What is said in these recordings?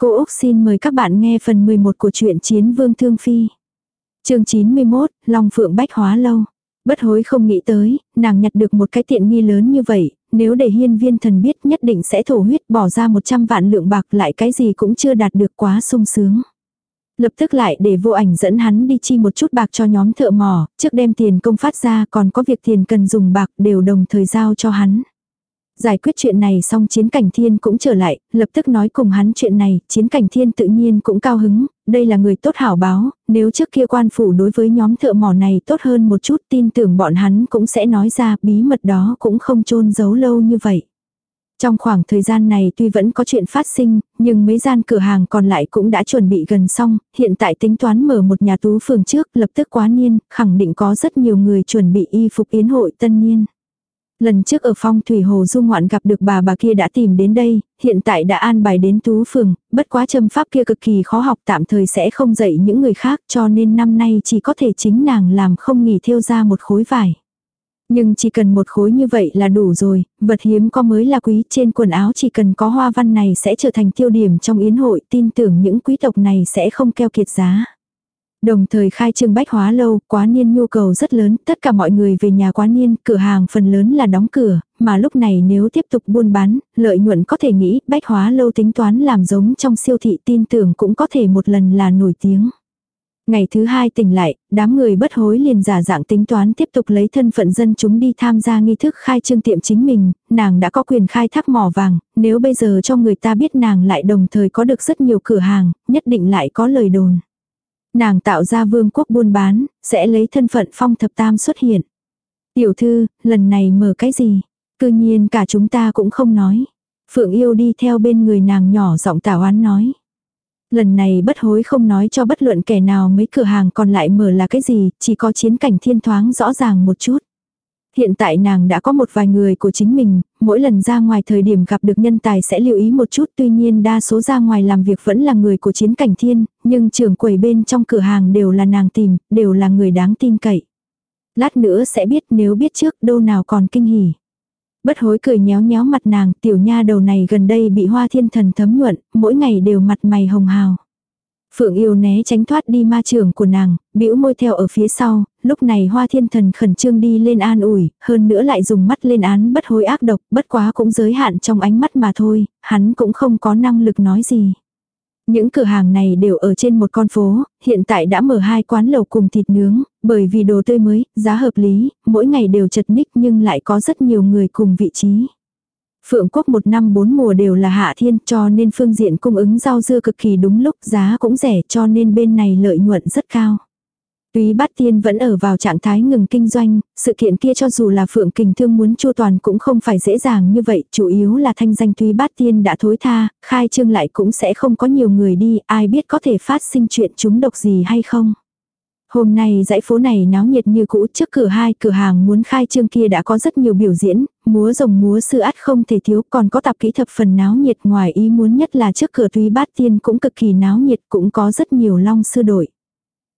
Cô Úc xin mời các bạn nghe phần 11 của truyện Chiến Vương Thương Phi. chương 91, Long Phượng Bách Hóa Lâu. Bất hối không nghĩ tới, nàng nhặt được một cái tiện nghi lớn như vậy, nếu để hiên viên thần biết nhất định sẽ thổ huyết bỏ ra 100 vạn lượng bạc lại cái gì cũng chưa đạt được quá sung sướng. Lập tức lại để vô ảnh dẫn hắn đi chi một chút bạc cho nhóm thợ mỏ, trước đem tiền công phát ra còn có việc tiền cần dùng bạc đều đồng thời giao cho hắn. Giải quyết chuyện này xong chiến cảnh thiên cũng trở lại, lập tức nói cùng hắn chuyện này, chiến cảnh thiên tự nhiên cũng cao hứng, đây là người tốt hảo báo, nếu trước kia quan phủ đối với nhóm thợ mỏ này tốt hơn một chút tin tưởng bọn hắn cũng sẽ nói ra bí mật đó cũng không chôn giấu lâu như vậy. Trong khoảng thời gian này tuy vẫn có chuyện phát sinh, nhưng mấy gian cửa hàng còn lại cũng đã chuẩn bị gần xong, hiện tại tính toán mở một nhà tú phường trước, lập tức quá niên, khẳng định có rất nhiều người chuẩn bị y phục yến hội tân niên. Lần trước ở phong thủy hồ du ngoạn gặp được bà bà kia đã tìm đến đây, hiện tại đã an bài đến tú phường, bất quá châm pháp kia cực kỳ khó học tạm thời sẽ không dạy những người khác cho nên năm nay chỉ có thể chính nàng làm không nghỉ thêu ra một khối vải. Nhưng chỉ cần một khối như vậy là đủ rồi, vật hiếm có mới là quý trên quần áo chỉ cần có hoa văn này sẽ trở thành tiêu điểm trong yến hội tin tưởng những quý tộc này sẽ không keo kiệt giá. Đồng thời khai trương bách hóa lâu, quá niên nhu cầu rất lớn, tất cả mọi người về nhà quá niên, cửa hàng phần lớn là đóng cửa, mà lúc này nếu tiếp tục buôn bán, lợi nhuận có thể nghĩ bách hóa lâu tính toán làm giống trong siêu thị tin tưởng cũng có thể một lần là nổi tiếng. Ngày thứ hai tỉnh lại, đám người bất hối liền giả dạng tính toán tiếp tục lấy thân phận dân chúng đi tham gia nghi thức khai trương tiệm chính mình, nàng đã có quyền khai thác mỏ vàng, nếu bây giờ cho người ta biết nàng lại đồng thời có được rất nhiều cửa hàng, nhất định lại có lời đồn. Nàng tạo ra vương quốc buôn bán, sẽ lấy thân phận phong thập tam xuất hiện. Tiểu thư, lần này mở cái gì? Cư nhiên cả chúng ta cũng không nói. Phượng yêu đi theo bên người nàng nhỏ giọng tảo án nói. Lần này bất hối không nói cho bất luận kẻ nào mấy cửa hàng còn lại mở là cái gì, chỉ có chiến cảnh thiên thoáng rõ ràng một chút. Hiện tại nàng đã có một vài người của chính mình, mỗi lần ra ngoài thời điểm gặp được nhân tài sẽ lưu ý một chút tuy nhiên đa số ra ngoài làm việc vẫn là người của chiến cảnh thiên, nhưng trưởng quầy bên trong cửa hàng đều là nàng tìm, đều là người đáng tin cậy. Lát nữa sẽ biết nếu biết trước đâu nào còn kinh hỉ. Bất hối cười nhéo nhéo mặt nàng, tiểu nha đầu này gần đây bị hoa thiên thần thấm nhuận, mỗi ngày đều mặt mày hồng hào. Phượng yêu né tránh thoát đi ma trưởng của nàng, bĩu môi theo ở phía sau, lúc này hoa thiên thần khẩn trương đi lên an ủi, hơn nữa lại dùng mắt lên án bất hối ác độc, bất quá cũng giới hạn trong ánh mắt mà thôi, hắn cũng không có năng lực nói gì. Những cửa hàng này đều ở trên một con phố, hiện tại đã mở hai quán lẩu cùng thịt nướng, bởi vì đồ tươi mới, giá hợp lý, mỗi ngày đều chật ních nhưng lại có rất nhiều người cùng vị trí. Phượng quốc một năm bốn mùa đều là hạ thiên cho nên phương diện cung ứng rau dưa cực kỳ đúng lúc giá cũng rẻ cho nên bên này lợi nhuận rất cao. Túy bát tiên vẫn ở vào trạng thái ngừng kinh doanh, sự kiện kia cho dù là phượng kình thương muốn chu toàn cũng không phải dễ dàng như vậy, chủ yếu là thanh danh túy bát tiên đã thối tha, khai trương lại cũng sẽ không có nhiều người đi, ai biết có thể phát sinh chuyện chúng độc gì hay không. Hôm nay dãy phố này náo nhiệt như cũ trước cửa hai cửa hàng muốn khai trương kia đã có rất nhiều biểu diễn, múa rồng múa sư át không thể thiếu còn có tập kỹ thập phần náo nhiệt ngoài ý muốn nhất là trước cửa túy bát tiên cũng cực kỳ náo nhiệt cũng có rất nhiều long sư đội.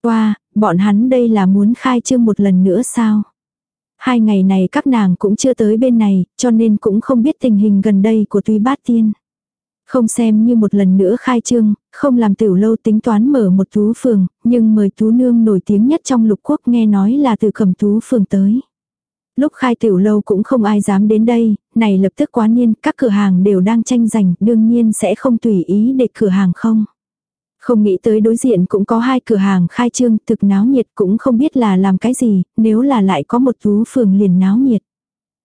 Qua, bọn hắn đây là muốn khai trương một lần nữa sao? Hai ngày này các nàng cũng chưa tới bên này, cho nên cũng không biết tình hình gần đây của tuy bát tiên. Không xem như một lần nữa khai trương, không làm tiểu lâu tính toán mở một tú phường, nhưng mời tú nương nổi tiếng nhất trong lục quốc nghe nói là từ cầm tú phường tới. Lúc khai tiểu lâu cũng không ai dám đến đây, này lập tức quá niên, các cửa hàng đều đang tranh giành, đương nhiên sẽ không tùy ý để cửa hàng không. Không nghĩ tới đối diện cũng có hai cửa hàng khai trương thực náo nhiệt cũng không biết là làm cái gì, nếu là lại có một tú phường liền náo nhiệt.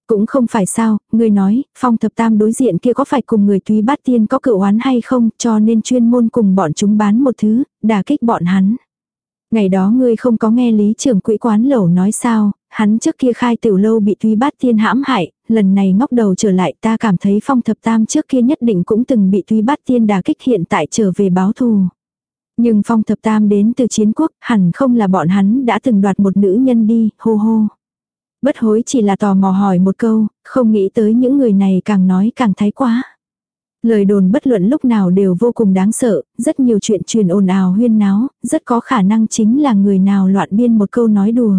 Cũng không phải sao, người nói, phong thập tam đối diện kia có phải cùng người túy bát tiên có cựu oán hay không, cho nên chuyên môn cùng bọn chúng bán một thứ, đả kích bọn hắn. Ngày đó ngươi không có nghe lý trưởng quỹ quán lẩu nói sao, hắn trước kia khai tiểu lâu bị túy bát tiên hãm hại, lần này ngóc đầu trở lại ta cảm thấy phong thập tam trước kia nhất định cũng từng bị túy bát tiên đả kích hiện tại trở về báo thù. Nhưng phong thập tam đến từ chiến quốc, hẳn không là bọn hắn đã từng đoạt một nữ nhân đi, hô hô. Bất hối chỉ là tò mò hỏi một câu, không nghĩ tới những người này càng nói càng thái quá. Lời đồn bất luận lúc nào đều vô cùng đáng sợ, rất nhiều chuyện truyền ồn ào huyên náo, rất có khả năng chính là người nào loạn biên một câu nói đùa.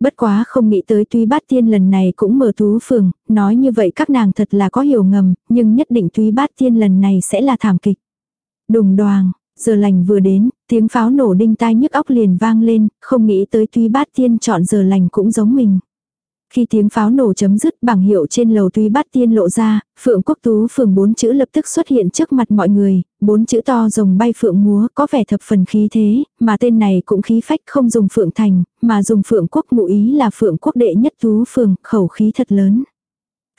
Bất quá không nghĩ tới túy bát tiên lần này cũng mở tú phường, nói như vậy các nàng thật là có hiểu ngầm, nhưng nhất định túy bát tiên lần này sẽ là thảm kịch. Đùng đoàng, giờ lành vừa đến, tiếng pháo nổ đinh tai nhức óc liền vang lên, không nghĩ tới tuy bát tiên chọn giờ lành cũng giống mình. Khi tiếng pháo nổ chấm dứt bảng hiệu trên lầu tuy bát tiên lộ ra, phượng quốc tú phường bốn chữ lập tức xuất hiện trước mặt mọi người, bốn chữ to rồng bay phượng múa có vẻ thập phần khí thế, mà tên này cũng khí phách không dùng phượng thành, mà dùng phượng quốc ngụ ý là phượng quốc đệ nhất tú phường, khẩu khí thật lớn.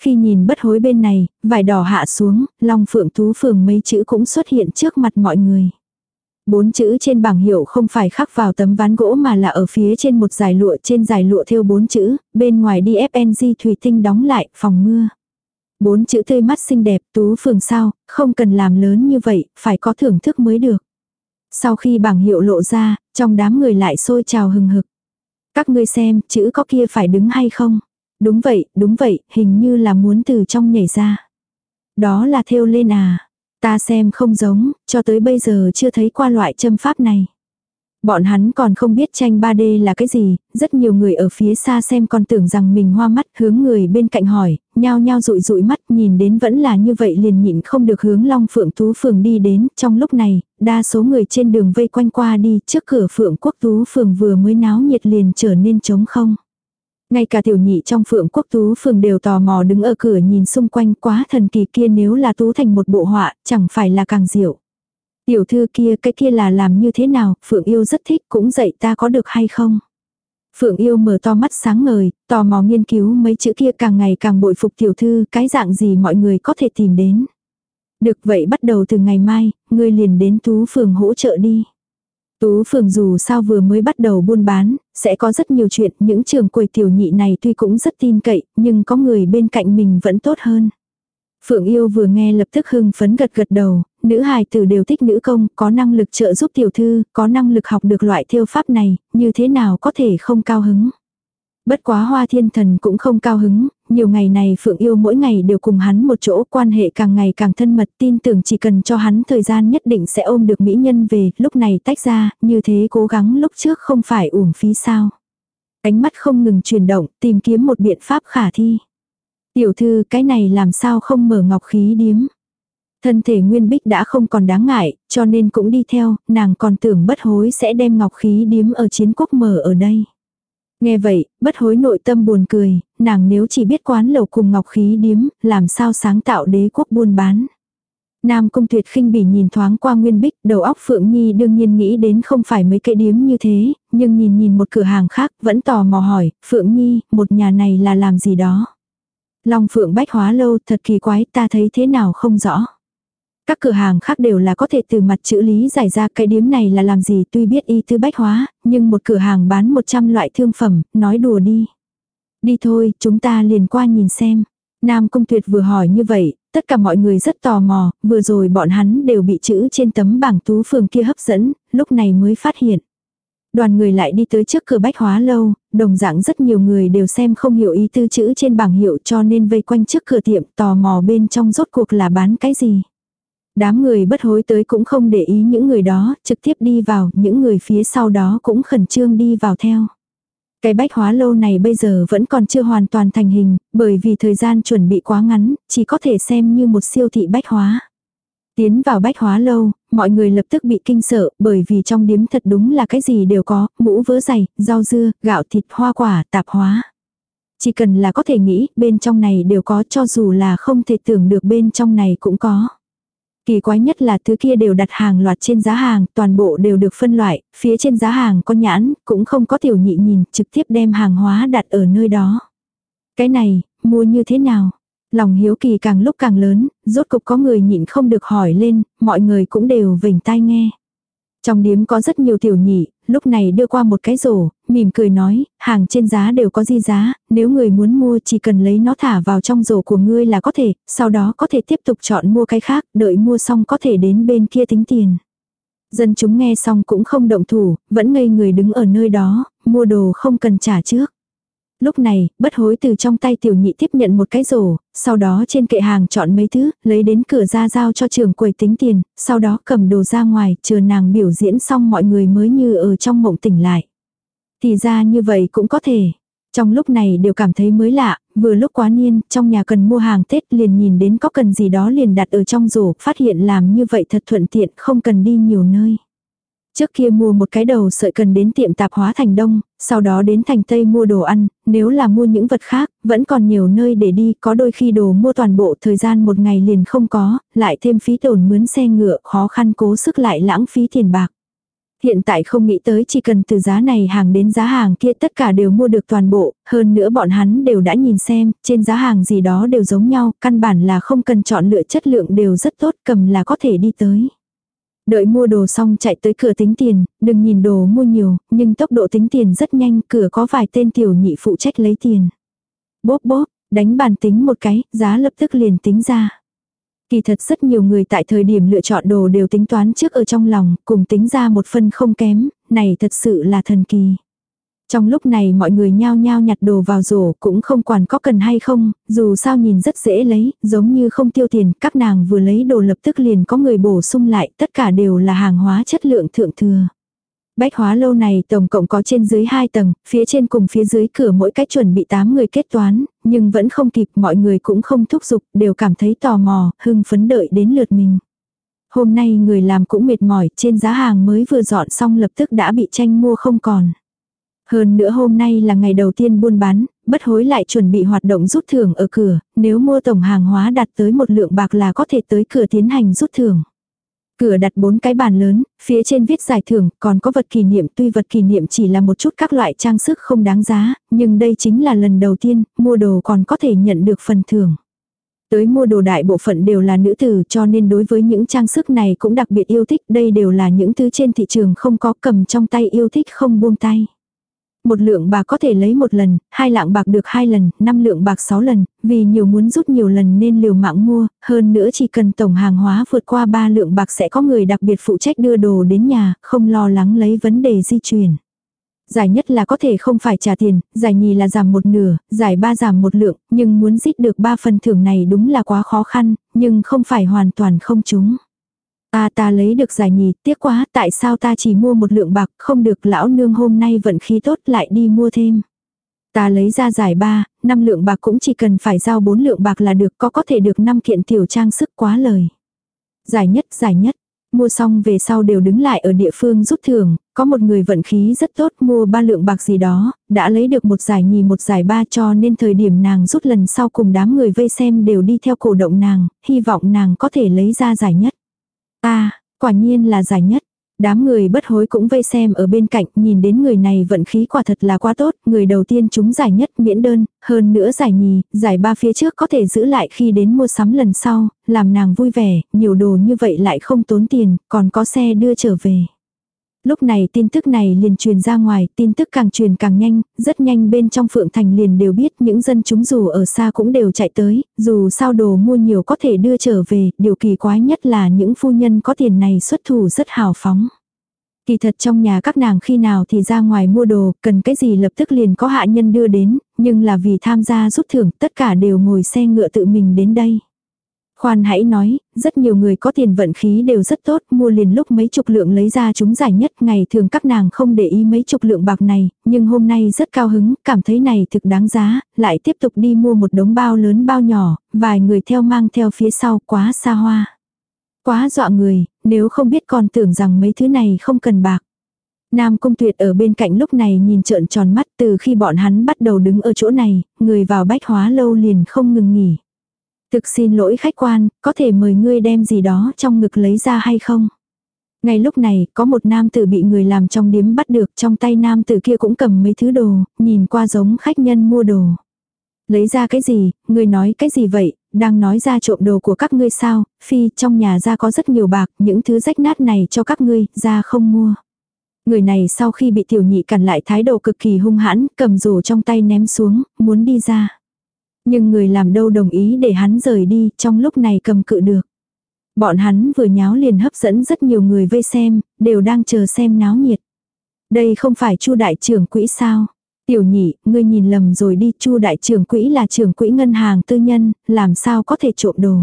Khi nhìn bất hối bên này, vải đỏ hạ xuống, long phượng tú phường mấy chữ cũng xuất hiện trước mặt mọi người. Bốn chữ trên bảng hiệu không phải khắc vào tấm ván gỗ mà là ở phía trên một dải lụa trên dải lụa thêu bốn chữ, bên ngoài DFNG thủy tinh đóng lại, phòng mưa. Bốn chữ tươi mắt xinh đẹp, tú phường sao, không cần làm lớn như vậy, phải có thưởng thức mới được. Sau khi bảng hiệu lộ ra, trong đám người lại sôi trào hừng hực. Các ngươi xem, chữ có kia phải đứng hay không? Đúng vậy, đúng vậy, hình như là muốn từ trong nhảy ra. Đó là thêu lên à. Ta xem không giống, cho tới bây giờ chưa thấy qua loại châm pháp này. Bọn hắn còn không biết tranh 3D là cái gì, rất nhiều người ở phía xa xem còn tưởng rằng mình hoa mắt hướng người bên cạnh hỏi, nhao nhao rụi rụi mắt nhìn đến vẫn là như vậy liền nhịn không được hướng Long Phượng Tú Phường đi đến, trong lúc này, đa số người trên đường vây quanh qua đi trước cửa Phượng Quốc Tú Phường vừa mới náo nhiệt liền trở nên trống không. Ngay cả tiểu nhị trong phượng quốc tú phường đều tò mò đứng ở cửa nhìn xung quanh quá thần kỳ kia nếu là tú thành một bộ họa, chẳng phải là càng diệu. Tiểu thư kia cái kia là làm như thế nào, phượng yêu rất thích cũng dạy ta có được hay không. Phượng yêu mở to mắt sáng ngời, tò mò nghiên cứu mấy chữ kia càng ngày càng bội phục tiểu thư cái dạng gì mọi người có thể tìm đến. Được vậy bắt đầu từ ngày mai, ngươi liền đến tú phường hỗ trợ đi. Tú phường dù sao vừa mới bắt đầu buôn bán, sẽ có rất nhiều chuyện, những trường quầy tiểu nhị này tuy cũng rất tin cậy, nhưng có người bên cạnh mình vẫn tốt hơn. Phượng yêu vừa nghe lập tức hưng phấn gật gật đầu, nữ hài tử đều thích nữ công, có năng lực trợ giúp tiểu thư, có năng lực học được loại thiêu pháp này, như thế nào có thể không cao hứng. Bất quá hoa thiên thần cũng không cao hứng, nhiều ngày này Phượng yêu mỗi ngày đều cùng hắn một chỗ quan hệ càng ngày càng thân mật tin tưởng chỉ cần cho hắn thời gian nhất định sẽ ôm được mỹ nhân về, lúc này tách ra, như thế cố gắng lúc trước không phải uổng phí sao. Ánh mắt không ngừng chuyển động, tìm kiếm một biện pháp khả thi. Tiểu thư cái này làm sao không mở ngọc khí điếm. Thân thể Nguyên Bích đã không còn đáng ngại, cho nên cũng đi theo, nàng còn tưởng bất hối sẽ đem ngọc khí điếm ở chiến quốc mở ở đây. Nghe vậy, bất hối nội tâm buồn cười, nàng nếu chỉ biết quán lầu cùng ngọc khí điếm, làm sao sáng tạo đế quốc buôn bán. Nam công tuyệt khinh bỉ nhìn thoáng qua nguyên bích, đầu óc Phượng Nhi đương nhiên nghĩ đến không phải mấy cây điếm như thế, nhưng nhìn nhìn một cửa hàng khác vẫn tò mò hỏi, Phượng Nhi, một nhà này là làm gì đó. Long Phượng bách hóa lâu thật kỳ quái ta thấy thế nào không rõ. Các cửa hàng khác đều là có thể từ mặt chữ lý giải ra cái điếm này là làm gì tuy biết y tư bách hóa, nhưng một cửa hàng bán 100 loại thương phẩm, nói đùa đi. Đi thôi, chúng ta liền qua nhìn xem. Nam Công Tuyệt vừa hỏi như vậy, tất cả mọi người rất tò mò, vừa rồi bọn hắn đều bị chữ trên tấm bảng tú phường kia hấp dẫn, lúc này mới phát hiện. Đoàn người lại đi tới trước cửa bách hóa lâu, đồng dạng rất nhiều người đều xem không hiểu ý tư chữ trên bảng hiệu cho nên vây quanh trước cửa tiệm tò mò bên trong rốt cuộc là bán cái gì. Đám người bất hối tới cũng không để ý những người đó, trực tiếp đi vào, những người phía sau đó cũng khẩn trương đi vào theo. Cái bách hóa lâu này bây giờ vẫn còn chưa hoàn toàn thành hình, bởi vì thời gian chuẩn bị quá ngắn, chỉ có thể xem như một siêu thị bách hóa. Tiến vào bách hóa lâu, mọi người lập tức bị kinh sợ, bởi vì trong điếm thật đúng là cái gì đều có, mũ vớ giày, rau dưa, gạo thịt, hoa quả, tạp hóa. Chỉ cần là có thể nghĩ, bên trong này đều có cho dù là không thể tưởng được bên trong này cũng có. Kỳ quái nhất là thứ kia đều đặt hàng loạt trên giá hàng, toàn bộ đều được phân loại, phía trên giá hàng có nhãn, cũng không có tiểu nhị nhìn, trực tiếp đem hàng hóa đặt ở nơi đó. Cái này, mua như thế nào? Lòng hiếu kỳ càng lúc càng lớn, rốt cục có người nhịn không được hỏi lên, mọi người cũng đều vỉnh tai nghe. Trong điếm có rất nhiều tiểu nhị, lúc này đưa qua một cái rổ, mỉm cười nói, hàng trên giá đều có di giá, nếu người muốn mua chỉ cần lấy nó thả vào trong rổ của ngươi là có thể, sau đó có thể tiếp tục chọn mua cái khác, đợi mua xong có thể đến bên kia tính tiền. Dân chúng nghe xong cũng không động thủ, vẫn ngây người đứng ở nơi đó, mua đồ không cần trả trước. Lúc này, bất hối từ trong tay tiểu nhị tiếp nhận một cái rổ, sau đó trên kệ hàng chọn mấy thứ, lấy đến cửa ra giao cho trường quầy tính tiền, sau đó cầm đồ ra ngoài, chờ nàng biểu diễn xong mọi người mới như ở trong mộng tỉnh lại. Thì ra như vậy cũng có thể. Trong lúc này đều cảm thấy mới lạ, vừa lúc quá niên, trong nhà cần mua hàng Tết liền nhìn đến có cần gì đó liền đặt ở trong rổ, phát hiện làm như vậy thật thuận tiện, không cần đi nhiều nơi. Trước kia mua một cái đầu sợi cần đến tiệm tạp hóa thành đông, sau đó đến thành tây mua đồ ăn, nếu là mua những vật khác, vẫn còn nhiều nơi để đi, có đôi khi đồ mua toàn bộ thời gian một ngày liền không có, lại thêm phí tổn mướn xe ngựa, khó khăn cố sức lại lãng phí tiền bạc. Hiện tại không nghĩ tới chỉ cần từ giá này hàng đến giá hàng kia tất cả đều mua được toàn bộ, hơn nữa bọn hắn đều đã nhìn xem, trên giá hàng gì đó đều giống nhau, căn bản là không cần chọn lựa chất lượng đều rất tốt cầm là có thể đi tới. Đợi mua đồ xong chạy tới cửa tính tiền, đừng nhìn đồ mua nhiều, nhưng tốc độ tính tiền rất nhanh, cửa có vài tên tiểu nhị phụ trách lấy tiền. Bốp bốp, đánh bàn tính một cái, giá lập tức liền tính ra. Kỳ thật rất nhiều người tại thời điểm lựa chọn đồ đều tính toán trước ở trong lòng, cùng tính ra một phân không kém, này thật sự là thần kỳ. Trong lúc này mọi người nhao nhao nhặt đồ vào rổ cũng không quản có cần hay không, dù sao nhìn rất dễ lấy, giống như không tiêu tiền, các nàng vừa lấy đồ lập tức liền có người bổ sung lại, tất cả đều là hàng hóa chất lượng thượng thừa. Bách hóa lâu này tổng cộng có trên dưới 2 tầng, phía trên cùng phía dưới cửa mỗi cách chuẩn bị 8 người kết toán, nhưng vẫn không kịp mọi người cũng không thúc giục, đều cảm thấy tò mò, hưng phấn đợi đến lượt mình. Hôm nay người làm cũng mệt mỏi, trên giá hàng mới vừa dọn xong lập tức đã bị tranh mua không còn. Hơn nữa hôm nay là ngày đầu tiên buôn bán, bất hối lại chuẩn bị hoạt động rút thưởng ở cửa, nếu mua tổng hàng hóa đạt tới một lượng bạc là có thể tới cửa tiến hành rút thưởng. Cửa đặt bốn cái bàn lớn, phía trên viết giải thưởng, còn có vật kỷ niệm tuy vật kỷ niệm chỉ là một chút các loại trang sức không đáng giá, nhưng đây chính là lần đầu tiên, mua đồ còn có thể nhận được phần thưởng. Tới mua đồ đại bộ phận đều là nữ tử cho nên đối với những trang sức này cũng đặc biệt yêu thích, đây đều là những thứ trên thị trường không có cầm trong tay yêu thích không buông tay. Một lượng bạc có thể lấy một lần, hai lạng bạc được hai lần, năm lượng bạc sáu lần, vì nhiều muốn rút nhiều lần nên liều mạng mua, hơn nữa chỉ cần tổng hàng hóa vượt qua ba lượng bạc sẽ có người đặc biệt phụ trách đưa đồ đến nhà, không lo lắng lấy vấn đề di chuyển. Giải nhất là có thể không phải trả tiền, giải nhì là giảm một nửa, giải ba giảm một lượng, nhưng muốn giết được ba phần thưởng này đúng là quá khó khăn, nhưng không phải hoàn toàn không chúng. Ta ta lấy được giải nhì, tiếc quá, tại sao ta chỉ mua một lượng bạc, không được lão nương hôm nay vận khí tốt lại đi mua thêm. Ta lấy ra giải ba, năm lượng bạc cũng chỉ cần phải giao bốn lượng bạc là được, có có thể được năm kiện tiểu trang sức quá lời. Giải nhất, giải nhất, mua xong về sau đều đứng lại ở địa phương rút thưởng, có một người vận khí rất tốt mua ba lượng bạc gì đó, đã lấy được một giải nhì một giải ba cho nên thời điểm nàng rút lần sau cùng đám người vây xem đều đi theo cổ động nàng, hy vọng nàng có thể lấy ra giải nhất à quả nhiên là giải nhất. Đám người bất hối cũng vây xem ở bên cạnh, nhìn đến người này vận khí quả thật là quá tốt, người đầu tiên chúng giải nhất miễn đơn, hơn nữa giải nhì, giải ba phía trước có thể giữ lại khi đến mua sắm lần sau, làm nàng vui vẻ, nhiều đồ như vậy lại không tốn tiền, còn có xe đưa trở về. Lúc này tin tức này liền truyền ra ngoài, tin tức càng truyền càng nhanh, rất nhanh bên trong Phượng Thành liền đều biết những dân chúng dù ở xa cũng đều chạy tới, dù sao đồ mua nhiều có thể đưa trở về, điều kỳ quái nhất là những phu nhân có tiền này xuất thủ rất hào phóng. Kỳ thật trong nhà các nàng khi nào thì ra ngoài mua đồ, cần cái gì lập tức liền có hạ nhân đưa đến, nhưng là vì tham gia rút thưởng tất cả đều ngồi xe ngựa tự mình đến đây. Khoan hãy nói, rất nhiều người có tiền vận khí đều rất tốt, mua liền lúc mấy chục lượng lấy ra chúng giải nhất, ngày thường các nàng không để ý mấy chục lượng bạc này, nhưng hôm nay rất cao hứng, cảm thấy này thực đáng giá, lại tiếp tục đi mua một đống bao lớn bao nhỏ, vài người theo mang theo phía sau quá xa hoa. Quá dọa người, nếu không biết còn tưởng rằng mấy thứ này không cần bạc. Nam Cung Tuyệt ở bên cạnh lúc này nhìn trợn tròn mắt từ khi bọn hắn bắt đầu đứng ở chỗ này, người vào bách hóa lâu liền không ngừng nghỉ. Thực xin lỗi khách quan, có thể mời ngươi đem gì đó trong ngực lấy ra hay không? Ngay lúc này, có một nam tử bị người làm trong điếm bắt được, trong tay nam tử kia cũng cầm mấy thứ đồ, nhìn qua giống khách nhân mua đồ. Lấy ra cái gì, người nói cái gì vậy, đang nói ra trộm đồ của các ngươi sao, phi trong nhà ra có rất nhiều bạc, những thứ rách nát này cho các ngươi, ra không mua. Người này sau khi bị tiểu nhị cản lại thái độ cực kỳ hung hãn, cầm rổ trong tay ném xuống, muốn đi ra. Nhưng người làm đâu đồng ý để hắn rời đi, trong lúc này cầm cự được. Bọn hắn vừa nháo liền hấp dẫn rất nhiều người vây xem, đều đang chờ xem náo nhiệt. Đây không phải Chu đại trưởng quỹ sao? Tiểu nhị, ngươi nhìn lầm rồi đi, Chu đại trưởng quỹ là trưởng quỹ ngân hàng tư nhân, làm sao có thể trộm đồ?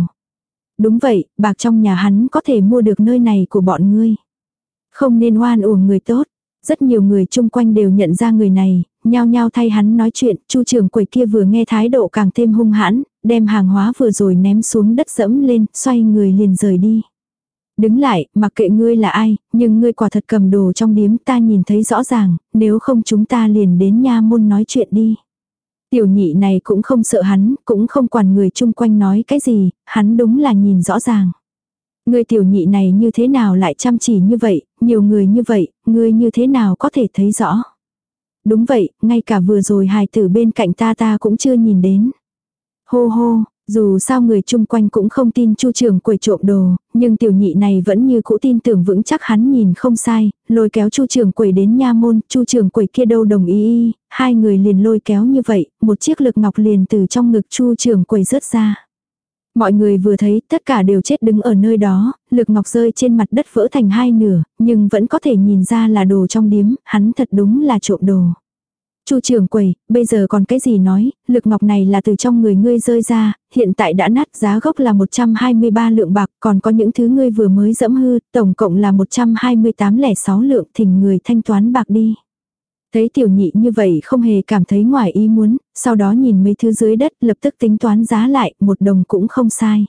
Đúng vậy, bạc trong nhà hắn có thể mua được nơi này của bọn ngươi. Không nên oan uổng người tốt. Rất nhiều người chung quanh đều nhận ra người này, nhao nhao thay hắn nói chuyện, chu trưởng quầy kia vừa nghe thái độ càng thêm hung hãn, đem hàng hóa vừa rồi ném xuống đất dẫm lên, xoay người liền rời đi. Đứng lại, mặc kệ ngươi là ai, nhưng ngươi quả thật cầm đồ trong điếm ta nhìn thấy rõ ràng, nếu không chúng ta liền đến nha môn nói chuyện đi. Tiểu nhị này cũng không sợ hắn, cũng không quản người chung quanh nói cái gì, hắn đúng là nhìn rõ ràng. Người tiểu nhị này như thế nào lại chăm chỉ như vậy, nhiều người như vậy, người như thế nào có thể thấy rõ. Đúng vậy, ngay cả vừa rồi hài tử bên cạnh ta ta cũng chưa nhìn đến. Hô hô, dù sao người chung quanh cũng không tin chu trường quầy trộm đồ, nhưng tiểu nhị này vẫn như cũ tin tưởng vững chắc hắn nhìn không sai, lôi kéo chu trường quầy đến nha môn, chu trường quầy kia đâu đồng ý, hai người liền lôi kéo như vậy, một chiếc lực ngọc liền từ trong ngực chu trường quầy rớt ra. Mọi người vừa thấy tất cả đều chết đứng ở nơi đó, lực ngọc rơi trên mặt đất vỡ thành hai nửa, nhưng vẫn có thể nhìn ra là đồ trong điếm, hắn thật đúng là trộm đồ. Chu trưởng quầy, bây giờ còn cái gì nói, lực ngọc này là từ trong người ngươi rơi ra, hiện tại đã nát giá gốc là 123 lượng bạc, còn có những thứ ngươi vừa mới dẫm hư, tổng cộng là 128 lẻ 6 lượng thỉnh người thanh toán bạc đi. Thấy tiểu nhị như vậy không hề cảm thấy ngoài ý muốn, sau đó nhìn mấy thứ dưới đất lập tức tính toán giá lại, một đồng cũng không sai.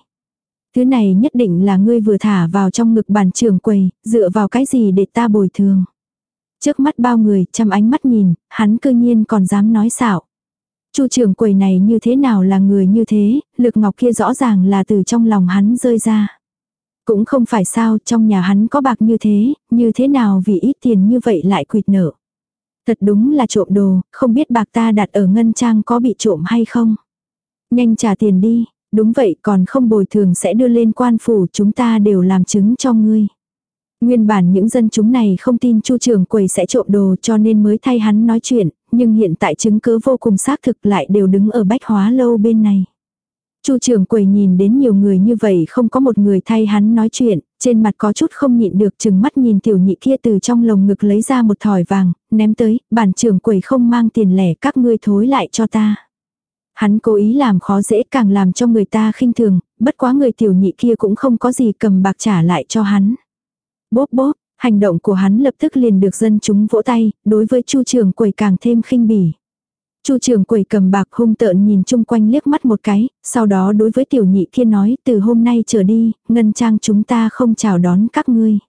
Thứ này nhất định là ngươi vừa thả vào trong ngực bàn trưởng quầy, dựa vào cái gì để ta bồi thường. Trước mắt bao người, chăm ánh mắt nhìn, hắn cư nhiên còn dám nói xạo. Chu trưởng quầy này như thế nào là người như thế, lực ngọc kia rõ ràng là từ trong lòng hắn rơi ra. Cũng không phải sao, trong nhà hắn có bạc như thế, như thế nào vì ít tiền như vậy lại quỵt nợ. Thật đúng là trộm đồ, không biết bạc ta đặt ở ngân trang có bị trộm hay không. Nhanh trả tiền đi, đúng vậy còn không bồi thường sẽ đưa lên quan phủ chúng ta đều làm chứng cho ngươi. Nguyên bản những dân chúng này không tin chu trường quầy sẽ trộm đồ cho nên mới thay hắn nói chuyện, nhưng hiện tại chứng cứ vô cùng xác thực lại đều đứng ở bách hóa lâu bên này. Chu trường quầy nhìn đến nhiều người như vậy không có một người thay hắn nói chuyện, trên mặt có chút không nhịn được chừng mắt nhìn tiểu nhị kia từ trong lồng ngực lấy ra một thỏi vàng, ném tới, bản trưởng quầy không mang tiền lẻ các ngươi thối lại cho ta. Hắn cố ý làm khó dễ càng làm cho người ta khinh thường, bất quá người tiểu nhị kia cũng không có gì cầm bạc trả lại cho hắn. Bốp bốp, hành động của hắn lập tức liền được dân chúng vỗ tay, đối với chu trường quầy càng thêm khinh bỉ. Chu trường quầy cầm bạc hung tợn nhìn chung quanh liếc mắt một cái, sau đó đối với tiểu nhị kia nói từ hôm nay trở đi, ngân trang chúng ta không chào đón các ngươi.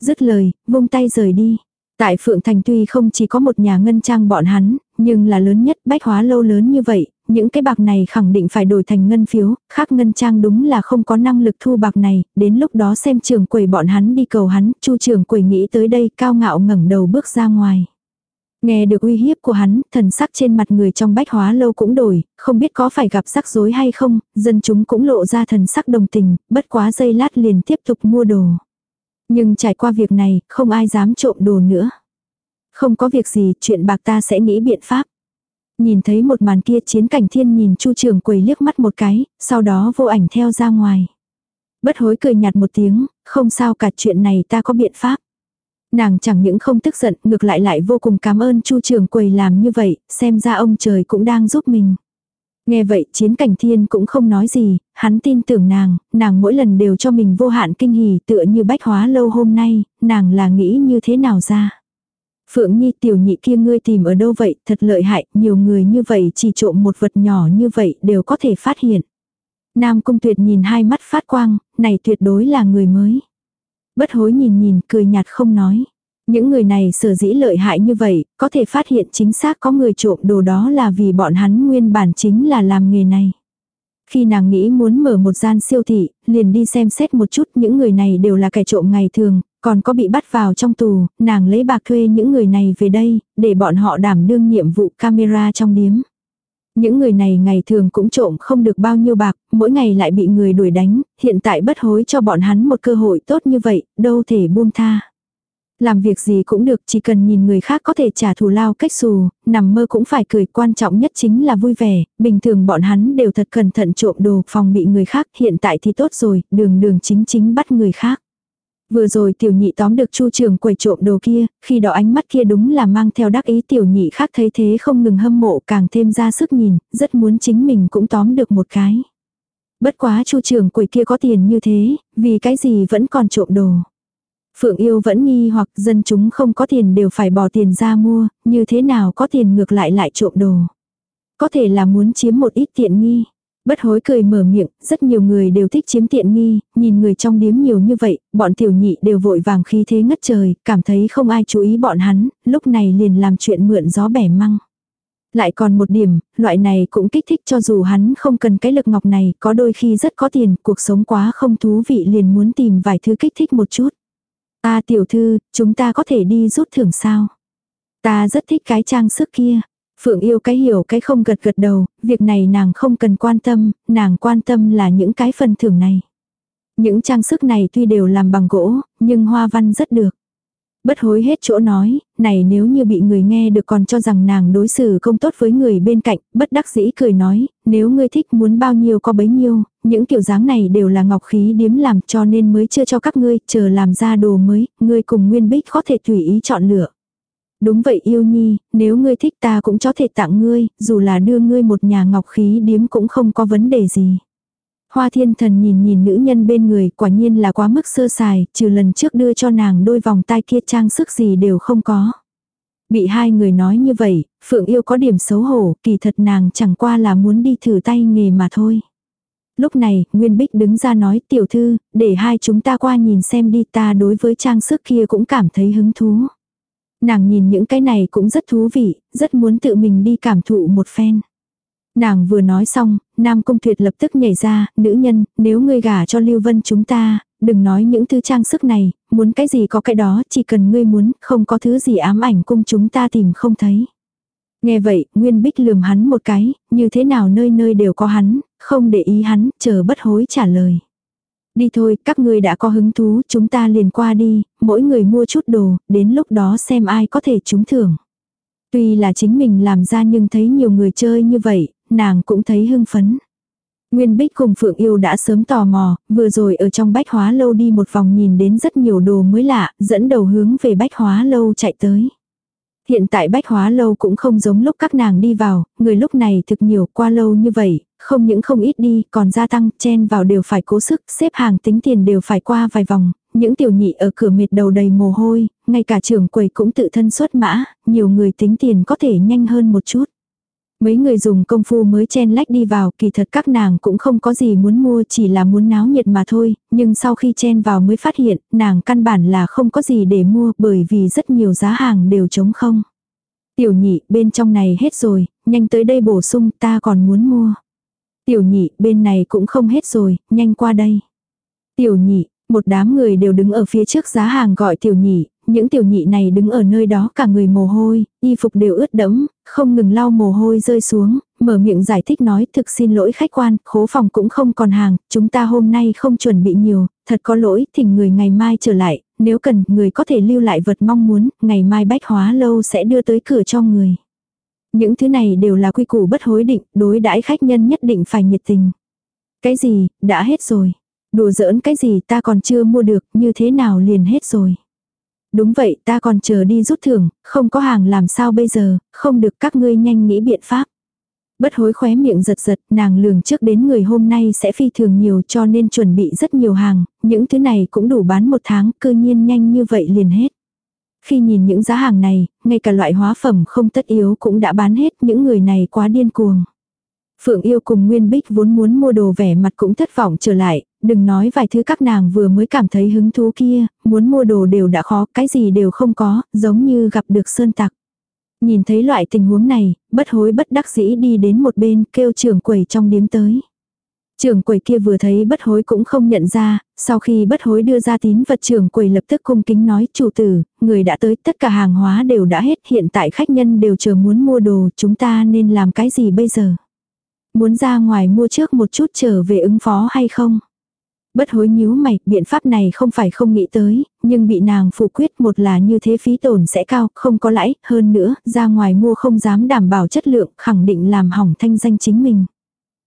Dứt lời, vung tay rời đi. Tại Phượng Thành tuy không chỉ có một nhà ngân trang bọn hắn, nhưng là lớn nhất bách hóa lâu lớn như vậy, những cái bạc này khẳng định phải đổi thành ngân phiếu, khác ngân trang đúng là không có năng lực thu bạc này, đến lúc đó xem trường quầy bọn hắn đi cầu hắn, chu trường quầy nghĩ tới đây cao ngạo ngẩng đầu bước ra ngoài. Nghe được uy hiếp của hắn, thần sắc trên mặt người trong bách hóa lâu cũng đổi, không biết có phải gặp rắc rối hay không, dân chúng cũng lộ ra thần sắc đồng tình, bất quá giây lát liền tiếp tục mua đồ. Nhưng trải qua việc này, không ai dám trộm đồ nữa. Không có việc gì, chuyện bạc ta sẽ nghĩ biện pháp. Nhìn thấy một màn kia chiến cảnh thiên nhìn chu trường quầy liếc mắt một cái, sau đó vô ảnh theo ra ngoài. Bất hối cười nhạt một tiếng, không sao cả chuyện này ta có biện pháp. Nàng chẳng những không tức giận, ngược lại lại vô cùng cảm ơn Chu Trường Quầy làm như vậy, xem ra ông trời cũng đang giúp mình. Nghe vậy chiến cảnh thiên cũng không nói gì, hắn tin tưởng nàng, nàng mỗi lần đều cho mình vô hạn kinh hỉ tựa như bách hóa lâu hôm nay, nàng là nghĩ như thế nào ra. Phượng Nhi tiểu nhị kia ngươi tìm ở đâu vậy, thật lợi hại, nhiều người như vậy chỉ trộm một vật nhỏ như vậy đều có thể phát hiện. Nam Cung Tuyệt nhìn hai mắt phát quang, này tuyệt đối là người mới. Bất hối nhìn nhìn, cười nhạt không nói. Những người này sở dĩ lợi hại như vậy, có thể phát hiện chính xác có người trộm đồ đó là vì bọn hắn nguyên bản chính là làm nghề này. Khi nàng nghĩ muốn mở một gian siêu thị, liền đi xem xét một chút những người này đều là kẻ trộm ngày thường, còn có bị bắt vào trong tù, nàng lấy bạc thuê những người này về đây, để bọn họ đảm đương nhiệm vụ camera trong điếm. Những người này ngày thường cũng trộm không được bao nhiêu bạc, mỗi ngày lại bị người đuổi đánh, hiện tại bất hối cho bọn hắn một cơ hội tốt như vậy, đâu thể buông tha. Làm việc gì cũng được, chỉ cần nhìn người khác có thể trả thù lao cách xù, nằm mơ cũng phải cười, quan trọng nhất chính là vui vẻ, bình thường bọn hắn đều thật cẩn thận trộm đồ, phòng bị người khác, hiện tại thì tốt rồi, đường đường chính chính bắt người khác. Vừa rồi tiểu nhị tóm được chu trường quầy trộm đồ kia, khi đó ánh mắt kia đúng là mang theo đắc ý tiểu nhị khác thấy thế không ngừng hâm mộ càng thêm ra sức nhìn, rất muốn chính mình cũng tóm được một cái. Bất quá chu trường quầy kia có tiền như thế, vì cái gì vẫn còn trộm đồ. Phượng yêu vẫn nghi hoặc dân chúng không có tiền đều phải bỏ tiền ra mua, như thế nào có tiền ngược lại lại trộm đồ. Có thể là muốn chiếm một ít tiện nghi. Bất hối cười mở miệng, rất nhiều người đều thích chiếm tiện nghi, nhìn người trong điếm nhiều như vậy, bọn tiểu nhị đều vội vàng khí thế ngất trời, cảm thấy không ai chú ý bọn hắn, lúc này liền làm chuyện mượn gió bẻ măng. Lại còn một điểm, loại này cũng kích thích cho dù hắn không cần cái lực ngọc này, có đôi khi rất có tiền, cuộc sống quá không thú vị liền muốn tìm vài thứ kích thích một chút. Ta tiểu thư, chúng ta có thể đi rút thưởng sao? Ta rất thích cái trang sức kia. Phượng yêu cái hiểu cái không gật gật đầu, việc này nàng không cần quan tâm, nàng quan tâm là những cái phần thưởng này. Những trang sức này tuy đều làm bằng gỗ, nhưng hoa văn rất được. Bất hối hết chỗ nói, này nếu như bị người nghe được còn cho rằng nàng đối xử không tốt với người bên cạnh, bất đắc dĩ cười nói, nếu ngươi thích muốn bao nhiêu có bấy nhiêu, những kiểu dáng này đều là ngọc khí điếm làm cho nên mới chưa cho các ngươi, chờ làm ra đồ mới, ngươi cùng Nguyên Bích có thể tùy ý chọn lựa. Đúng vậy yêu nhi, nếu ngươi thích ta cũng có thể tặng ngươi, dù là đưa ngươi một nhà ngọc khí điếm cũng không có vấn đề gì. Hoa thiên thần nhìn nhìn nữ nhân bên người quả nhiên là quá mức sơ sài, trừ lần trước đưa cho nàng đôi vòng tai kia trang sức gì đều không có. Bị hai người nói như vậy, Phượng yêu có điểm xấu hổ, kỳ thật nàng chẳng qua là muốn đi thử tay nghề mà thôi. Lúc này, Nguyên Bích đứng ra nói tiểu thư, để hai chúng ta qua nhìn xem đi ta đối với trang sức kia cũng cảm thấy hứng thú. Nàng nhìn những cái này cũng rất thú vị, rất muốn tự mình đi cảm thụ một phen. Nàng vừa nói xong, Nam Cung Tuyệt lập tức nhảy ra, nữ nhân, nếu ngươi gả cho Lưu Vân chúng ta, đừng nói những thứ trang sức này, muốn cái gì có cái đó, chỉ cần ngươi muốn, không có thứ gì ám ảnh cung chúng ta tìm không thấy. Nghe vậy, Nguyên Bích lườm hắn một cái, như thế nào nơi nơi đều có hắn, không để ý hắn, chờ bất hối trả lời. Đi thôi, các ngươi đã có hứng thú, chúng ta liền qua đi, mỗi người mua chút đồ, đến lúc đó xem ai có thể trúng thưởng. Tuy là chính mình làm ra nhưng thấy nhiều người chơi như vậy, nàng cũng thấy hưng phấn. Nguyên Bích cùng Phượng Yêu đã sớm tò mò, vừa rồi ở trong bách hóa lâu đi một vòng nhìn đến rất nhiều đồ mới lạ, dẫn đầu hướng về bách hóa lâu chạy tới. Hiện tại bách hóa lâu cũng không giống lúc các nàng đi vào, người lúc này thực nhiều qua lâu như vậy, không những không ít đi, còn gia tăng, chen vào đều phải cố sức, xếp hàng tính tiền đều phải qua vài vòng, những tiểu nhị ở cửa mệt đầu đầy mồ hôi, ngay cả trưởng quầy cũng tự thân xuất mã, nhiều người tính tiền có thể nhanh hơn một chút. Mấy người dùng công phu mới chen lách đi vào, kỳ thật các nàng cũng không có gì muốn mua chỉ là muốn náo nhiệt mà thôi, nhưng sau khi chen vào mới phát hiện, nàng căn bản là không có gì để mua bởi vì rất nhiều giá hàng đều trống không. Tiểu nhị, bên trong này hết rồi, nhanh tới đây bổ sung, ta còn muốn mua. Tiểu nhị, bên này cũng không hết rồi, nhanh qua đây. Tiểu nhị, một đám người đều đứng ở phía trước giá hàng gọi tiểu nhị, những tiểu nhị này đứng ở nơi đó cả người mồ hôi, y phục đều ướt đẫm, không ngừng lau mồ hôi rơi xuống, mở miệng giải thích nói thực xin lỗi khách quan, khố phòng cũng không còn hàng, chúng ta hôm nay không chuẩn bị nhiều, thật có lỗi, thỉnh người ngày mai trở lại, nếu cần, người có thể lưu lại vật mong muốn, ngày mai bách hóa lâu sẽ đưa tới cửa cho người. Những thứ này đều là quy củ bất hối định, đối đãi khách nhân nhất định phải nhiệt tình. Cái gì, đã hết rồi. Đùa giỡn cái gì ta còn chưa mua được, như thế nào liền hết rồi. Đúng vậy, ta còn chờ đi rút thưởng, không có hàng làm sao bây giờ, không được các ngươi nhanh nghĩ biện pháp. Bất hối khóe miệng giật giật, nàng lường trước đến người hôm nay sẽ phi thường nhiều cho nên chuẩn bị rất nhiều hàng, những thứ này cũng đủ bán một tháng, cư nhiên nhanh như vậy liền hết. Khi nhìn những giá hàng này, ngay cả loại hóa phẩm không tất yếu cũng đã bán hết, những người này quá điên cuồng. Phượng yêu cùng Nguyên Bích vốn muốn mua đồ vẻ mặt cũng thất vọng trở lại, đừng nói vài thứ các nàng vừa mới cảm thấy hứng thú kia, muốn mua đồ đều đã khó, cái gì đều không có, giống như gặp được sơn tặc. Nhìn thấy loại tình huống này, bất hối bất đắc dĩ đi đến một bên kêu trưởng quầy trong điếm tới. Trưởng quầy kia vừa thấy bất hối cũng không nhận ra, sau khi bất hối đưa ra tín vật trưởng quầy lập tức cung kính nói chủ tử, người đã tới tất cả hàng hóa đều đã hết hiện tại khách nhân đều chờ muốn mua đồ chúng ta nên làm cái gì bây giờ. Muốn ra ngoài mua trước một chút trở về ứng phó hay không? Bất hối nhíu mày, biện pháp này không phải không nghĩ tới, nhưng bị nàng phủ quyết một là như thế phí tổn sẽ cao, không có lãi, hơn nữa, ra ngoài mua không dám đảm bảo chất lượng, khẳng định làm hỏng thanh danh chính mình.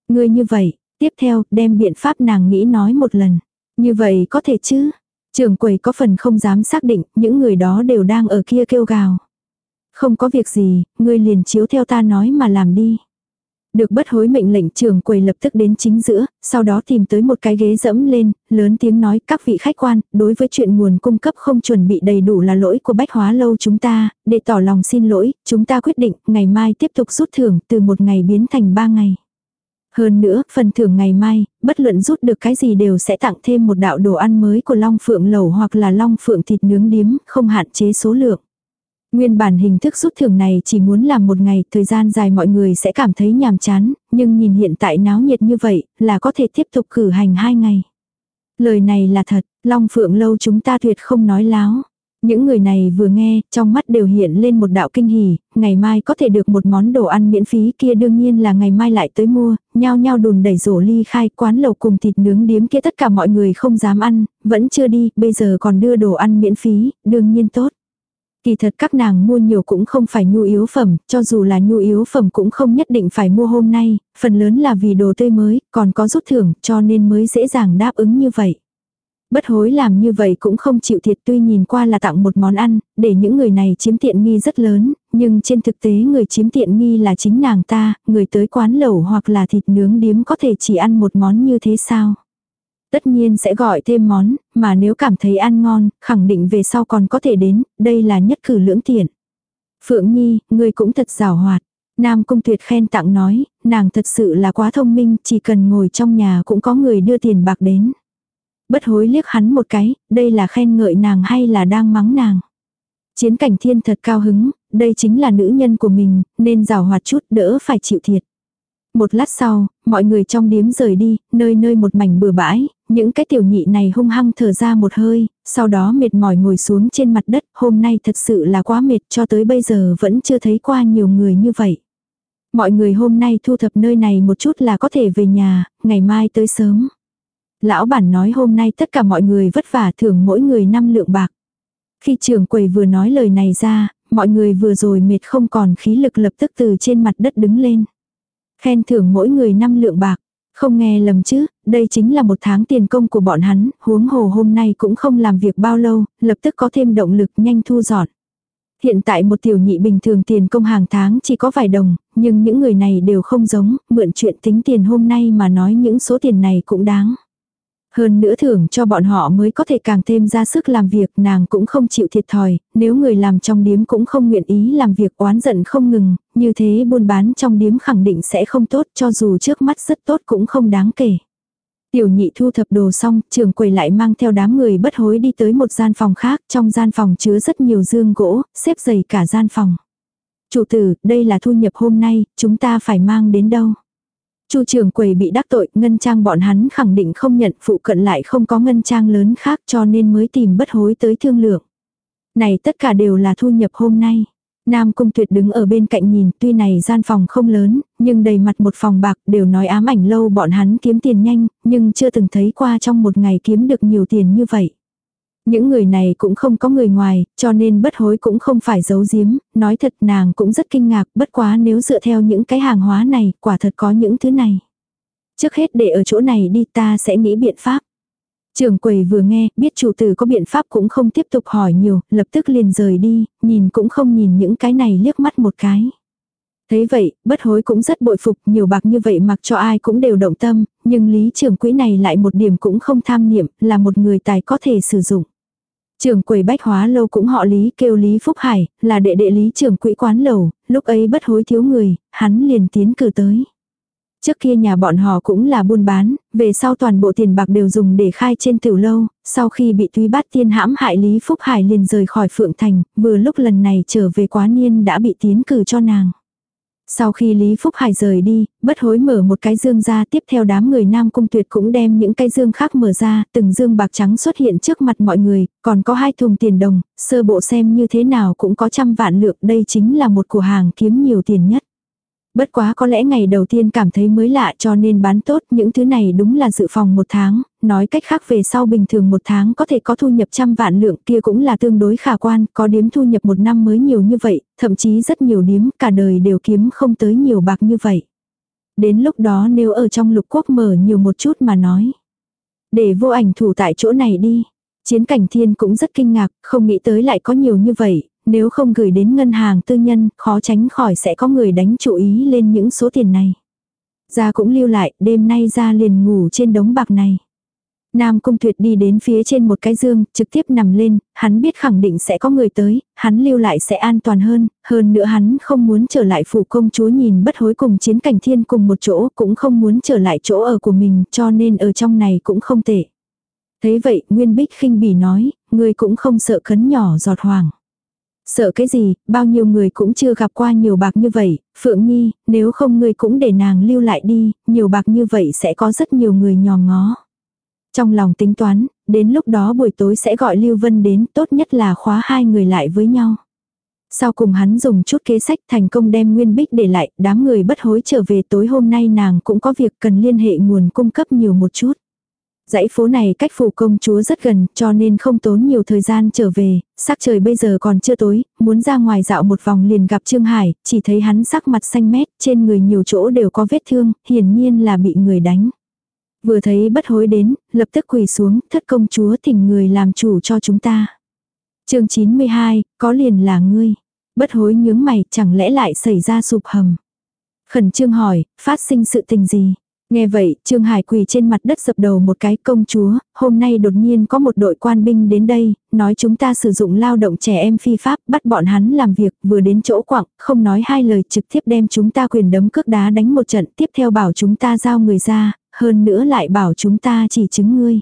Người như vậy, tiếp theo, đem biện pháp nàng nghĩ nói một lần. Như vậy có thể chứ? Trường quầy có phần không dám xác định, những người đó đều đang ở kia kêu gào. Không có việc gì, ngươi liền chiếu theo ta nói mà làm đi. Được bất hối mệnh lệnh trưởng quầy lập tức đến chính giữa, sau đó tìm tới một cái ghế dẫm lên, lớn tiếng nói các vị khách quan, đối với chuyện nguồn cung cấp không chuẩn bị đầy đủ là lỗi của bách hóa lâu chúng ta, để tỏ lòng xin lỗi, chúng ta quyết định ngày mai tiếp tục rút thưởng từ một ngày biến thành ba ngày. Hơn nữa, phần thưởng ngày mai, bất luận rút được cái gì đều sẽ tặng thêm một đạo đồ ăn mới của Long Phượng Lẩu hoặc là Long Phượng thịt nướng điếm, không hạn chế số lượng. Nguyên bản hình thức rút thưởng này chỉ muốn làm một ngày, thời gian dài mọi người sẽ cảm thấy nhàm chán, nhưng nhìn hiện tại náo nhiệt như vậy, là có thể tiếp tục cử hành hai ngày. Lời này là thật, Long Phượng lâu chúng ta tuyệt không nói láo. Những người này vừa nghe, trong mắt đều hiện lên một đạo kinh hỉ, ngày mai có thể được một món đồ ăn miễn phí kia đương nhiên là ngày mai lại tới mua, nhao nhao đùn đẩy rổ ly khai quán lầu cùng thịt nướng điếm kia tất cả mọi người không dám ăn, vẫn chưa đi, bây giờ còn đưa đồ ăn miễn phí, đương nhiên tốt. Kỳ thật các nàng mua nhiều cũng không phải nhu yếu phẩm, cho dù là nhu yếu phẩm cũng không nhất định phải mua hôm nay, phần lớn là vì đồ tươi mới, còn có rút thưởng, cho nên mới dễ dàng đáp ứng như vậy. Bất hối làm như vậy cũng không chịu thiệt tuy nhìn qua là tặng một món ăn, để những người này chiếm tiện nghi rất lớn, nhưng trên thực tế người chiếm tiện nghi là chính nàng ta, người tới quán lẩu hoặc là thịt nướng điếm có thể chỉ ăn một món như thế sao. Tất nhiên sẽ gọi thêm món, mà nếu cảm thấy ăn ngon, khẳng định về sau còn có thể đến, đây là nhất cử lưỡng tiện. Phượng Nhi, người cũng thật giàu hoạt. Nam Cung Tuyệt khen tặng nói, nàng thật sự là quá thông minh, chỉ cần ngồi trong nhà cũng có người đưa tiền bạc đến. Bất hối liếc hắn một cái, đây là khen ngợi nàng hay là đang mắng nàng. Chiến cảnh thiên thật cao hứng, đây chính là nữ nhân của mình, nên rào hoạt chút đỡ phải chịu thiệt. Một lát sau, mọi người trong điếm rời đi, nơi nơi một mảnh bừa bãi, những cái tiểu nhị này hung hăng thở ra một hơi, sau đó mệt mỏi ngồi xuống trên mặt đất, hôm nay thật sự là quá mệt cho tới bây giờ vẫn chưa thấy qua nhiều người như vậy. Mọi người hôm nay thu thập nơi này một chút là có thể về nhà, ngày mai tới sớm. Lão bản nói hôm nay tất cả mọi người vất vả thưởng mỗi người 5 lượng bạc. Khi trưởng quầy vừa nói lời này ra, mọi người vừa rồi mệt không còn khí lực lập tức từ trên mặt đất đứng lên. Khen thưởng mỗi người 5 lượng bạc. Không nghe lầm chứ, đây chính là một tháng tiền công của bọn hắn, huống hồ hôm nay cũng không làm việc bao lâu, lập tức có thêm động lực nhanh thu dọn. Hiện tại một tiểu nhị bình thường tiền công hàng tháng chỉ có vài đồng, nhưng những người này đều không giống, mượn chuyện tính tiền hôm nay mà nói những số tiền này cũng đáng. Hơn nữa thưởng cho bọn họ mới có thể càng thêm ra sức làm việc nàng cũng không chịu thiệt thòi, nếu người làm trong điếm cũng không nguyện ý làm việc oán giận không ngừng, như thế buôn bán trong điếm khẳng định sẽ không tốt cho dù trước mắt rất tốt cũng không đáng kể. Tiểu nhị thu thập đồ xong, trường quầy lại mang theo đám người bất hối đi tới một gian phòng khác, trong gian phòng chứa rất nhiều dương gỗ, xếp dày cả gian phòng. Chủ tử, đây là thu nhập hôm nay, chúng ta phải mang đến đâu? Chu trường quầy bị đắc tội, ngân trang bọn hắn khẳng định không nhận, phụ cận lại không có ngân trang lớn khác cho nên mới tìm bất hối tới thương lượng. Này tất cả đều là thu nhập hôm nay. Nam Cung Tuyệt đứng ở bên cạnh nhìn, tuy này gian phòng không lớn, nhưng đầy mặt một phòng bạc đều nói ám ảnh lâu bọn hắn kiếm tiền nhanh, nhưng chưa từng thấy qua trong một ngày kiếm được nhiều tiền như vậy. Những người này cũng không có người ngoài, cho nên bất hối cũng không phải giấu giếm, nói thật nàng cũng rất kinh ngạc, bất quá nếu dựa theo những cái hàng hóa này, quả thật có những thứ này. Trước hết để ở chỗ này đi ta sẽ nghĩ biện pháp. Trường quầy vừa nghe, biết chủ tử có biện pháp cũng không tiếp tục hỏi nhiều, lập tức liền rời đi, nhìn cũng không nhìn những cái này liếc mắt một cái. Thế vậy, bất hối cũng rất bội phục, nhiều bạc như vậy mặc cho ai cũng đều động tâm, nhưng lý trưởng quỹ này lại một điểm cũng không tham niệm, là một người tài có thể sử dụng trưởng quầy bách hóa lâu cũng họ Lý kêu Lý Phúc Hải, là đệ đệ Lý trưởng quỹ quán lầu, lúc ấy bất hối thiếu người, hắn liền tiến cử tới. Trước kia nhà bọn họ cũng là buôn bán, về sau toàn bộ tiền bạc đều dùng để khai trên tiểu lâu, sau khi bị tuy bát tiên hãm hại Lý Phúc Hải liền rời khỏi Phượng Thành, vừa lúc lần này trở về quá niên đã bị tiến cử cho nàng. Sau khi Lý Phúc Hải rời đi, bất hối mở một cái dương ra tiếp theo đám người nam cung tuyệt cũng đem những cái dương khác mở ra, từng dương bạc trắng xuất hiện trước mặt mọi người, còn có hai thùng tiền đồng, sơ bộ xem như thế nào cũng có trăm vạn lượng, đây chính là một cửa hàng kiếm nhiều tiền nhất. Bất quá có lẽ ngày đầu tiên cảm thấy mới lạ cho nên bán tốt những thứ này đúng là dự phòng một tháng, nói cách khác về sau bình thường một tháng có thể có thu nhập trăm vạn lượng kia cũng là tương đối khả quan, có điếm thu nhập một năm mới nhiều như vậy, thậm chí rất nhiều điếm cả đời đều kiếm không tới nhiều bạc như vậy. Đến lúc đó nếu ở trong lục quốc mở nhiều một chút mà nói. Để vô ảnh thủ tại chỗ này đi. Chiến cảnh thiên cũng rất kinh ngạc, không nghĩ tới lại có nhiều như vậy, nếu không gửi đến ngân hàng tư nhân, khó tránh khỏi sẽ có người đánh chú ý lên những số tiền này. gia cũng lưu lại, đêm nay ra liền ngủ trên đống bạc này. Nam Cung Tuyệt đi đến phía trên một cái giường, trực tiếp nằm lên, hắn biết khẳng định sẽ có người tới, hắn lưu lại sẽ an toàn hơn, hơn nữa hắn không muốn trở lại phủ công chúa nhìn bất hối cùng chiến cảnh thiên cùng một chỗ, cũng không muốn trở lại chỗ ở của mình, cho nên ở trong này cũng không tệ. Thế vậy, Nguyên Bích khinh bỉ nói, người cũng không sợ khấn nhỏ giọt hoàng. Sợ cái gì, bao nhiêu người cũng chưa gặp qua nhiều bạc như vậy, Phượng Nhi, nếu không người cũng để nàng lưu lại đi, nhiều bạc như vậy sẽ có rất nhiều người nhòm ngó. Trong lòng tính toán, đến lúc đó buổi tối sẽ gọi Lưu Vân đến, tốt nhất là khóa hai người lại với nhau. Sau cùng hắn dùng chút kế sách thành công đem Nguyên Bích để lại, đám người bất hối trở về tối hôm nay nàng cũng có việc cần liên hệ nguồn cung cấp nhiều một chút. Dãy phố này cách phủ công chúa rất gần, cho nên không tốn nhiều thời gian trở về, sắc trời bây giờ còn chưa tối, muốn ra ngoài dạo một vòng liền gặp Trương Hải, chỉ thấy hắn sắc mặt xanh mét, trên người nhiều chỗ đều có vết thương, hiển nhiên là bị người đánh. Vừa thấy bất hối đến, lập tức quỳ xuống, thất công chúa thỉnh người làm chủ cho chúng ta. chương 92, có liền là ngươi. Bất hối nhướng mày, chẳng lẽ lại xảy ra sụp hầm. Khẩn trương hỏi, phát sinh sự tình gì? Nghe vậy, Trương Hải quỳ trên mặt đất dập đầu một cái công chúa, hôm nay đột nhiên có một đội quan binh đến đây, nói chúng ta sử dụng lao động trẻ em phi pháp, bắt bọn hắn làm việc, vừa đến chỗ quặng, không nói hai lời trực tiếp đem chúng ta quyền đấm cước đá đánh một trận, tiếp theo bảo chúng ta giao người ra, hơn nữa lại bảo chúng ta chỉ chứng ngươi.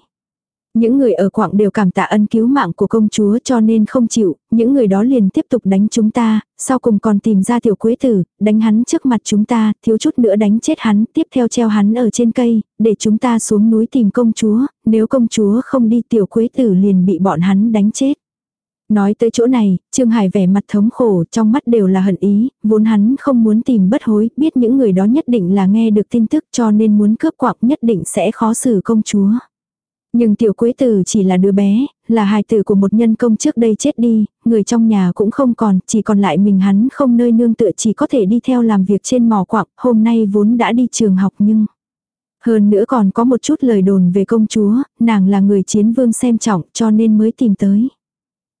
Những người ở quảng đều cảm tạ ân cứu mạng của công chúa cho nên không chịu, những người đó liền tiếp tục đánh chúng ta, sau cùng còn tìm ra tiểu quế tử, đánh hắn trước mặt chúng ta, thiếu chút nữa đánh chết hắn, tiếp theo treo hắn ở trên cây, để chúng ta xuống núi tìm công chúa, nếu công chúa không đi tiểu quế tử liền bị bọn hắn đánh chết. Nói tới chỗ này, Trương Hải vẻ mặt thống khổ, trong mắt đều là hận ý, vốn hắn không muốn tìm bất hối, biết những người đó nhất định là nghe được tin tức cho nên muốn cướp quạng nhất định sẽ khó xử công chúa. Nhưng tiểu quế tử chỉ là đứa bé, là hài tử của một nhân công trước đây chết đi, người trong nhà cũng không còn, chỉ còn lại mình hắn không nơi nương tựa chỉ có thể đi theo làm việc trên mỏ quạng, hôm nay vốn đã đi trường học nhưng... Hơn nữa còn có một chút lời đồn về công chúa, nàng là người chiến vương xem trọng cho nên mới tìm tới.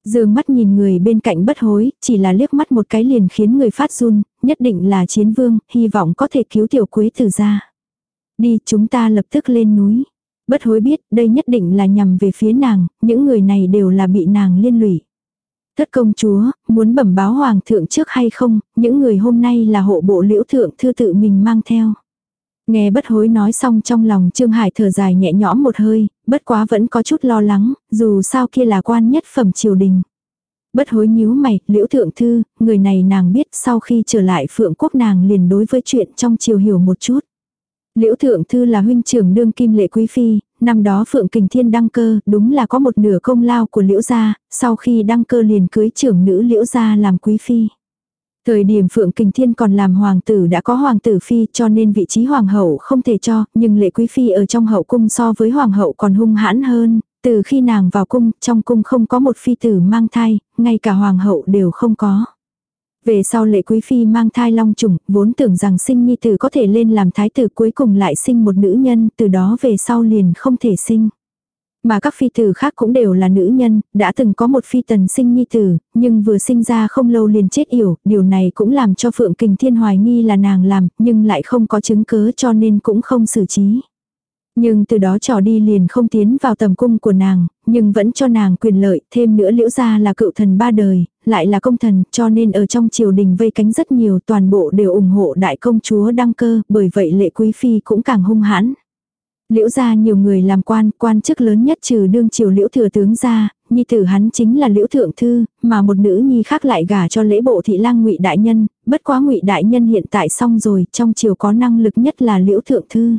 Dương mắt nhìn người bên cạnh bất hối, chỉ là liếc mắt một cái liền khiến người phát run, nhất định là chiến vương, hy vọng có thể cứu tiểu quế tử ra. Đi chúng ta lập tức lên núi. Bất hối biết đây nhất định là nhằm về phía nàng, những người này đều là bị nàng liên lụy. Thất công chúa, muốn bẩm báo hoàng thượng trước hay không, những người hôm nay là hộ bộ liễu thượng thư tự mình mang theo. Nghe bất hối nói xong trong lòng Trương Hải thở dài nhẹ nhõm một hơi, bất quá vẫn có chút lo lắng, dù sao kia là quan nhất phẩm triều đình. Bất hối nhíu mày, liễu thượng thư, người này nàng biết sau khi trở lại phượng quốc nàng liền đối với chuyện trong triều hiểu một chút. Liễu thượng thư là huynh trưởng đương kim lệ quý phi, năm đó phượng kình thiên đăng cơ, đúng là có một nửa công lao của liễu gia, sau khi đăng cơ liền cưới trưởng nữ liễu gia làm quý phi. Thời điểm Phượng Kình Thiên còn làm hoàng tử đã có hoàng tử phi cho nên vị trí hoàng hậu không thể cho, nhưng lệ quý phi ở trong hậu cung so với hoàng hậu còn hung hãn hơn, từ khi nàng vào cung, trong cung không có một phi tử mang thai, ngay cả hoàng hậu đều không có. Về sau lệ quý phi mang thai long trùng, vốn tưởng rằng sinh nhi tử có thể lên làm thái tử cuối cùng lại sinh một nữ nhân, từ đó về sau liền không thể sinh. Mà các phi tử khác cũng đều là nữ nhân, đã từng có một phi tần sinh nhi tử, nhưng vừa sinh ra không lâu liền chết yểu, điều này cũng làm cho Phượng Kình Thiên hoài nghi là nàng làm, nhưng lại không có chứng cớ cho nên cũng không xử trí. Nhưng từ đó trò đi liền không tiến vào tầm cung của nàng, nhưng vẫn cho nàng quyền lợi, thêm nữa liễu gia là cựu thần ba đời, lại là công thần, cho nên ở trong triều đình vây cánh rất nhiều toàn bộ đều ủng hộ đại công chúa đăng cơ, bởi vậy lệ quý phi cũng càng hung hãn. Liễu gia nhiều người làm quan, quan chức lớn nhất trừ đương triều liễu thừa tướng gia, nhi tử hắn chính là liễu thượng thư, mà một nữ nhi khác lại gả cho lễ bộ thị lang ngụy đại nhân, bất quá ngụy đại nhân hiện tại xong rồi, trong triều có năng lực nhất là liễu thượng thư.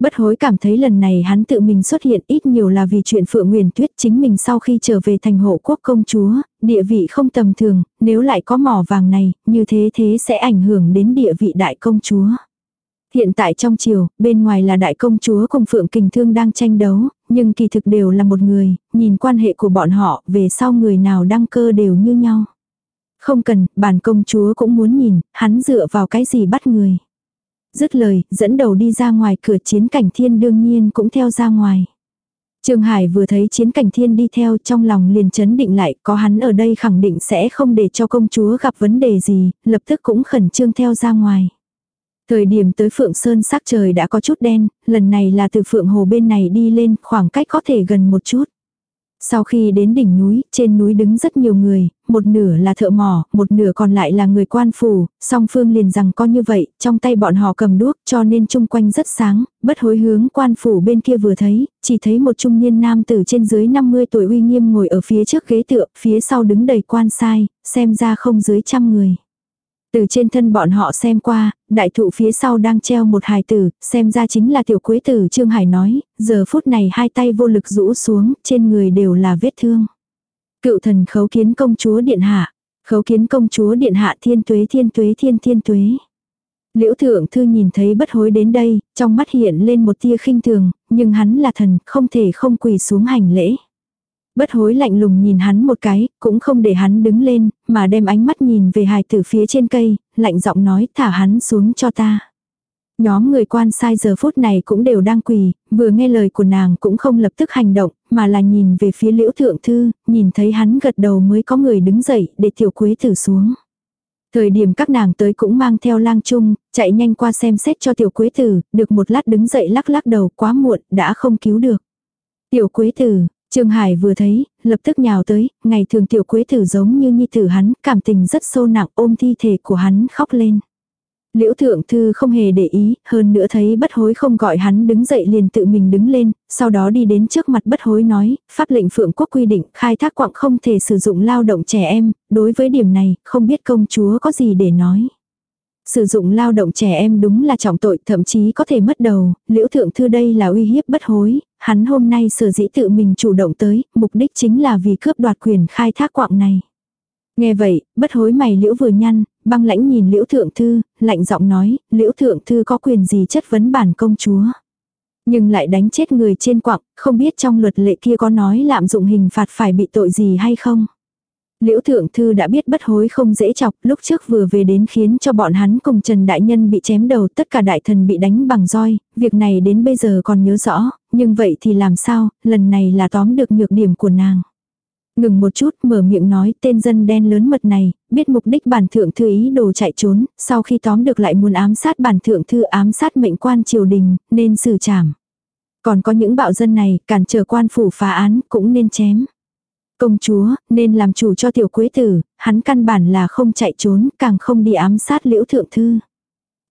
Bất hối cảm thấy lần này hắn tự mình xuất hiện ít nhiều là vì chuyện Phượng Nguyền Tuyết chính mình sau khi trở về thành hộ quốc công chúa, địa vị không tầm thường, nếu lại có mỏ vàng này, như thế thế sẽ ảnh hưởng đến địa vị đại công chúa. Hiện tại trong triều, bên ngoài là đại công chúa cùng Phượng Kình Thương đang tranh đấu, nhưng kỳ thực đều là một người, nhìn quan hệ của bọn họ, về sau người nào đăng cơ đều như nhau. Không cần, bản công chúa cũng muốn nhìn, hắn dựa vào cái gì bắt người. Dứt lời, dẫn đầu đi ra ngoài cửa chiến cảnh thiên đương nhiên cũng theo ra ngoài. Trương Hải vừa thấy chiến cảnh thiên đi theo trong lòng liền chấn định lại có hắn ở đây khẳng định sẽ không để cho công chúa gặp vấn đề gì, lập tức cũng khẩn trương theo ra ngoài. Thời điểm tới Phượng Sơn sắc trời đã có chút đen, lần này là từ Phượng Hồ bên này đi lên, khoảng cách có thể gần một chút. Sau khi đến đỉnh núi, trên núi đứng rất nhiều người, một nửa là thợ mỏ, một nửa còn lại là người quan phủ, song phương liền rằng có như vậy, trong tay bọn họ cầm đuốc cho nên chung quanh rất sáng, bất hối hướng quan phủ bên kia vừa thấy, chỉ thấy một trung niên nam tử trên dưới 50 tuổi uy nghiêm ngồi ở phía trước ghế tựa, phía sau đứng đầy quan sai, xem ra không dưới trăm người. Từ trên thân bọn họ xem qua, đại thụ phía sau đang treo một hài tử, xem ra chính là tiểu quế tử Trương Hải nói, giờ phút này hai tay vô lực rũ xuống, trên người đều là vết thương. Cựu thần khấu kiến công chúa điện hạ, khấu kiến công chúa điện hạ thiên tuế thiên tuế thiên thiên tuế. Liễu thượng thư nhìn thấy bất hối đến đây, trong mắt hiện lên một tia khinh thường, nhưng hắn là thần, không thể không quỳ xuống hành lễ. Bất hối lạnh lùng nhìn hắn một cái, cũng không để hắn đứng lên, mà đem ánh mắt nhìn về hài tử phía trên cây, lạnh giọng nói thả hắn xuống cho ta. Nhóm người quan sai giờ phút này cũng đều đang quỳ, vừa nghe lời của nàng cũng không lập tức hành động, mà là nhìn về phía liễu thượng thư, nhìn thấy hắn gật đầu mới có người đứng dậy để tiểu quế tử xuống. Thời điểm các nàng tới cũng mang theo lang chung, chạy nhanh qua xem xét cho tiểu quế tử, được một lát đứng dậy lắc lắc đầu quá muộn, đã không cứu được. Tiểu quế tử, Trương Hải vừa thấy, lập tức nhào tới, ngày thường tiểu quế tử giống như nhi tử hắn, cảm tình rất sâu nặng ôm thi thể của hắn khóc lên. Liễu thượng thư không hề để ý, hơn nữa thấy bất hối không gọi hắn đứng dậy liền tự mình đứng lên, sau đó đi đến trước mặt bất hối nói, pháp lệnh phượng quốc quy định khai thác quặng không thể sử dụng lao động trẻ em, đối với điểm này, không biết công chúa có gì để nói. Sử dụng lao động trẻ em đúng là trọng tội, thậm chí có thể mất đầu, liễu thượng thư đây là uy hiếp bất hối, hắn hôm nay sở dĩ tự mình chủ động tới, mục đích chính là vì cướp đoạt quyền khai thác quạng này. Nghe vậy, bất hối mày liễu vừa nhăn, băng lãnh nhìn liễu thượng thư, lạnh giọng nói, liễu thượng thư có quyền gì chất vấn bản công chúa. Nhưng lại đánh chết người trên quạng, không biết trong luật lệ kia có nói lạm dụng hình phạt phải bị tội gì hay không. Liễu Thượng Thư đã biết bất hối không dễ chọc, lúc trước vừa về đến khiến cho bọn hắn cùng Trần Đại Nhân bị chém đầu, tất cả đại thần bị đánh bằng roi, việc này đến bây giờ còn nhớ rõ, nhưng vậy thì làm sao, lần này là tóm được nhược điểm của nàng. Ngừng một chút mở miệng nói tên dân đen lớn mật này, biết mục đích bản thượng thư ý đồ chạy trốn, sau khi tóm được lại muốn ám sát bản thượng thư ám sát mệnh quan triều đình, nên xử trảm. Còn có những bạo dân này, cản trở quan phủ phá án, cũng nên chém. Công chúa, nên làm chủ cho tiểu quế tử, hắn căn bản là không chạy trốn, càng không đi ám sát liễu thượng thư.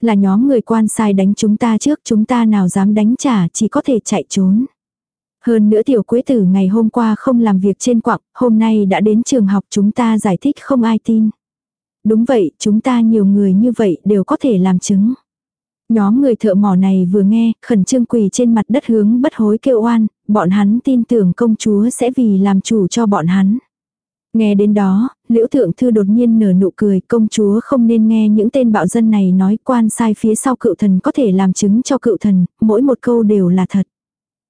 Là nhóm người quan sai đánh chúng ta trước, chúng ta nào dám đánh trả, chỉ có thể chạy trốn. Hơn nữa tiểu quế tử ngày hôm qua không làm việc trên quặng, hôm nay đã đến trường học chúng ta giải thích không ai tin. Đúng vậy, chúng ta nhiều người như vậy đều có thể làm chứng. Nhóm người thợ mỏ này vừa nghe, khẩn trương quỳ trên mặt đất hướng bất hối kêu oan, bọn hắn tin tưởng công chúa sẽ vì làm chủ cho bọn hắn. Nghe đến đó, liễu thượng thư đột nhiên nở nụ cười, công chúa không nên nghe những tên bạo dân này nói quan sai phía sau cựu thần có thể làm chứng cho cựu thần, mỗi một câu đều là thật.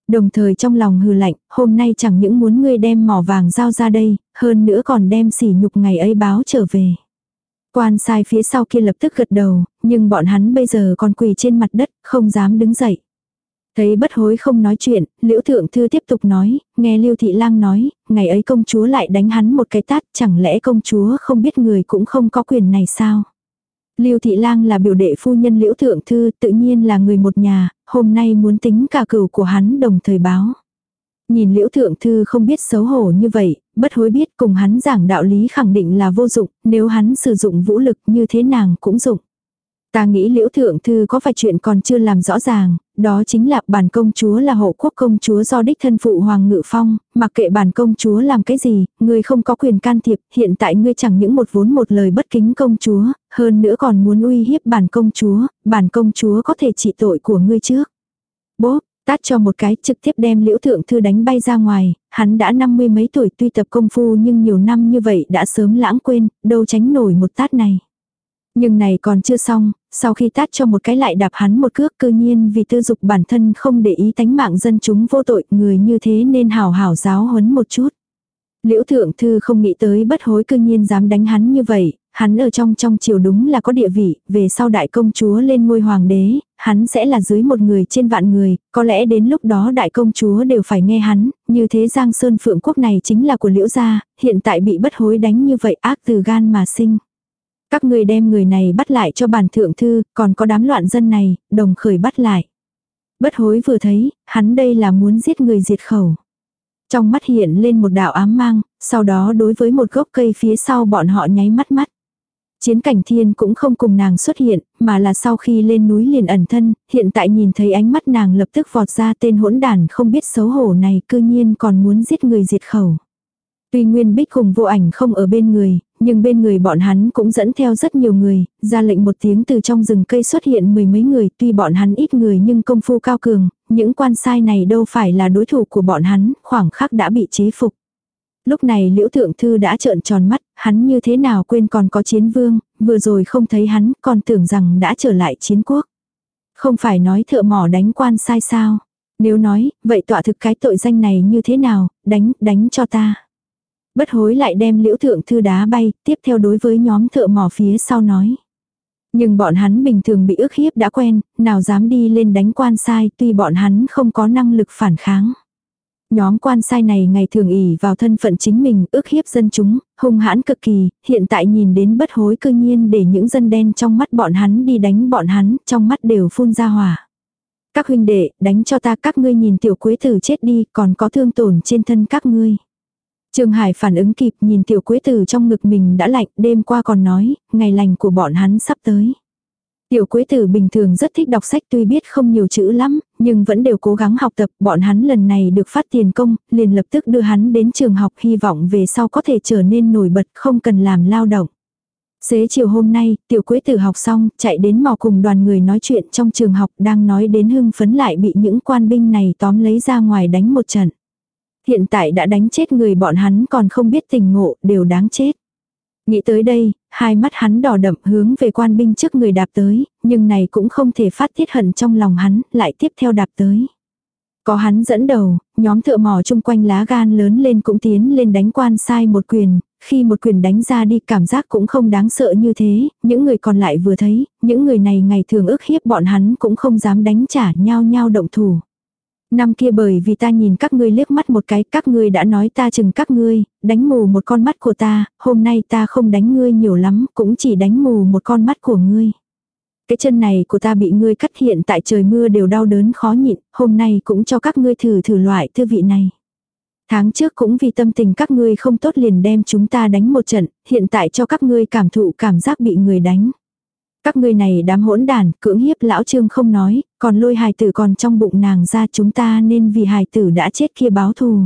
Đồng thời trong lòng hừ lạnh, hôm nay chẳng những muốn ngươi đem mỏ vàng giao ra đây, hơn nữa còn đem sỉ nhục ngày ấy báo trở về. Quan sai phía sau kia lập tức gật đầu, nhưng bọn hắn bây giờ còn quỳ trên mặt đất, không dám đứng dậy. Thấy bất hối không nói chuyện, liễu thượng thư tiếp tục nói, nghe lưu thị lang nói, ngày ấy công chúa lại đánh hắn một cái tát, chẳng lẽ công chúa không biết người cũng không có quyền này sao? Lưu thị lang là biểu đệ phu nhân liễu thượng thư, tự nhiên là người một nhà, hôm nay muốn tính cả cửu của hắn đồng thời báo. Nhìn liễu thượng thư không biết xấu hổ như vậy, bất hối biết cùng hắn giảng đạo lý khẳng định là vô dụng, nếu hắn sử dụng vũ lực như thế nàng cũng dụng. Ta nghĩ liễu thượng thư có vài chuyện còn chưa làm rõ ràng, đó chính là bản công chúa là hộ quốc công chúa do đích thân phụ Hoàng Ngự Phong, mặc kệ bản công chúa làm cái gì, ngươi không có quyền can thiệp, hiện tại ngươi chẳng những một vốn một lời bất kính công chúa, hơn nữa còn muốn uy hiếp bản công chúa, bản công chúa có thể trị tội của ngươi trước. Bố, tát cho một cái trực tiếp đem liễu thượng thư đánh bay ra ngoài, hắn đã năm mươi mấy tuổi tuy tập công phu nhưng nhiều năm như vậy đã sớm lãng quên, đâu tránh nổi một tát này. Nhưng này còn chưa xong, sau khi tát cho một cái lại đạp hắn một cước cư nhiên vì tư dục bản thân không để ý tánh mạng dân chúng vô tội, người như thế nên hào hào giáo huấn một chút. Liễu thượng thư không nghĩ tới bất hối cư nhiên dám đánh hắn như vậy, hắn ở trong trong triều đúng là có địa vị, về sau đại công chúa lên ngôi hoàng đế, hắn sẽ là dưới một người trên vạn người, có lẽ đến lúc đó đại công chúa đều phải nghe hắn, như thế Giang Sơn Phượng Quốc này chính là của liễu gia, hiện tại bị bất hối đánh như vậy ác từ gan mà sinh. Các ngươi đem người này bắt lại cho bản thượng thư, còn có đám loạn dân này, đồng khởi bắt lại. Bất hối vừa thấy, hắn đây là muốn giết người diệt khẩu. Trong mắt hiện lên một đạo ám mang, sau đó đối với một gốc cây phía sau bọn họ nháy mắt mắt. Chiến cảnh thiên cũng không cùng nàng xuất hiện, mà là sau khi lên núi liền ẩn thân, hiện tại nhìn thấy ánh mắt nàng lập tức vọt ra tên hỗn đàn không biết xấu hổ này cư nhiên còn muốn giết người diệt khẩu. Tuy Nguyên Bích cùng vô ảnh không ở bên người, nhưng bên người bọn hắn cũng dẫn theo rất nhiều người, ra lệnh một tiếng từ trong rừng cây xuất hiện mười mấy người, tuy bọn hắn ít người nhưng công phu cao cường, những quan sai này đâu phải là đối thủ của bọn hắn, khoảng khắc đã bị chế phục. Lúc này liễu thượng thư đã trợn tròn mắt, hắn như thế nào quên còn có chiến vương, vừa rồi không thấy hắn, còn tưởng rằng đã trở lại chiến quốc. Không phải nói thợ mỏ đánh quan sai sao. Nếu nói, vậy tọa thực cái tội danh này như thế nào, đánh, đánh cho ta. Bất hối lại đem liễu thượng thư đá bay, tiếp theo đối với nhóm thợ mỏ phía sau nói. Nhưng bọn hắn bình thường bị ức hiếp đã quen, nào dám đi lên đánh quan sai tuy bọn hắn không có năng lực phản kháng. Nhóm quan sai này ngày thường ỉ vào thân phận chính mình ức hiếp dân chúng, hung hãn cực kỳ, hiện tại nhìn đến bất hối cơ nhiên để những dân đen trong mắt bọn hắn đi đánh bọn hắn, trong mắt đều phun ra hỏa. Các huynh đệ, đánh cho ta các ngươi nhìn tiểu quế tử chết đi, còn có thương tổn trên thân các ngươi. Trường Hải phản ứng kịp nhìn tiểu quế tử trong ngực mình đã lạnh, đêm qua còn nói, ngày lành của bọn hắn sắp tới. Tiểu quế tử bình thường rất thích đọc sách tuy biết không nhiều chữ lắm, nhưng vẫn đều cố gắng học tập, bọn hắn lần này được phát tiền công, liền lập tức đưa hắn đến trường học hy vọng về sau có thể trở nên nổi bật không cần làm lao động. Xế chiều hôm nay, tiểu quế tử học xong, chạy đến mò cùng đoàn người nói chuyện trong trường học đang nói đến hưng phấn lại bị những quan binh này tóm lấy ra ngoài đánh một trận. Hiện tại đã đánh chết người bọn hắn còn không biết tình ngộ, đều đáng chết. Nghĩ tới đây, hai mắt hắn đỏ đậm hướng về quan binh trước người đạp tới, nhưng này cũng không thể phát tiết hận trong lòng hắn, lại tiếp theo đạp tới. Có hắn dẫn đầu, nhóm thợ mỏ chung quanh lá gan lớn lên cũng tiến lên đánh quan sai một quyền, khi một quyền đánh ra đi cảm giác cũng không đáng sợ như thế, những người còn lại vừa thấy, những người này ngày thường ức hiếp bọn hắn cũng không dám đánh trả nhau nhau động thủ. Năm kia bởi vì ta nhìn các ngươi liếc mắt một cái, các ngươi đã nói ta chừng các ngươi, đánh mù một con mắt của ta, hôm nay ta không đánh ngươi nhiều lắm, cũng chỉ đánh mù một con mắt của ngươi. Cái chân này của ta bị ngươi cắt hiện tại trời mưa đều đau đớn khó nhịn, hôm nay cũng cho các ngươi thử thử loại thư vị này. Tháng trước cũng vì tâm tình các ngươi không tốt liền đem chúng ta đánh một trận, hiện tại cho các ngươi cảm thụ cảm giác bị người đánh. Các ngươi này đám hỗn đàn, cưỡng hiếp lão trương không nói, còn lôi hài tử còn trong bụng nàng ra chúng ta nên vì hài tử đã chết kia báo thù.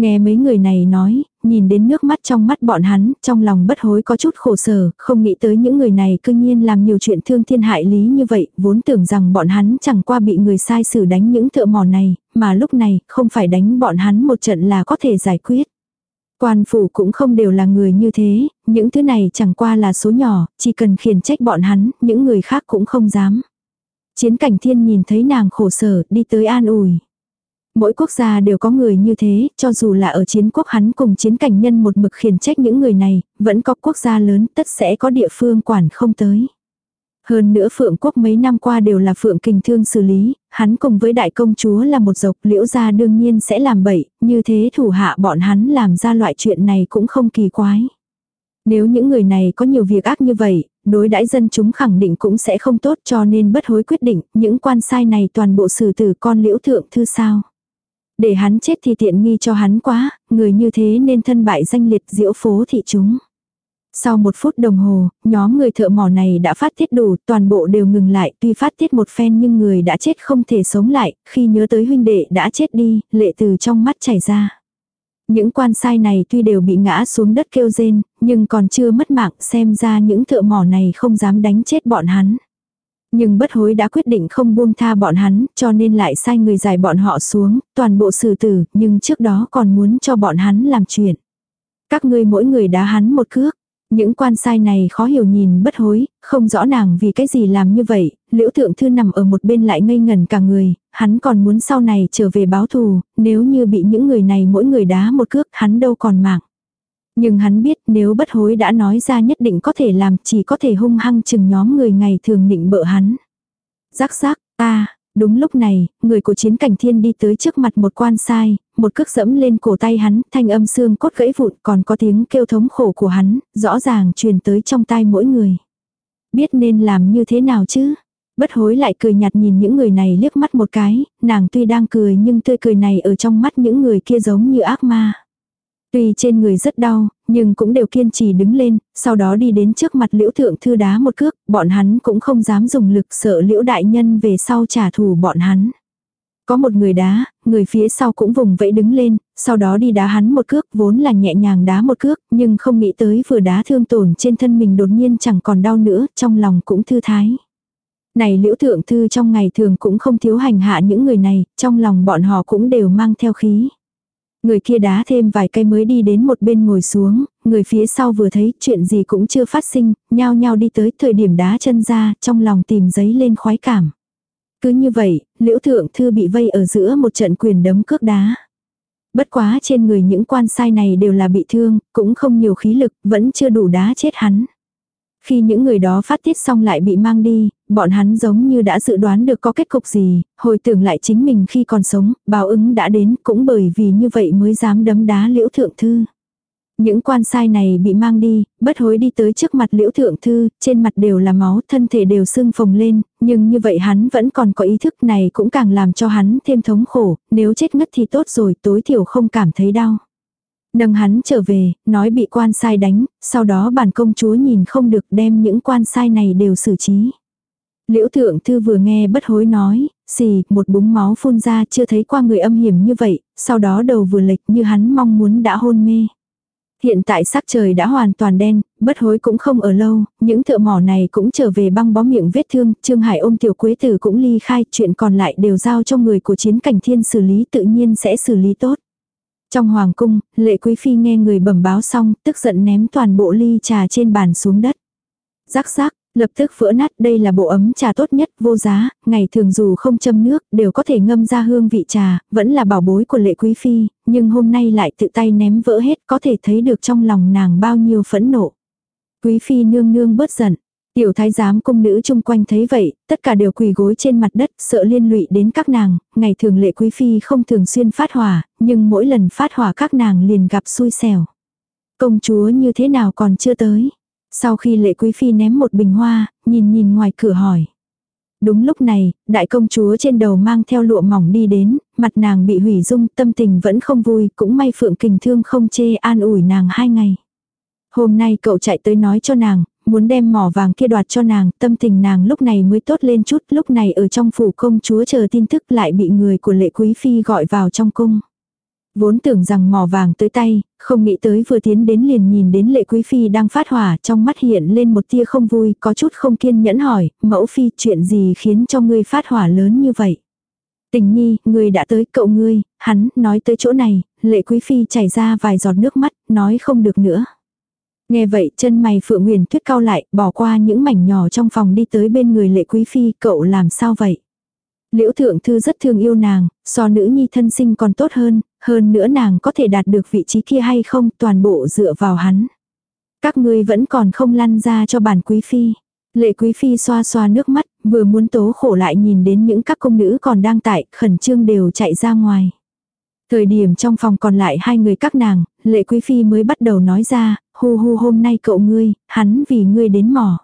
Nghe mấy người này nói, nhìn đến nước mắt trong mắt bọn hắn, trong lòng bất hối có chút khổ sở, không nghĩ tới những người này cư nhiên làm nhiều chuyện thương thiên hại lý như vậy, vốn tưởng rằng bọn hắn chẳng qua bị người sai xử đánh những thợ mỏ này, mà lúc này không phải đánh bọn hắn một trận là có thể giải quyết. Quan phủ cũng không đều là người như thế, những thứ này chẳng qua là số nhỏ, chỉ cần khiển trách bọn hắn, những người khác cũng không dám. Chiến cảnh thiên nhìn thấy nàng khổ sở, đi tới an ủi. Mỗi quốc gia đều có người như thế, cho dù là ở chiến quốc hắn cùng chiến cảnh nhân một mực khiển trách những người này, vẫn có quốc gia lớn tất sẽ có địa phương quản không tới. Hơn nữa Phượng Quốc mấy năm qua đều là Phượng Kình Thương xử lý, hắn cùng với đại công chúa là một dọc liễu gia đương nhiên sẽ làm bậy, như thế thủ hạ bọn hắn làm ra loại chuyện này cũng không kỳ quái. Nếu những người này có nhiều việc ác như vậy, đối đãi dân chúng khẳng định cũng sẽ không tốt cho nên bất hối quyết định, những quan sai này toàn bộ xử tử con liễu thượng thư sao. Để hắn chết thì tiện nghi cho hắn quá, người như thế nên thân bại danh liệt diễu phố thị chúng. Sau một phút đồng hồ, nhóm người thợ mỏ này đã phát tiết đủ, toàn bộ đều ngừng lại, tuy phát tiết một phen nhưng người đã chết không thể sống lại, khi nhớ tới huynh đệ đã chết đi, lệ từ trong mắt chảy ra. Những quan sai này tuy đều bị ngã xuống đất kêu rên, nhưng còn chưa mất mạng xem ra những thợ mỏ này không dám đánh chết bọn hắn. Nhưng bất hối đã quyết định không buông tha bọn hắn, cho nên lại sai người giải bọn họ xuống, toàn bộ xử tử, nhưng trước đó còn muốn cho bọn hắn làm chuyện. Các ngươi mỗi người đá hắn một cước. Những quan sai này khó hiểu nhìn bất hối, không rõ nàng vì cái gì làm như vậy, liễu thượng thư nằm ở một bên lại ngây ngần cả người, hắn còn muốn sau này trở về báo thù, nếu như bị những người này mỗi người đá một cước hắn đâu còn mạng. Nhưng hắn biết nếu bất hối đã nói ra nhất định có thể làm chỉ có thể hung hăng chừng nhóm người ngày thường định bợ hắn. Rắc rắc, ta, Đúng lúc này, người của chiến cảnh thiên đi tới trước mặt một quan sai, một cước dẫm lên cổ tay hắn, thanh âm xương cốt gãy vụn còn có tiếng kêu thống khổ của hắn, rõ ràng truyền tới trong tai mỗi người. Biết nên làm như thế nào chứ? Bất hối lại cười nhạt nhìn những người này liếc mắt một cái, nàng tuy đang cười nhưng tươi cười này ở trong mắt những người kia giống như ác ma. Tuy trên người rất đau, nhưng cũng đều kiên trì đứng lên, sau đó đi đến trước mặt liễu thượng thư đá một cước, bọn hắn cũng không dám dùng lực sợ liễu đại nhân về sau trả thù bọn hắn. Có một người đá, người phía sau cũng vùng vẫy đứng lên, sau đó đi đá hắn một cước vốn là nhẹ nhàng đá một cước, nhưng không nghĩ tới vừa đá thương tổn trên thân mình đột nhiên chẳng còn đau nữa, trong lòng cũng thư thái. Này liễu thượng thư trong ngày thường cũng không thiếu hành hạ những người này, trong lòng bọn họ cũng đều mang theo khí. Người kia đá thêm vài cây mới đi đến một bên ngồi xuống, người phía sau vừa thấy chuyện gì cũng chưa phát sinh, nhao nhao đi tới thời điểm đá chân ra, trong lòng tìm giấy lên khoái cảm. Cứ như vậy, liễu thượng thư bị vây ở giữa một trận quyền đấm cước đá. Bất quá trên người những quan sai này đều là bị thương, cũng không nhiều khí lực, vẫn chưa đủ đá chết hắn. Khi những người đó phát tiết xong lại bị mang đi, bọn hắn giống như đã dự đoán được có kết cục gì, hồi tưởng lại chính mình khi còn sống, báo ứng đã đến cũng bởi vì như vậy mới dám đấm đá liễu thượng thư. Những quan sai này bị mang đi, bất hối đi tới trước mặt liễu thượng thư, trên mặt đều là máu, thân thể đều sưng phồng lên, nhưng như vậy hắn vẫn còn có ý thức này cũng càng làm cho hắn thêm thống khổ, nếu chết ngất thì tốt rồi, tối thiểu không cảm thấy đau. Nâng hắn trở về, nói bị quan sai đánh, sau đó bản công chúa nhìn không được đem những quan sai này đều xử trí. Liễu thượng thư vừa nghe bất hối nói, xì, một búng máu phun ra chưa thấy qua người âm hiểm như vậy, sau đó đầu vừa lệch như hắn mong muốn đã hôn mê. Hiện tại sắc trời đã hoàn toàn đen, bất hối cũng không ở lâu, những thợ mỏ này cũng trở về băng bó miệng vết thương, Trương Hải ôm tiểu quế tử cũng ly khai, chuyện còn lại đều giao cho người của chiến cảnh thiên xử lý tự nhiên sẽ xử lý tốt. Trong hoàng cung, lệ quý phi nghe người bẩm báo xong, tức giận ném toàn bộ ly trà trên bàn xuống đất. Rắc rắc, lập tức vỡ nát đây là bộ ấm trà tốt nhất vô giá, ngày thường dù không châm nước đều có thể ngâm ra hương vị trà, vẫn là bảo bối của lệ quý phi, nhưng hôm nay lại tự tay ném vỡ hết có thể thấy được trong lòng nàng bao nhiêu phẫn nộ. Quý phi nương nương bớt giận, Tiểu thái giám cung nữ chung quanh thấy vậy, tất cả đều quỳ gối trên mặt đất, sợ liên lụy đến các nàng, ngày thường lệ quý phi không thường xuyên phát hỏa, nhưng mỗi lần phát hỏa các nàng liền gặp xui xẻo. Công chúa như thế nào còn chưa tới? Sau khi lệ quý phi ném một bình hoa, nhìn nhìn ngoài cửa hỏi. Đúng lúc này, đại công chúa trên đầu mang theo lụa mỏng đi đến, mặt nàng bị hủy dung, tâm tình vẫn không vui, cũng may phượng kình thương không chê an ủi nàng hai ngày. Hôm nay cậu chạy tới nói cho nàng, muốn đem mỏ vàng kia đoạt cho nàng, tâm tình nàng lúc này mới tốt lên chút, lúc này ở trong phủ công chúa chờ tin tức lại bị người của lệ quý phi gọi vào trong cung. Vốn tưởng rằng mỏ vàng tới tay, không nghĩ tới vừa tiến đến liền nhìn đến lệ quý phi đang phát hỏa, trong mắt hiện lên một tia không vui, có chút không kiên nhẫn hỏi, mẫu phi chuyện gì khiến cho ngươi phát hỏa lớn như vậy. Tình nhi, ngươi đã tới cậu ngươi, hắn, nói tới chỗ này, lệ quý phi chảy ra vài giọt nước mắt, nói không được nữa. Nghe vậy chân mày Phượng Nguyền Tuyết cao lại, bỏ qua những mảnh nhỏ trong phòng đi tới bên người lệ quý phi, cậu làm sao vậy? Liễu thượng thư rất thương yêu nàng, so nữ nhi thân sinh còn tốt hơn, hơn nữa nàng có thể đạt được vị trí kia hay không, toàn bộ dựa vào hắn. Các ngươi vẫn còn không lăn ra cho bản quý phi. Lệ quý phi xoa xoa nước mắt, vừa muốn tố khổ lại nhìn đến những các công nữ còn đang tại, khẩn trương đều chạy ra ngoài. Thời điểm trong phòng còn lại hai người các nàng, lệ quý phi mới bắt đầu nói ra, hu hu hôm nay cậu ngươi, hắn vì ngươi đến mỏ.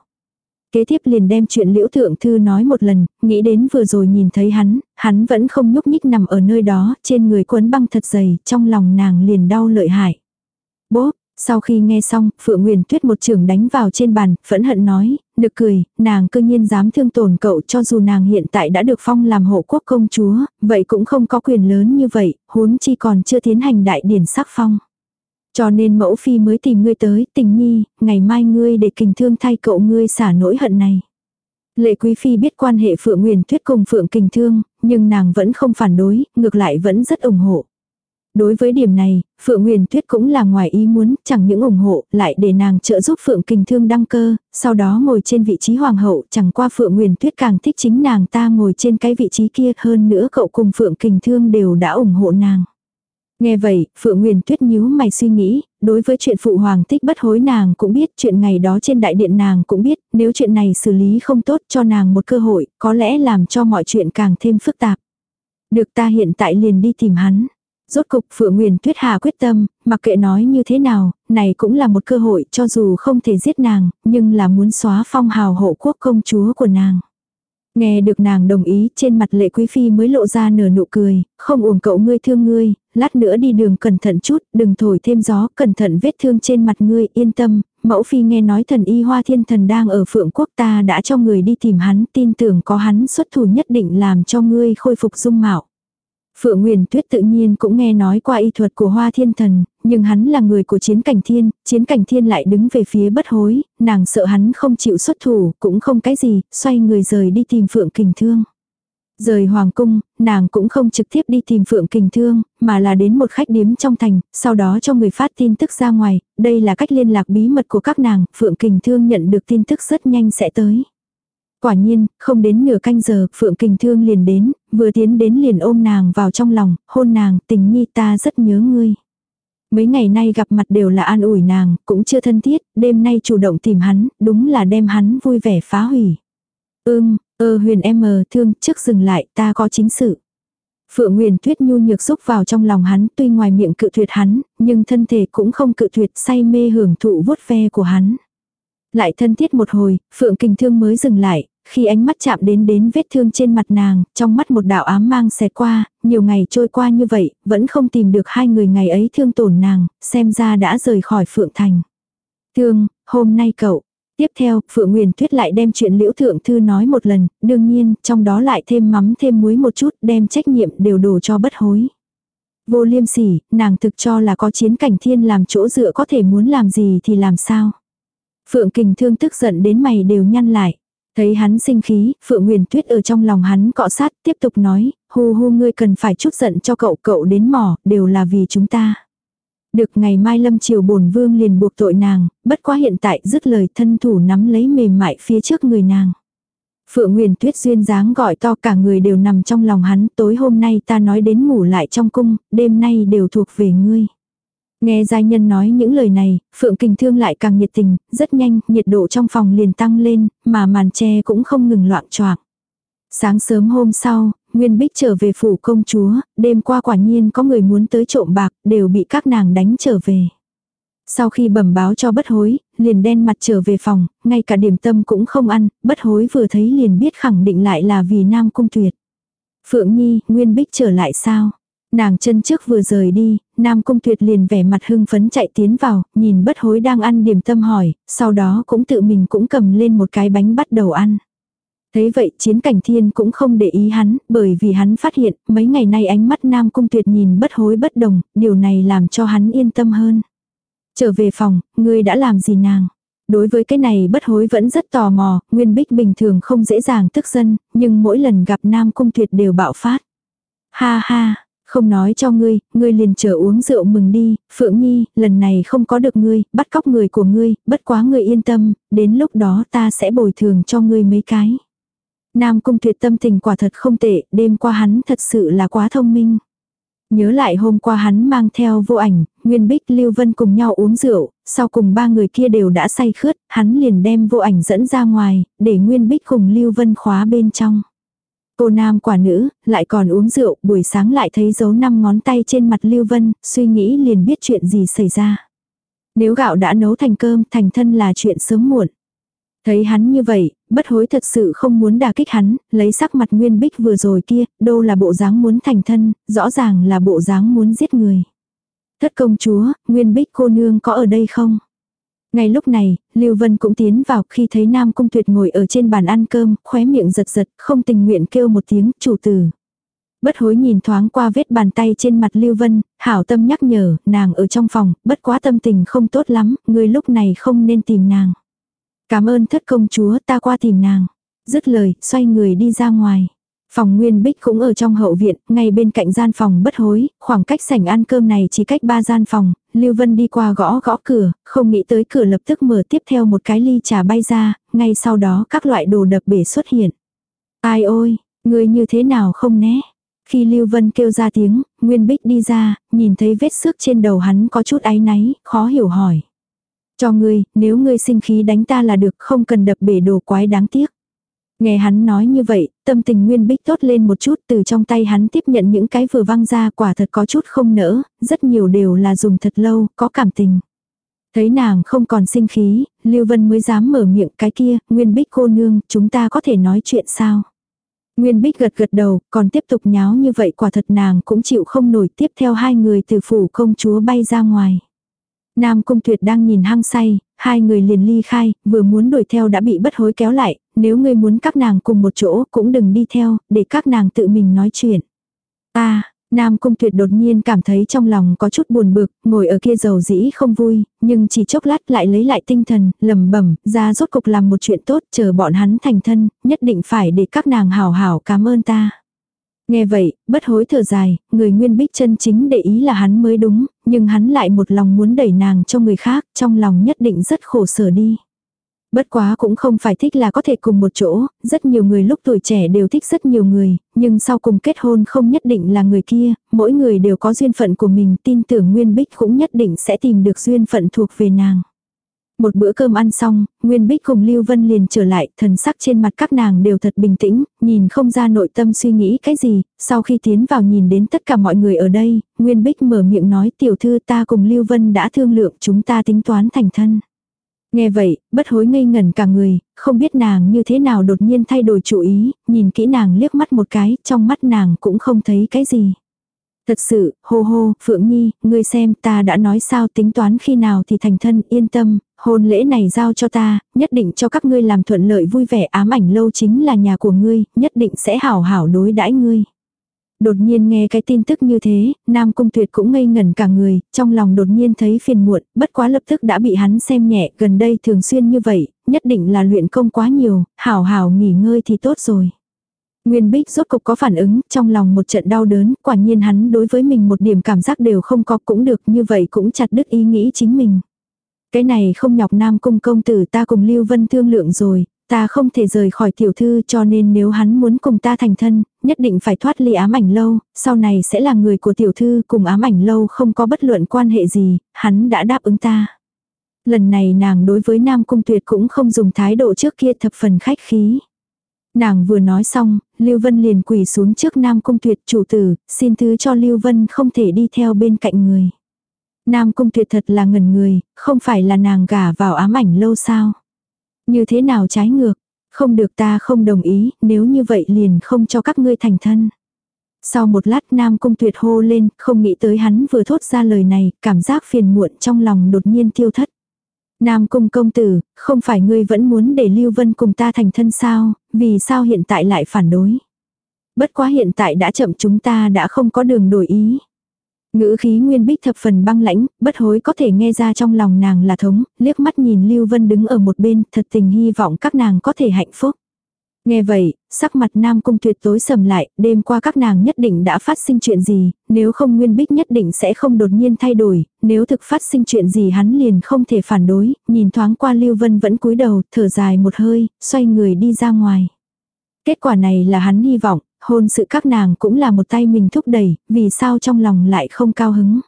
Kế tiếp liền đem chuyện liễu thượng thư nói một lần, nghĩ đến vừa rồi nhìn thấy hắn, hắn vẫn không nhúc nhích nằm ở nơi đó, trên người quấn băng thật dày, trong lòng nàng liền đau lợi hại. Bố, sau khi nghe xong, Phượng Nguyền Tuyết một trường đánh vào trên bàn, phẫn hận nói, nực cười, nàng cơ nhiên dám thương tổn cậu cho dù nàng hiện tại đã được phong làm hộ quốc công chúa, vậy cũng không có quyền lớn như vậy, huống chi còn chưa tiến hành đại điển sắc phong. Cho nên mẫu phi mới tìm ngươi tới, tình nhi, ngày mai ngươi để kình thương thay cậu ngươi xả nỗi hận này. Lệ quý phi biết quan hệ Phượng Nguyền thuyết cùng Phượng Kình Thương, nhưng nàng vẫn không phản đối, ngược lại vẫn rất ủng hộ. Đối với điểm này, Phượng Nguyền Tuyết cũng là ngoài ý muốn, chẳng những ủng hộ, lại để nàng trợ giúp Phượng Kình Thương đăng cơ, sau đó ngồi trên vị trí hoàng hậu, chẳng qua Phượng Nguyền Tuyết càng thích chính nàng ta ngồi trên cái vị trí kia hơn nữa cậu cùng Phượng Kình Thương đều đã ủng hộ nàng. Nghe vậy, Phượng Nguyên Tuyết nhíu mày suy nghĩ, đối với chuyện phụ hoàng tích bất hối nàng cũng biết, chuyện ngày đó trên đại điện nàng cũng biết, nếu chuyện này xử lý không tốt cho nàng một cơ hội, có lẽ làm cho mọi chuyện càng thêm phức tạp. Được ta hiện tại liền đi tìm hắn. Rốt cục Phượng Nguyên Tuyết Hà quyết tâm, mặc kệ nói như thế nào, này cũng là một cơ hội cho dù không thể giết nàng, nhưng là muốn xóa phong hào hộ quốc công chúa của nàng. Nghe được nàng đồng ý, trên mặt lệ quý phi mới lộ ra nở nụ cười, không uổng cậu ngươi thương ngươi, lát nữa đi đường cẩn thận chút, đừng thổi thêm gió, cẩn thận vết thương trên mặt ngươi, yên tâm, mẫu phi nghe nói thần y hoa thiên thần đang ở phượng quốc ta đã cho người đi tìm hắn, tin tưởng có hắn xuất thủ nhất định làm cho ngươi khôi phục dung mạo. Phượng Nguyên Tuyết tự nhiên cũng nghe nói qua y thuật của Hoa Thiên Thần, nhưng hắn là người của chiến cảnh thiên, chiến cảnh thiên lại đứng về phía bất hối, nàng sợ hắn không chịu xuất thủ, cũng không cái gì, xoay người rời đi tìm Phượng Kình Thương. Rời Hoàng Cung, nàng cũng không trực tiếp đi tìm Phượng Kình Thương, mà là đến một khách điếm trong thành, sau đó cho người phát tin tức ra ngoài, đây là cách liên lạc bí mật của các nàng, Phượng Kình Thương nhận được tin tức rất nhanh sẽ tới. Quả nhiên, không đến nửa canh giờ, Phượng Kình Thương liền đến, vừa tiến đến liền ôm nàng vào trong lòng, hôn nàng, tình nhi ta rất nhớ ngươi. Mấy ngày nay gặp mặt đều là an ủi nàng, cũng chưa thân thiết, đêm nay chủ động tìm hắn, đúng là đem hắn vui vẻ phá hủy. Ưm, ơ huyền em mờ thương, trước dừng lại, ta có chính sự. Phượng Nguyền Tuyết nhu nhược xúc vào trong lòng hắn, tuy ngoài miệng cự tuyệt hắn, nhưng thân thể cũng không cự tuyệt say mê hưởng thụ vuốt ve của hắn. Lại thân thiết một hồi, Phượng Kình Thương mới dừng lại, khi ánh mắt chạm đến đến vết thương trên mặt nàng, trong mắt một đạo ám mang xẹt qua, nhiều ngày trôi qua như vậy, vẫn không tìm được hai người ngày ấy thương tổn nàng, xem ra đã rời khỏi Phượng Thành. Thương, hôm nay cậu. Tiếp theo, Phượng Nguyền Tuyết lại đem chuyện Liễu Thượng Thư nói một lần, đương nhiên, trong đó lại thêm mắm thêm muối một chút, đem trách nhiệm đều đổ cho bất hối. Vô liêm sỉ, nàng thực cho là có chiến cảnh thiên làm chỗ dựa có thể muốn làm gì thì làm sao. Phượng Kình Thương tức giận đến mày đều nhăn lại. Thấy hắn sinh khí, Phượng Nguyền Tuyết ở trong lòng hắn cọ sát, tiếp tục nói, hu hu ngươi cần phải chút giận cho cậu, cậu đến mỏ, đều là vì chúng ta. Được ngày mai lâm triều bổn vương liền buộc tội nàng, bất quá hiện tại dứt lời thân thủ nắm lấy mềm mại phía trước người nàng. Phượng Nguyền Tuyết duyên dáng gọi to cả người đều nằm trong lòng hắn, tối hôm nay ta nói đến ngủ lại trong cung, đêm nay đều thuộc về ngươi. Nghe giai nhân nói những lời này, Phượng Kình Thương lại càng nhiệt tình, rất nhanh, nhiệt độ trong phòng liền tăng lên, mà màn tre cũng không ngừng loạn choạng. Sáng sớm hôm sau, Nguyên Bích trở về phủ công chúa, đêm qua quả nhiên có người muốn tới trộm bạc, đều bị các nàng đánh trở về. Sau khi bẩm báo cho bất hối, liền đen mặt trở về phòng, ngay cả điểm tâm cũng không ăn, bất hối vừa thấy liền biết khẳng định lại là vì nam cung tuyệt. Phượng Nhi, Nguyên Bích trở lại sao? Nàng chân trước vừa rời đi, Nam Cung Tuyệt liền vẻ mặt hưng phấn chạy tiến vào, nhìn bất hối đang ăn điểm tâm hỏi, sau đó cũng tự mình cũng cầm lên một cái bánh bắt đầu ăn. Thế vậy chiến cảnh thiên cũng không để ý hắn, bởi vì hắn phát hiện mấy ngày nay ánh mắt Nam Cung Tuyệt nhìn bất hối bất đồng, điều này làm cho hắn yên tâm hơn. Trở về phòng, ngươi đã làm gì nàng? Đối với cái này bất hối vẫn rất tò mò, Nguyên Bích bình thường không dễ dàng tức dân, nhưng mỗi lần gặp Nam Cung Tuyệt đều bạo phát. Ha ha, không nói cho ngươi, ngươi liền chờ uống rượu mừng đi, Phượng Nhi, lần này không có được ngươi, bắt cóc người của ngươi, bất quá ngươi yên tâm, đến lúc đó ta sẽ bồi thường cho ngươi mấy cái. Nam Cung tuyệt tâm tình quả thật không tệ, đêm qua hắn thật sự là quá thông minh. Nhớ lại hôm qua hắn mang theo vô ảnh, Nguyên Bích Lưu Vân cùng nhau uống rượu, sau cùng ba người kia đều đã say khướt, hắn liền đem vô ảnh dẫn ra ngoài, để Nguyên Bích cùng Lưu Vân khóa bên trong. Cô nam quả nữ, lại còn uống rượu, buổi sáng lại thấy dấu năm ngón tay trên mặt Lưu Vân, suy nghĩ liền biết chuyện gì xảy ra. Nếu gạo đã nấu thành cơm, thành thân là chuyện sớm muộn. Thấy hắn như vậy, bất hối thật sự không muốn đả kích hắn, lấy sắc mặt nguyên bích vừa rồi kia, đâu là bộ dáng muốn thành thân, rõ ràng là bộ dáng muốn giết người. Thất công chúa, nguyên bích cô nương có ở đây không? Ngay lúc này, Lưu Vân cũng tiến vào khi thấy Nam Cung Tuyệt ngồi ở trên bàn ăn cơm, khóe miệng giật giật, không tình nguyện kêu một tiếng, chủ tử. Bất hối nhìn thoáng qua vết bàn tay trên mặt Lưu Vân, hảo tâm nhắc nhở, nàng ở trong phòng, bất quá tâm tình không tốt lắm, người lúc này không nên tìm nàng. Cảm ơn thất công chúa ta qua tìm nàng. Dứt lời, xoay người đi ra ngoài. Phòng Nguyên Bích cũng ở trong hậu viện, ngay bên cạnh gian phòng bất hối, khoảng cách sảnh ăn cơm này chỉ cách ba gian phòng, Lưu Vân đi qua gõ gõ cửa, không nghĩ tới cửa lập tức mở tiếp theo một cái ly trà bay ra, ngay sau đó các loại đồ đập bể xuất hiện. Ai ôi, người như thế nào không né? Khi Lưu Vân kêu ra tiếng, Nguyên Bích đi ra, nhìn thấy vết xước trên đầu hắn có chút áy náy, khó hiểu hỏi. Cho ngươi, nếu ngươi sinh khí đánh ta là được không cần đập bể đồ quái đáng tiếc. Nghe hắn nói như vậy, tâm tình Nguyên Bích tốt lên một chút từ trong tay hắn tiếp nhận những cái vừa văng ra quả thật có chút không nỡ, rất nhiều đều là dùng thật lâu, có cảm tình. Thấy nàng không còn sinh khí, Lưu Vân mới dám mở miệng cái kia, Nguyên Bích cô nương, chúng ta có thể nói chuyện sao? Nguyên Bích gật gật đầu, còn tiếp tục nháo như vậy quả thật nàng cũng chịu không nổi tiếp theo hai người từ phủ công chúa bay ra ngoài. Nam Cung Tuyệt đang nhìn hăng say, hai người liền ly khai, vừa muốn đuổi theo đã bị bất hối kéo lại, nếu ngươi muốn các nàng cùng một chỗ cũng đừng đi theo, để các nàng tự mình nói chuyện. Ta, Nam Cung Tuyệt đột nhiên cảm thấy trong lòng có chút buồn bực, ngồi ở kia dầu dĩ không vui, nhưng chỉ chốc lát lại lấy lại tinh thần, lầm bẩm ra rốt cục làm một chuyện tốt, chờ bọn hắn thành thân, nhất định phải để các nàng hảo hảo cảm ơn ta. Nghe vậy, bất hối thở dài, người nguyên bích chân chính để ý là hắn mới đúng, nhưng hắn lại một lòng muốn đẩy nàng cho người khác, trong lòng nhất định rất khổ sở đi. Bất quá cũng không phải thích là có thể cùng một chỗ, rất nhiều người lúc tuổi trẻ đều thích rất nhiều người, nhưng sau cùng kết hôn không nhất định là người kia, mỗi người đều có duyên phận của mình, tin tưởng Nguyên Bích cũng nhất định sẽ tìm được duyên phận thuộc về nàng. Một bữa cơm ăn xong, Nguyên Bích cùng Lưu Vân liền trở lại, thần sắc trên mặt các nàng đều thật bình tĩnh, nhìn không ra nội tâm suy nghĩ cái gì, sau khi tiến vào nhìn đến tất cả mọi người ở đây, Nguyên Bích mở miệng nói tiểu thư ta cùng Lưu Vân đã thương lượng chúng ta tính toán thành thân. Nghe vậy, bất hối ngây ngẩn cả người, không biết nàng như thế nào đột nhiên thay đổi chủ ý, nhìn kỹ nàng liếc mắt một cái, trong mắt nàng cũng không thấy cái gì. Thật sự, hô hô, Phượng Nhi, ngươi xem ta đã nói sao tính toán khi nào thì thành thân, yên tâm, hôn lễ này giao cho ta, nhất định cho các ngươi làm thuận lợi vui vẻ ám ảnh lâu chính là nhà của ngươi, nhất định sẽ hảo hảo đối đãi ngươi. Đột nhiên nghe cái tin tức như thế, Nam Cung Tuyệt cũng ngây ngẩn cả người, trong lòng đột nhiên thấy phiền muộn, bất quá lập tức đã bị hắn xem nhẹ, gần đây thường xuyên như vậy, nhất định là luyện công quá nhiều, hảo hảo nghỉ ngơi thì tốt rồi. Nguyên Bích rốt cục có phản ứng, trong lòng một trận đau đớn, quả nhiên hắn đối với mình một điểm cảm giác đều không có cũng được, như vậy cũng chặt đứt ý nghĩ chính mình. Cái này không nhọc Nam Cung công tử ta cùng Lưu Vân thương lượng rồi, ta không thể rời khỏi tiểu thư cho nên nếu hắn muốn cùng ta thành thân, nhất định phải thoát ly ám ảnh lâu, sau này sẽ là người của tiểu thư cùng ám ảnh lâu không có bất luận quan hệ gì, hắn đã đáp ứng ta. Lần này nàng đối với Nam Cung Tuyệt cũng không dùng thái độ trước kia thập phần khách khí. Nàng vừa nói xong, Lưu Vân liền quỳ xuống trước Nam Cung Tuyệt chủ tử, xin thứ cho Lưu Vân không thể đi theo bên cạnh người. Nam Cung Tuyệt thật là ngẩn người, không phải là nàng gả vào ám ảnh lâu sao. Như thế nào trái ngược, không được ta không đồng ý, nếu như vậy liền không cho các ngươi thành thân. Sau một lát Nam Cung Tuyệt hô lên, không nghĩ tới hắn vừa thốt ra lời này, cảm giác phiền muộn trong lòng đột nhiên tiêu thất. Nam Cung công tử, không phải ngươi vẫn muốn để Lưu Vân cùng ta thành thân sao, vì sao hiện tại lại phản đối. Bất quá hiện tại đã chậm chúng ta đã không có đường đổi ý. Ngữ khí nguyên bích thập phần băng lãnh, bất hối có thể nghe ra trong lòng nàng là thống, liếc mắt nhìn Lưu Vân đứng ở một bên, thật tình hy vọng các nàng có thể hạnh phúc. Nghe vậy, sắc mặt Nam Cung tuyệt tối sầm lại, đêm qua các nàng nhất định đã phát sinh chuyện gì, nếu không Nguyên Bích nhất định sẽ không đột nhiên thay đổi, nếu thực phát sinh chuyện gì hắn liền không thể phản đối, nhìn thoáng qua Lưu Vân vẫn cúi đầu, thở dài một hơi, xoay người đi ra ngoài. Kết quả này là hắn hy vọng, hôn sự các nàng cũng là một tay mình thúc đẩy, vì sao trong lòng lại không cao hứng.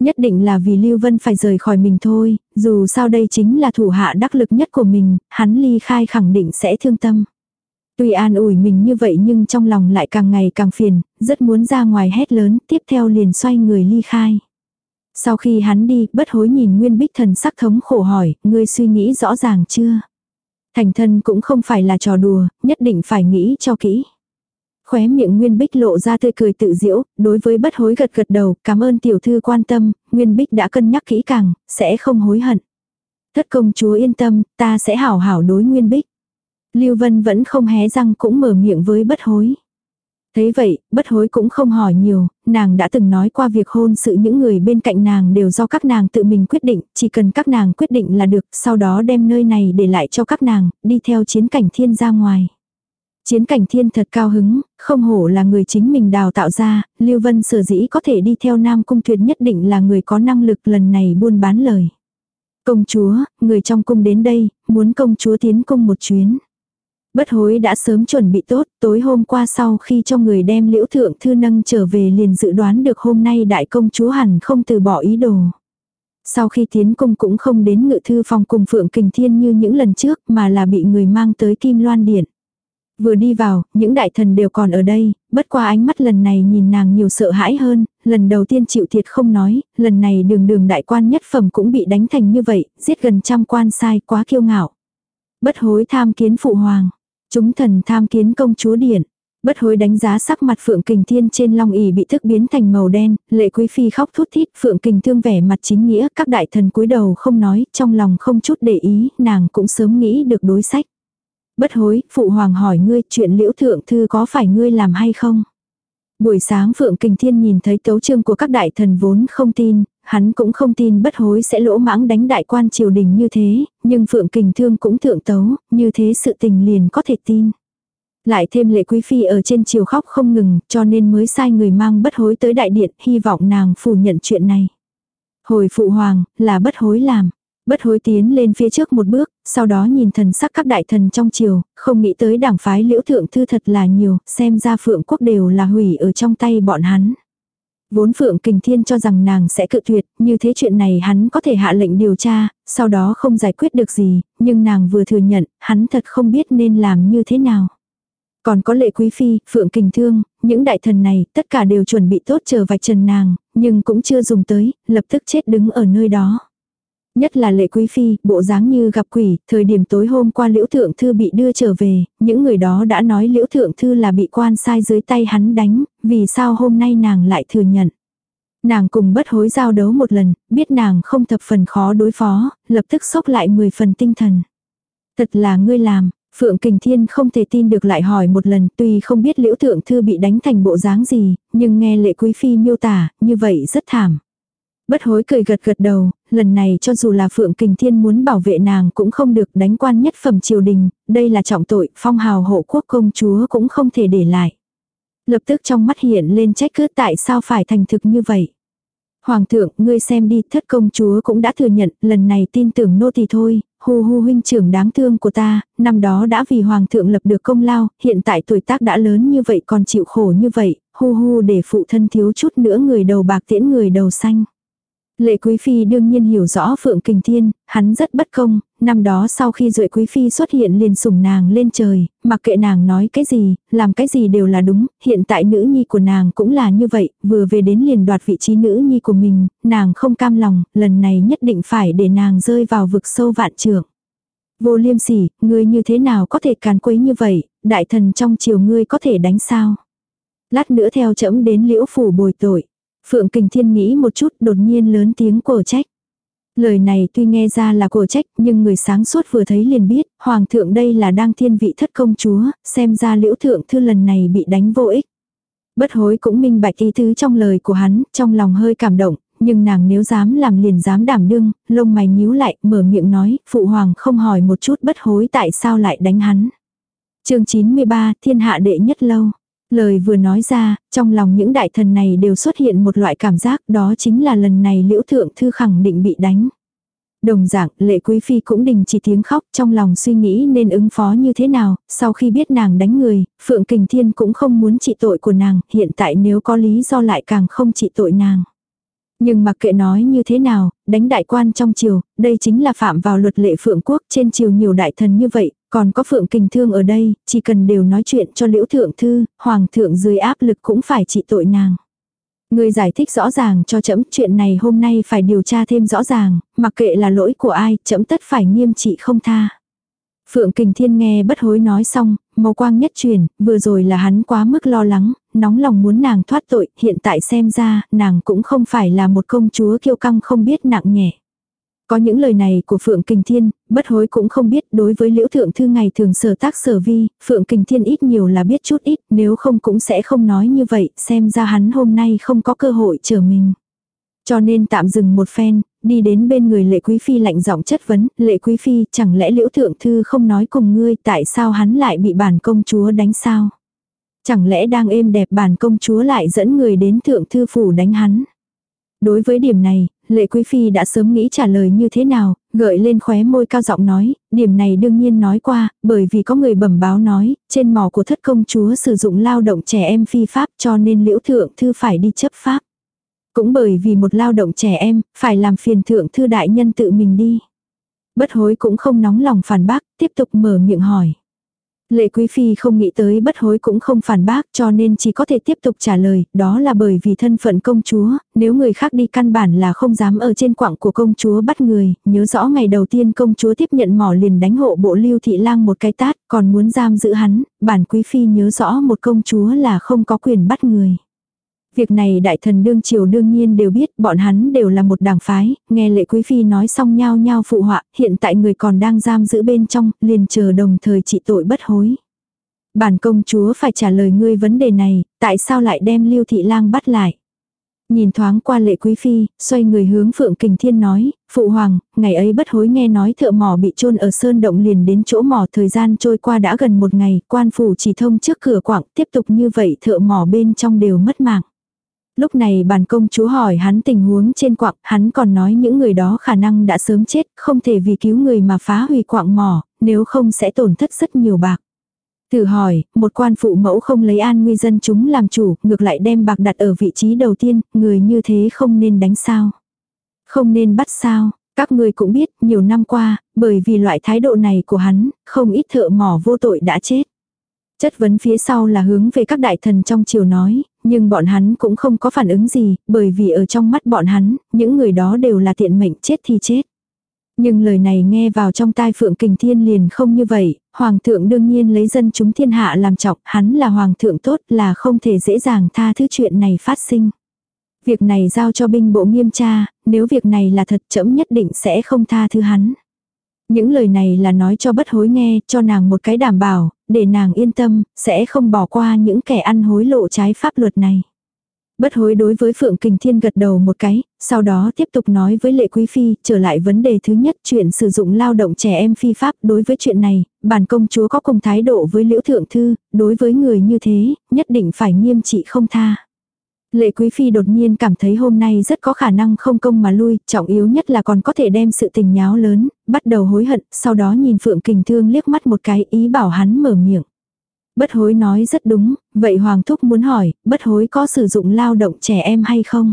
Nhất định là vì Lưu Vân phải rời khỏi mình thôi, dù sao đây chính là thủ hạ đắc lực nhất của mình, hắn ly khai khẳng định sẽ thương tâm. Tuy an ủi mình như vậy nhưng trong lòng lại càng ngày càng phiền, rất muốn ra ngoài hét lớn, tiếp theo liền xoay người ly khai. Sau khi hắn đi, bất hối nhìn Nguyên Bích thần sắc thống khổ hỏi, ngươi suy nghĩ rõ ràng chưa? Thành thân cũng không phải là trò đùa, nhất định phải nghĩ cho kỹ. Khóe miệng Nguyên Bích lộ ra tươi cười tự diễu, đối với bất hối gật gật đầu, cảm ơn tiểu thư quan tâm, Nguyên Bích đã cân nhắc kỹ càng, sẽ không hối hận. Thất công chúa yên tâm, ta sẽ hảo hảo đối Nguyên Bích. Lưu Vân vẫn không hé răng cũng mở miệng với bất hối. Thế vậy, bất hối cũng không hỏi nhiều, nàng đã từng nói qua việc hôn sự những người bên cạnh nàng đều do các nàng tự mình quyết định, chỉ cần các nàng quyết định là được, sau đó đem nơi này để lại cho các nàng, đi theo chiến cảnh thiên ra ngoài. Chiến cảnh thiên thật cao hứng, không hổ là người chính mình đào tạo ra, Lưu Vân sở dĩ có thể đi theo Nam Cung Tuyệt nhất định là người có năng lực lần này buôn bán lời. Công chúa, người trong cung đến đây, muốn công chúa tiến cung một chuyến. Bất hối đã sớm chuẩn bị tốt, tối hôm qua sau khi cho người đem liễu thượng thư nâng trở về liền dự đoán được hôm nay đại công chúa hẳn không từ bỏ ý đồ. Sau khi tiến cung cũng không đến ngự thư phòng cùng Phượng Kình Thiên như những lần trước mà là bị người mang tới Kim Loan Điện. Vừa đi vào, những đại thần đều còn ở đây, bất qua ánh mắt lần này nhìn nàng nhiều sợ hãi hơn, lần đầu tiên chịu thiệt không nói, lần này đường đường đại quan nhất phẩm cũng bị đánh thành như vậy, giết gần trăm quan sai quá kiêu ngạo. Bất hối tham kiến phụ hoàng, chúng thần tham kiến công chúa điện. Bất hối đánh giá sắc mặt Phượng Kình Thiên trên long ỷ bị thức biến thành màu đen, lệ quý phi khóc thút thít, Phượng Kình thương vẻ mặt chính nghĩa, các đại thần cúi đầu không nói, trong lòng không chút để ý, nàng cũng sớm nghĩ được đối sách. Bất hối, phụ hoàng hỏi ngươi chuyện liễu thượng thư có phải ngươi làm hay không? Buổi sáng Phượng Kình Thiên nhìn thấy tấu chương của các đại thần vốn không tin, hắn cũng không tin bất hối sẽ lỗ mãng đánh đại quan triều đình như thế, nhưng Phượng Kình Thương cũng thượng tấu, như thế sự tình liền có thể tin. Lại thêm lệ quý phi ở trên chiều khóc không ngừng, cho nên mới sai người mang bất hối tới đại điện, hy vọng nàng phủ nhận chuyện này. Hồi phụ hoàng, là bất hối làm. Bất hối tiến lên phía trước một bước, sau đó nhìn thần sắc các đại thần trong triều, không nghĩ tới đảng phái liễu thượng thư thật là nhiều, xem ra phượng quốc đều là hủy ở trong tay bọn hắn. Vốn Phượng Kình Thiên cho rằng nàng sẽ cự tuyệt, như thế chuyện này hắn có thể hạ lệnh điều tra, sau đó không giải quyết được gì, nhưng nàng vừa thừa nhận, hắn thật không biết nên làm như thế nào. Còn có lệ quý phi, Phượng Kình Thương, những đại thần này, tất cả đều chuẩn bị tốt chờ vạch trần nàng, nhưng cũng chưa dùng tới, lập tức chết đứng ở nơi đó. Nhất là lệ quý phi, bộ dáng như gặp quỷ, thời điểm tối hôm qua liễu thượng thư bị đưa trở về, những người đó đã nói liễu thượng thư là bị quan sai dưới tay hắn đánh, vì sao hôm nay nàng lại thừa nhận. Nàng cùng bất hối giao đấu một lần, biết nàng không thập phần khó đối phó, lập tức sốc lại 10 phần tinh thần. Thật là ngươi làm, Phượng Kình Thiên không thể tin được lại hỏi một lần, tuy không biết liễu thượng thư bị đánh thành bộ dáng gì, nhưng nghe lệ quý phi miêu tả, như vậy rất thảm. Bất hối cười gật gật đầu, lần này cho dù là Phượng Kình Thiên muốn bảo vệ nàng cũng không được đánh quan nhất phẩm triều đình, đây là trọng tội, phong hào hộ quốc công chúa cũng không thể để lại. Lập tức trong mắt hiện lên trách cứ tại sao phải thành thực như vậy. Hoàng thượng, ngươi xem đi, thất công chúa cũng đã thừa nhận, lần này tin tưởng nô tỳ thôi, hu hu huynh trưởng đáng thương của ta, năm đó đã vì hoàng thượng lập được công lao, hiện tại tuổi tác đã lớn như vậy còn chịu khổ như vậy, hu hu để phụ thân thiếu chút nữa người đầu bạc tiễn người đầu xanh. Lệ Quý Phi đương nhiên hiểu rõ Phượng Kình Thiên, hắn rất bất công, năm đó sau khi Duệ Quý Phi xuất hiện liền sủng nàng lên trời, mặc kệ nàng nói cái gì, làm cái gì đều là đúng, hiện tại nữ nhi của nàng cũng là như vậy, vừa về đến liền đoạt vị trí nữ nhi của mình, nàng không cam lòng, lần này nhất định phải để nàng rơi vào vực sâu vạn trường. Vô liêm sỉ, ngươi như thế nào có thể càn quấy như vậy, đại thần trong chiều ngươi có thể đánh sao? Lát nữa theo chấm đến liễu phủ bồi tội. Phượng Kình Thiên nghĩ một chút đột nhiên lớn tiếng cổ trách. Lời này tuy nghe ra là cổ trách nhưng người sáng suốt vừa thấy liền biết, Hoàng thượng đây là đang thiên vị thất công chúa, xem ra liễu thượng thư lần này bị đánh vô ích. Bất hối cũng minh bạch ý thứ trong lời của hắn, trong lòng hơi cảm động, nhưng nàng nếu dám làm liền dám đảm đương, lông mày nhíu lại, mở miệng nói, phụ hoàng không hỏi một chút bất hối tại sao lại đánh hắn. chương 93, thiên hạ đệ nhất lâu. Lời vừa nói ra, trong lòng những đại thần này đều xuất hiện một loại cảm giác đó chính là lần này liễu thượng thư khẳng định bị đánh. Đồng dạng, lệ quý phi cũng đình chỉ tiếng khóc trong lòng suy nghĩ nên ứng phó như thế nào, sau khi biết nàng đánh người, Phượng Kình Thiên cũng không muốn trị tội của nàng, hiện tại nếu có lý do lại càng không trị tội nàng. Nhưng mặc kệ nói như thế nào, đánh đại quan trong triều, đây chính là phạm vào luật lệ phượng quốc trên triều nhiều đại thần như vậy, còn có phượng kình thương ở đây, chỉ cần đều nói chuyện cho liễu thượng thư, hoàng thượng dưới áp lực cũng phải trị tội nàng. Người giải thích rõ ràng cho chấm chuyện này hôm nay phải điều tra thêm rõ ràng, mặc kệ là lỗi của ai, chấm tất phải nghiêm trị không tha. Phượng Kình Thiên nghe bất hối nói xong, màu quang nhất truyền, vừa rồi là hắn quá mức lo lắng, nóng lòng muốn nàng thoát tội, hiện tại xem ra, nàng cũng không phải là một công chúa kiêu căng không biết nặng nhẹ. Có những lời này của Phượng Kình Thiên, bất hối cũng không biết đối với liễu thượng thư ngày thường sở tác sở vi, Phượng Kình Thiên ít nhiều là biết chút ít, nếu không cũng sẽ không nói như vậy, xem ra hắn hôm nay không có cơ hội chờ mình. Cho nên tạm dừng một phen, đi đến bên người lệ quý phi lạnh giọng chất vấn, lệ quý phi chẳng lẽ liễu thượng thư không nói cùng ngươi tại sao hắn lại bị bản công chúa đánh sao? Chẳng lẽ đang êm đẹp bản công chúa lại dẫn người đến thượng thư phủ đánh hắn? Đối với điểm này, lệ quý phi đã sớm nghĩ trả lời như thế nào, gợi lên khóe môi cao giọng nói, điểm này đương nhiên nói qua, bởi vì có người bẩm báo nói, trên mỏ của thất công chúa sử dụng lao động trẻ em phi pháp cho nên liễu thượng thư phải đi chấp pháp. Cũng bởi vì một lao động trẻ em, phải làm phiền thượng thư đại nhân tự mình đi. Bất hối cũng không nóng lòng phản bác, tiếp tục mở miệng hỏi. Lệ Quý Phi không nghĩ tới bất hối cũng không phản bác cho nên chỉ có thể tiếp tục trả lời, đó là bởi vì thân phận công chúa, nếu người khác đi căn bản là không dám ở trên quảng của công chúa bắt người, nhớ rõ ngày đầu tiên công chúa tiếp nhận mỏ liền đánh hộ bộ lưu thị lang một cái tát, còn muốn giam giữ hắn, bản Quý Phi nhớ rõ một công chúa là không có quyền bắt người. Việc này đại thần đương triều đương nhiên đều biết, bọn hắn đều là một đảng phái, nghe lệ quý phi nói xong nhau nhau phụ họa, hiện tại người còn đang giam giữ bên trong, liền chờ đồng thời trị tội bất hối. Bản công chúa phải trả lời ngươi vấn đề này, tại sao lại đem lưu thị lang bắt lại? Nhìn thoáng qua lệ quý phi, xoay người hướng Phượng Kình Thiên nói, Phụ Hoàng, ngày ấy bất hối nghe nói thợ mỏ bị chôn ở sơn động liền đến chỗ mỏ thời gian trôi qua đã gần một ngày, quan phủ chỉ thông trước cửa quảng, tiếp tục như vậy thợ mỏ bên trong đều mất mạng. Lúc này bản công chúa hỏi hắn tình huống trên quạng, hắn còn nói những người đó khả năng đã sớm chết, không thể vì cứu người mà phá hủy quạng mỏ, nếu không sẽ tổn thất rất nhiều bạc. Thử hỏi, một quan phụ mẫu không lấy an nguy dân chúng làm chủ, ngược lại đem bạc đặt ở vị trí đầu tiên, người như thế không nên đánh sao. Không nên bắt sao, các người cũng biết, nhiều năm qua, bởi vì loại thái độ này của hắn, không ít thợ mỏ vô tội đã chết. Chất vấn phía sau là hướng về các đại thần trong triều nói, nhưng bọn hắn cũng không có phản ứng gì, bởi vì ở trong mắt bọn hắn, những người đó đều là tiện mệnh chết thì chết. Nhưng lời này nghe vào trong tai Phượng Kình Thiên liền không như vậy, Hoàng thượng đương nhiên lấy dân chúng thiên hạ làm trọng, hắn là Hoàng thượng tốt là không thể dễ dàng tha thứ chuyện này phát sinh. Việc này giao cho binh bộ nghiêm tra, nếu việc này là thật chấm nhất định sẽ không tha thứ hắn. Những lời này là nói cho bất hối nghe, cho nàng một cái đảm bảo, để nàng yên tâm, sẽ không bỏ qua những kẻ ăn hối lộ trái pháp luật này. Bất hối đối với Phượng Kình Thiên gật đầu một cái, sau đó tiếp tục nói với Lệ Quý Phi, trở lại vấn đề thứ nhất chuyện sử dụng lao động trẻ em phi pháp. Đối với chuyện này, bản công chúa có cùng thái độ với Liễu Thượng Thư, đối với người như thế, nhất định phải nghiêm trị không tha. Lệ Quý Phi đột nhiên cảm thấy hôm nay rất có khả năng không công mà lui, trọng yếu nhất là còn có thể đem sự tình nháo lớn, bắt đầu hối hận, sau đó nhìn Phượng Kình Thương liếc mắt một cái ý bảo hắn mở miệng. Bất hối nói rất đúng, vậy Hoàng Thúc muốn hỏi, bất hối có sử dụng lao động trẻ em hay không?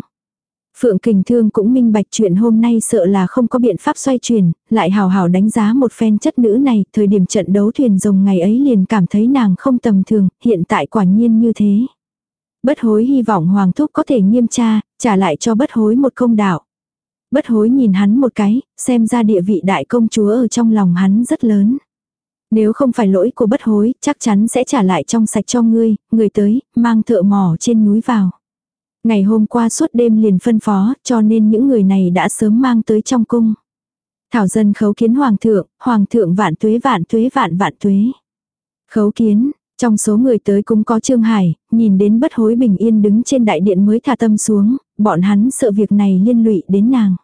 Phượng Kình Thương cũng minh bạch chuyện hôm nay sợ là không có biện pháp xoay chuyển, lại hào hào đánh giá một phen chất nữ này, thời điểm trận đấu thuyền rồng ngày ấy liền cảm thấy nàng không tầm thường, hiện tại quả nhiên như thế. Bất hối hy vọng Hoàng Thúc có thể nghiêm tra, trả lại cho bất hối một công đạo. Bất hối nhìn hắn một cái, xem ra địa vị đại công chúa ở trong lòng hắn rất lớn. Nếu không phải lỗi của bất hối, chắc chắn sẽ trả lại trong sạch cho ngươi, người tới, mang thợ mỏ trên núi vào. Ngày hôm qua suốt đêm liền phân phó, cho nên những người này đã sớm mang tới trong cung. Thảo dân khấu kiến hoàng thượng, hoàng thượng vạn tuế vạn tuế vạn vạn tuế. Khấu kiến, trong số người tới cũng có Trương Hải, nhìn đến bất hối bình yên đứng trên đại điện mới thả tâm xuống, bọn hắn sợ việc này liên lụy đến nàng.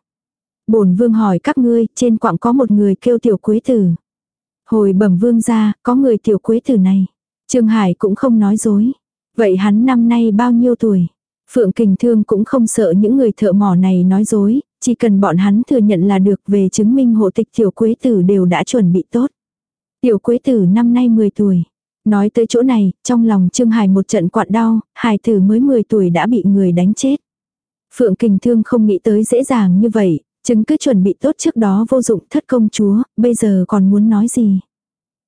bổn vương hỏi các ngươi, trên quảng có một người kêu tiểu quế tử. Hồi bẩm vương ra, có người tiểu quế tử này. Trương Hải cũng không nói dối. Vậy hắn năm nay bao nhiêu tuổi? Phượng Kình Thương cũng không sợ những người thợ mỏ này nói dối, chỉ cần bọn hắn thừa nhận là được về chứng minh hộ tịch tiểu quế tử đều đã chuẩn bị tốt. Tiểu quế tử năm nay 10 tuổi. Nói tới chỗ này, trong lòng Trương Hải một trận quặn đau, Hải tử mới 10 tuổi đã bị người đánh chết. Phượng Kình Thương không nghĩ tới dễ dàng như vậy, chứng cứ chuẩn bị tốt trước đó vô dụng thất công chúa, bây giờ còn muốn nói gì.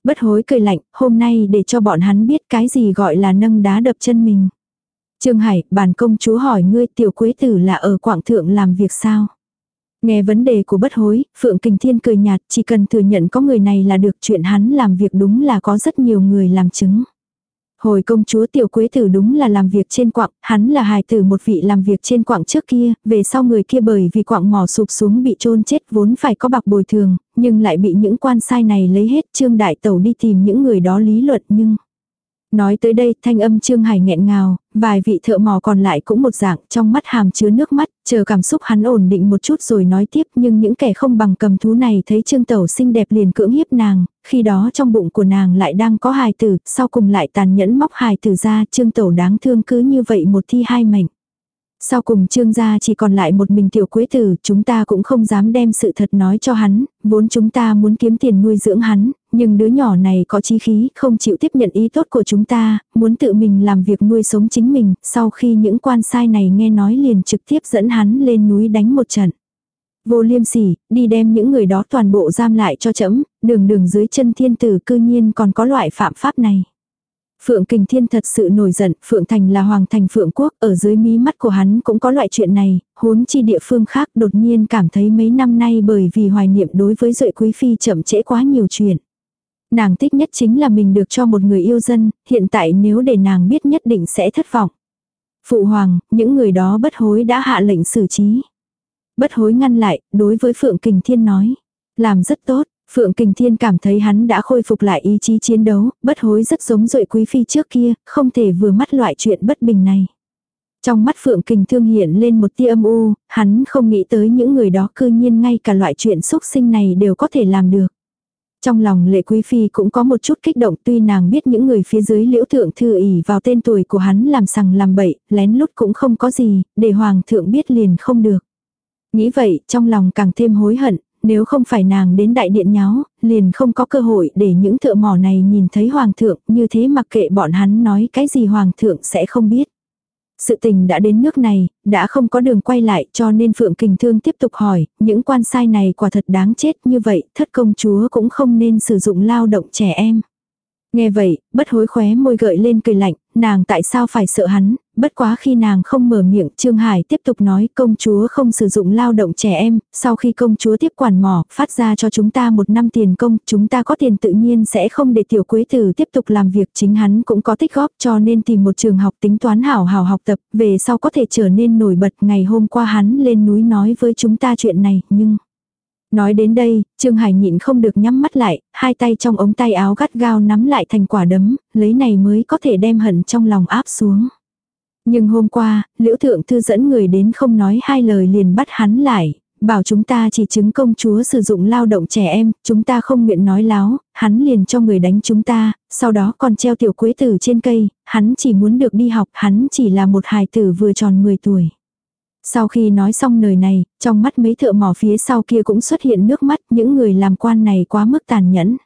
Bất hối cười lạnh, hôm nay để cho bọn hắn biết cái gì gọi là nâng đá đập chân mình. Trương Hải, bản công chúa hỏi ngươi tiểu quế tử là ở quảng thượng làm việc sao? Nghe vấn đề của bất hối, Phượng Kình Thiên cười nhạt, chỉ cần thừa nhận có người này là được chuyện hắn làm việc đúng là có rất nhiều người làm chứng. Hồi công chúa tiểu quế tử đúng là làm việc trên quạng, hắn là hài tử một vị làm việc trên quạng trước kia, về sau người kia bởi vì quạng mỏ sụp xuống bị chôn chết vốn phải có bạc bồi thường, nhưng lại bị những quan sai này lấy hết trương đại tẩu đi tìm những người đó lý luận nhưng... Nói tới đây, thanh âm Trương Hải nghẹn ngào, vài vị thợ mò còn lại cũng một dạng, trong mắt hàm chứa nước mắt, chờ cảm xúc hắn ổn định một chút rồi nói tiếp, nhưng những kẻ không bằng cầm thú này thấy Trương Tẩu xinh đẹp liền cưỡng hiếp nàng, khi đó trong bụng của nàng lại đang có hài tử, sau cùng lại tàn nhẫn móc hài tử ra, Trương Tẩu đáng thương cứ như vậy một thi hai mệnh. Sau cùng trương gia chỉ còn lại một mình tiểu quế tử, chúng ta cũng không dám đem sự thật nói cho hắn, vốn chúng ta muốn kiếm tiền nuôi dưỡng hắn, nhưng đứa nhỏ này có chí khí, không chịu tiếp nhận ý tốt của chúng ta, muốn tự mình làm việc nuôi sống chính mình, sau khi những quan sai này nghe nói liền trực tiếp dẫn hắn lên núi đánh một trận. Vô liêm sỉ, đi đem những người đó toàn bộ giam lại cho chấm, đường đường dưới chân thiên tử cư nhiên còn có loại phạm pháp này. Phượng Kình Thiên thật sự nổi giận, Phượng Thành là hoàng thành Phượng Quốc, ở dưới mí mắt của hắn cũng có loại chuyện này, huống chi địa phương khác đột nhiên cảm thấy mấy năm nay bởi vì hoài niệm đối với Duệ Quý Phi chậm trễ quá nhiều chuyện. Nàng thích nhất chính là mình được cho một người yêu dân, hiện tại nếu để nàng biết nhất định sẽ thất vọng. Phụ hoàng, những người đó bất hối đã hạ lệnh xử trí. Bất hối ngăn lại, đối với Phượng Kình Thiên nói. Làm rất tốt, Phượng Kình Thiên cảm thấy hắn đã khôi phục lại ý chí chiến đấu, bất hối rất giống dội quý phi trước kia, không thể vừa mắt loại chuyện bất bình này. Trong mắt Phượng Kình Thương hiện lên một tia âm u, hắn không nghĩ tới những người đó cư nhiên ngay cả loại chuyện xúc sinh này đều có thể làm được. Trong lòng lệ quý phi cũng có một chút kích động tuy nàng biết những người phía dưới liễu thượng thư ỉ vào tên tuổi của hắn làm sằng làm bậy, lén lút cũng không có gì, để hoàng thượng biết liền không được. Nghĩ vậy, trong lòng càng thêm hối hận, nếu không phải nàng đến đại điện nháo, liền không có cơ hội để những thợ mỏ này nhìn thấy hoàng thượng, như thế mặc kệ bọn hắn nói cái gì hoàng thượng sẽ không biết. Sự tình đã đến nước này, đã không có đường quay lại cho nên Phượng Kình Thương tiếp tục hỏi, những quan sai này quả thật đáng chết như vậy, thất công chúa cũng không nên sử dụng lao động trẻ em. Nghe vậy, bất hối khóe môi gợi lên cười lạnh, nàng tại sao phải sợ hắn, bất quá khi nàng không mở miệng, Trương Hải tiếp tục nói công chúa không sử dụng lao động trẻ em, sau khi công chúa tiếp quản mỏ, phát ra cho chúng ta một năm tiền công, chúng ta có tiền tự nhiên sẽ không để tiểu quế tử tiếp tục làm việc chính hắn cũng có tích góp cho nên tìm một trường học tính toán hảo hảo học tập, về sau có thể trở nên nổi bật. Ngày hôm qua hắn lên núi nói với chúng ta chuyện này, nhưng... Nói đến đây, Trương Hải nhịn không được nhắm mắt lại, hai tay trong ống tay áo gắt gao nắm lại thành quả đấm, lấy này mới có thể đem hận trong lòng áp xuống. Nhưng hôm qua, liễu thượng thư dẫn người đến không nói hai lời liền bắt hắn lại, bảo chúng ta chỉ chứng công chúa sử dụng lao động trẻ em, chúng ta không nguyện nói láo, hắn liền cho người đánh chúng ta, sau đó còn treo tiểu quế tử trên cây, hắn chỉ muốn được đi học, hắn chỉ là một hài tử vừa tròn 10 tuổi. Sau khi nói xong lời này, trong mắt mấy thợ mỏ phía sau kia cũng xuất hiện nước mắt, những người làm quan này quá mức tàn nhẫn.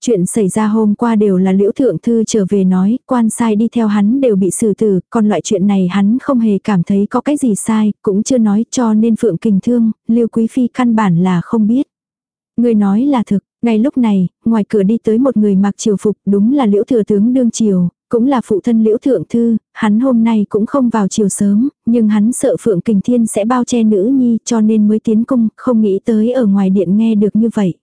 Chuyện xảy ra hôm qua đều là liễu thượng thư trở về nói, quan sai đi theo hắn đều bị xử tử, còn loại chuyện này hắn không hề cảm thấy có cái gì sai, cũng chưa nói cho nên phượng kình thương, liêu quý phi căn bản là không biết. Người nói là thực, ngay lúc này, ngoài cửa đi tới một người mặc triều phục, đúng là liễu thừa tướng đương triều, cũng là phụ thân liễu thượng thư, hắn hôm nay cũng không vào chiều sớm, nhưng hắn sợ Phượng Kình Thiên sẽ bao che nữ nhi cho nên mới tiến cung, không nghĩ tới ở ngoài điện nghe được như vậy.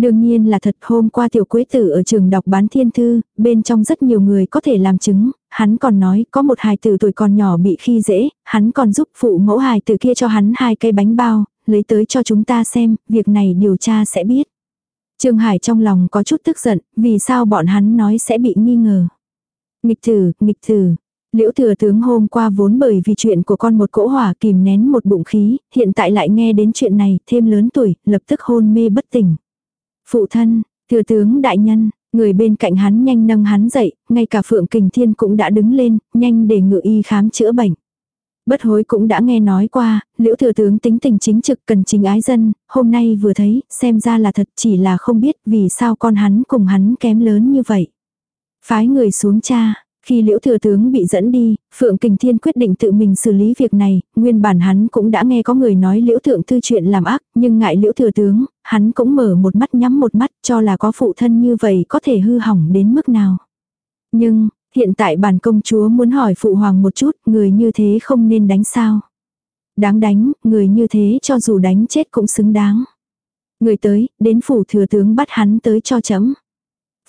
Đương nhiên là thật hôm qua tiểu quế tử ở trường đọc bán thiên thư, bên trong rất nhiều người có thể làm chứng, hắn còn nói có một hài tử tuổi còn nhỏ bị khi dễ, hắn còn giúp phụ mẫu hài tử kia cho hắn hai cây bánh bao, lấy tới cho chúng ta xem, việc này điều tra sẽ biết. Trương Hải trong lòng có chút tức giận, vì sao bọn hắn nói sẽ bị nghi ngờ. Nghịch thử, nghịch thử. Liễu thừa tướng hôm qua vốn bởi vì chuyện của con một cỗ hỏa kìm nén một bụng khí, hiện tại lại nghe đến chuyện này, thêm lớn tuổi, lập tức hôn mê bất tỉnh. Phụ thân, thừa tướng đại nhân, người bên cạnh hắn nhanh nâng hắn dậy, ngay cả Phượng Kình Thiên cũng đã đứng lên, nhanh để ngự y khám chữa bệnh. Bất hối cũng đã nghe nói qua, liễu thừa tướng tính tình chính trực cần chính ái dân, hôm nay vừa thấy, xem ra là thật chỉ là không biết vì sao con hắn cùng hắn kém lớn như vậy. Phái người xuống cha, khi liễu thừa tướng bị dẫn đi, Phượng Kình Thiên quyết định tự mình xử lý việc này, nguyên bản hắn cũng đã nghe có người nói liễu thượng thư chuyện làm ác, nhưng ngại liễu thừa tướng, hắn cũng mở một mắt nhắm một mắt cho là có phụ thân như vậy có thể hư hỏng đến mức nào. Nhưng, hiện tại bản công chúa muốn hỏi phụ hoàng một chút, người như thế không nên đánh sao. Đáng đánh, người như thế cho dù đánh chết cũng xứng đáng. Người tới, đến phủ thừa tướng bắt hắn tới cho chấm.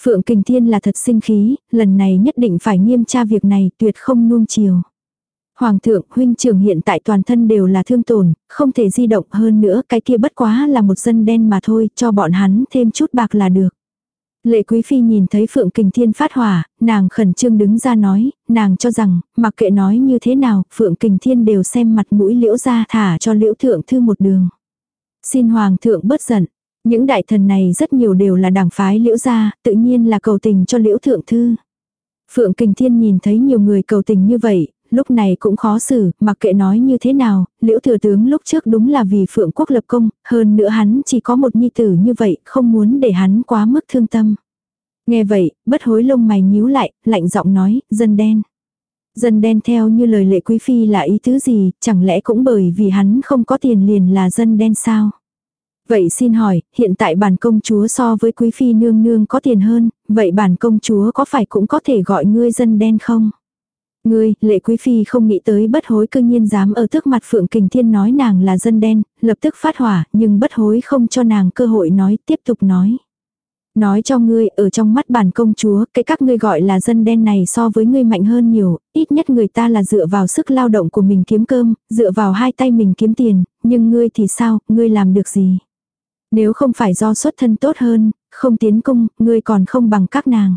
Phượng Kình Thiên là thật sinh khí, lần này nhất định phải nghiêm tra việc này, tuyệt không nuông chiều. Hoàng thượng, huynh trưởng hiện tại toàn thân đều là thương tổn, không thể di động hơn nữa, cái kia bất quá là một dân đen mà thôi, cho bọn hắn thêm chút bạc là được. Lệ Quý Phi nhìn thấy Phượng Kình Thiên phát hỏa, nàng khẩn trương đứng ra nói, nàng cho rằng, mặc kệ nói như thế nào, Phượng Kình Thiên đều xem mặt mũi liễu ra thả cho liễu thượng thư một đường. Xin Hoàng thượng bớt giận, những đại thần này rất nhiều đều là đảng phái liễu gia, tự nhiên là cầu tình cho liễu thượng thư. Phượng Kình Thiên nhìn thấy nhiều người cầu tình như vậy, lúc này cũng khó xử, mặc kệ nói như thế nào, liễu thừa tướng lúc trước đúng là vì phượng quốc lập công, hơn nữa hắn chỉ có một nhi tử như vậy, không muốn để hắn quá mức thương tâm. Nghe vậy, bất hối lông mày nhíu lại, lạnh giọng nói, dân đen. Dân đen theo như lời lệ quý phi là ý tứ gì, chẳng lẽ cũng bởi vì hắn không có tiền liền là dân đen sao? Vậy xin hỏi, hiện tại bản công chúa so với quý phi nương nương có tiền hơn, vậy bản công chúa có phải cũng có thể gọi ngươi dân đen không? Ngươi, lệ quý phi không nghĩ tới bất hối cương nhiên dám ở trước mặt Phượng Kình Thiên nói nàng là dân đen, lập tức phát hỏa, nhưng bất hối không cho nàng cơ hội nói, tiếp tục nói. Nói cho ngươi, ở trong mắt bản công chúa, cái các ngươi gọi là dân đen này so với ngươi mạnh hơn nhiều, ít nhất người ta là dựa vào sức lao động của mình kiếm cơm, dựa vào hai tay mình kiếm tiền, nhưng ngươi thì sao, ngươi làm được gì? Nếu không phải do xuất thân tốt hơn, không tiến cung, ngươi còn không bằng các nàng.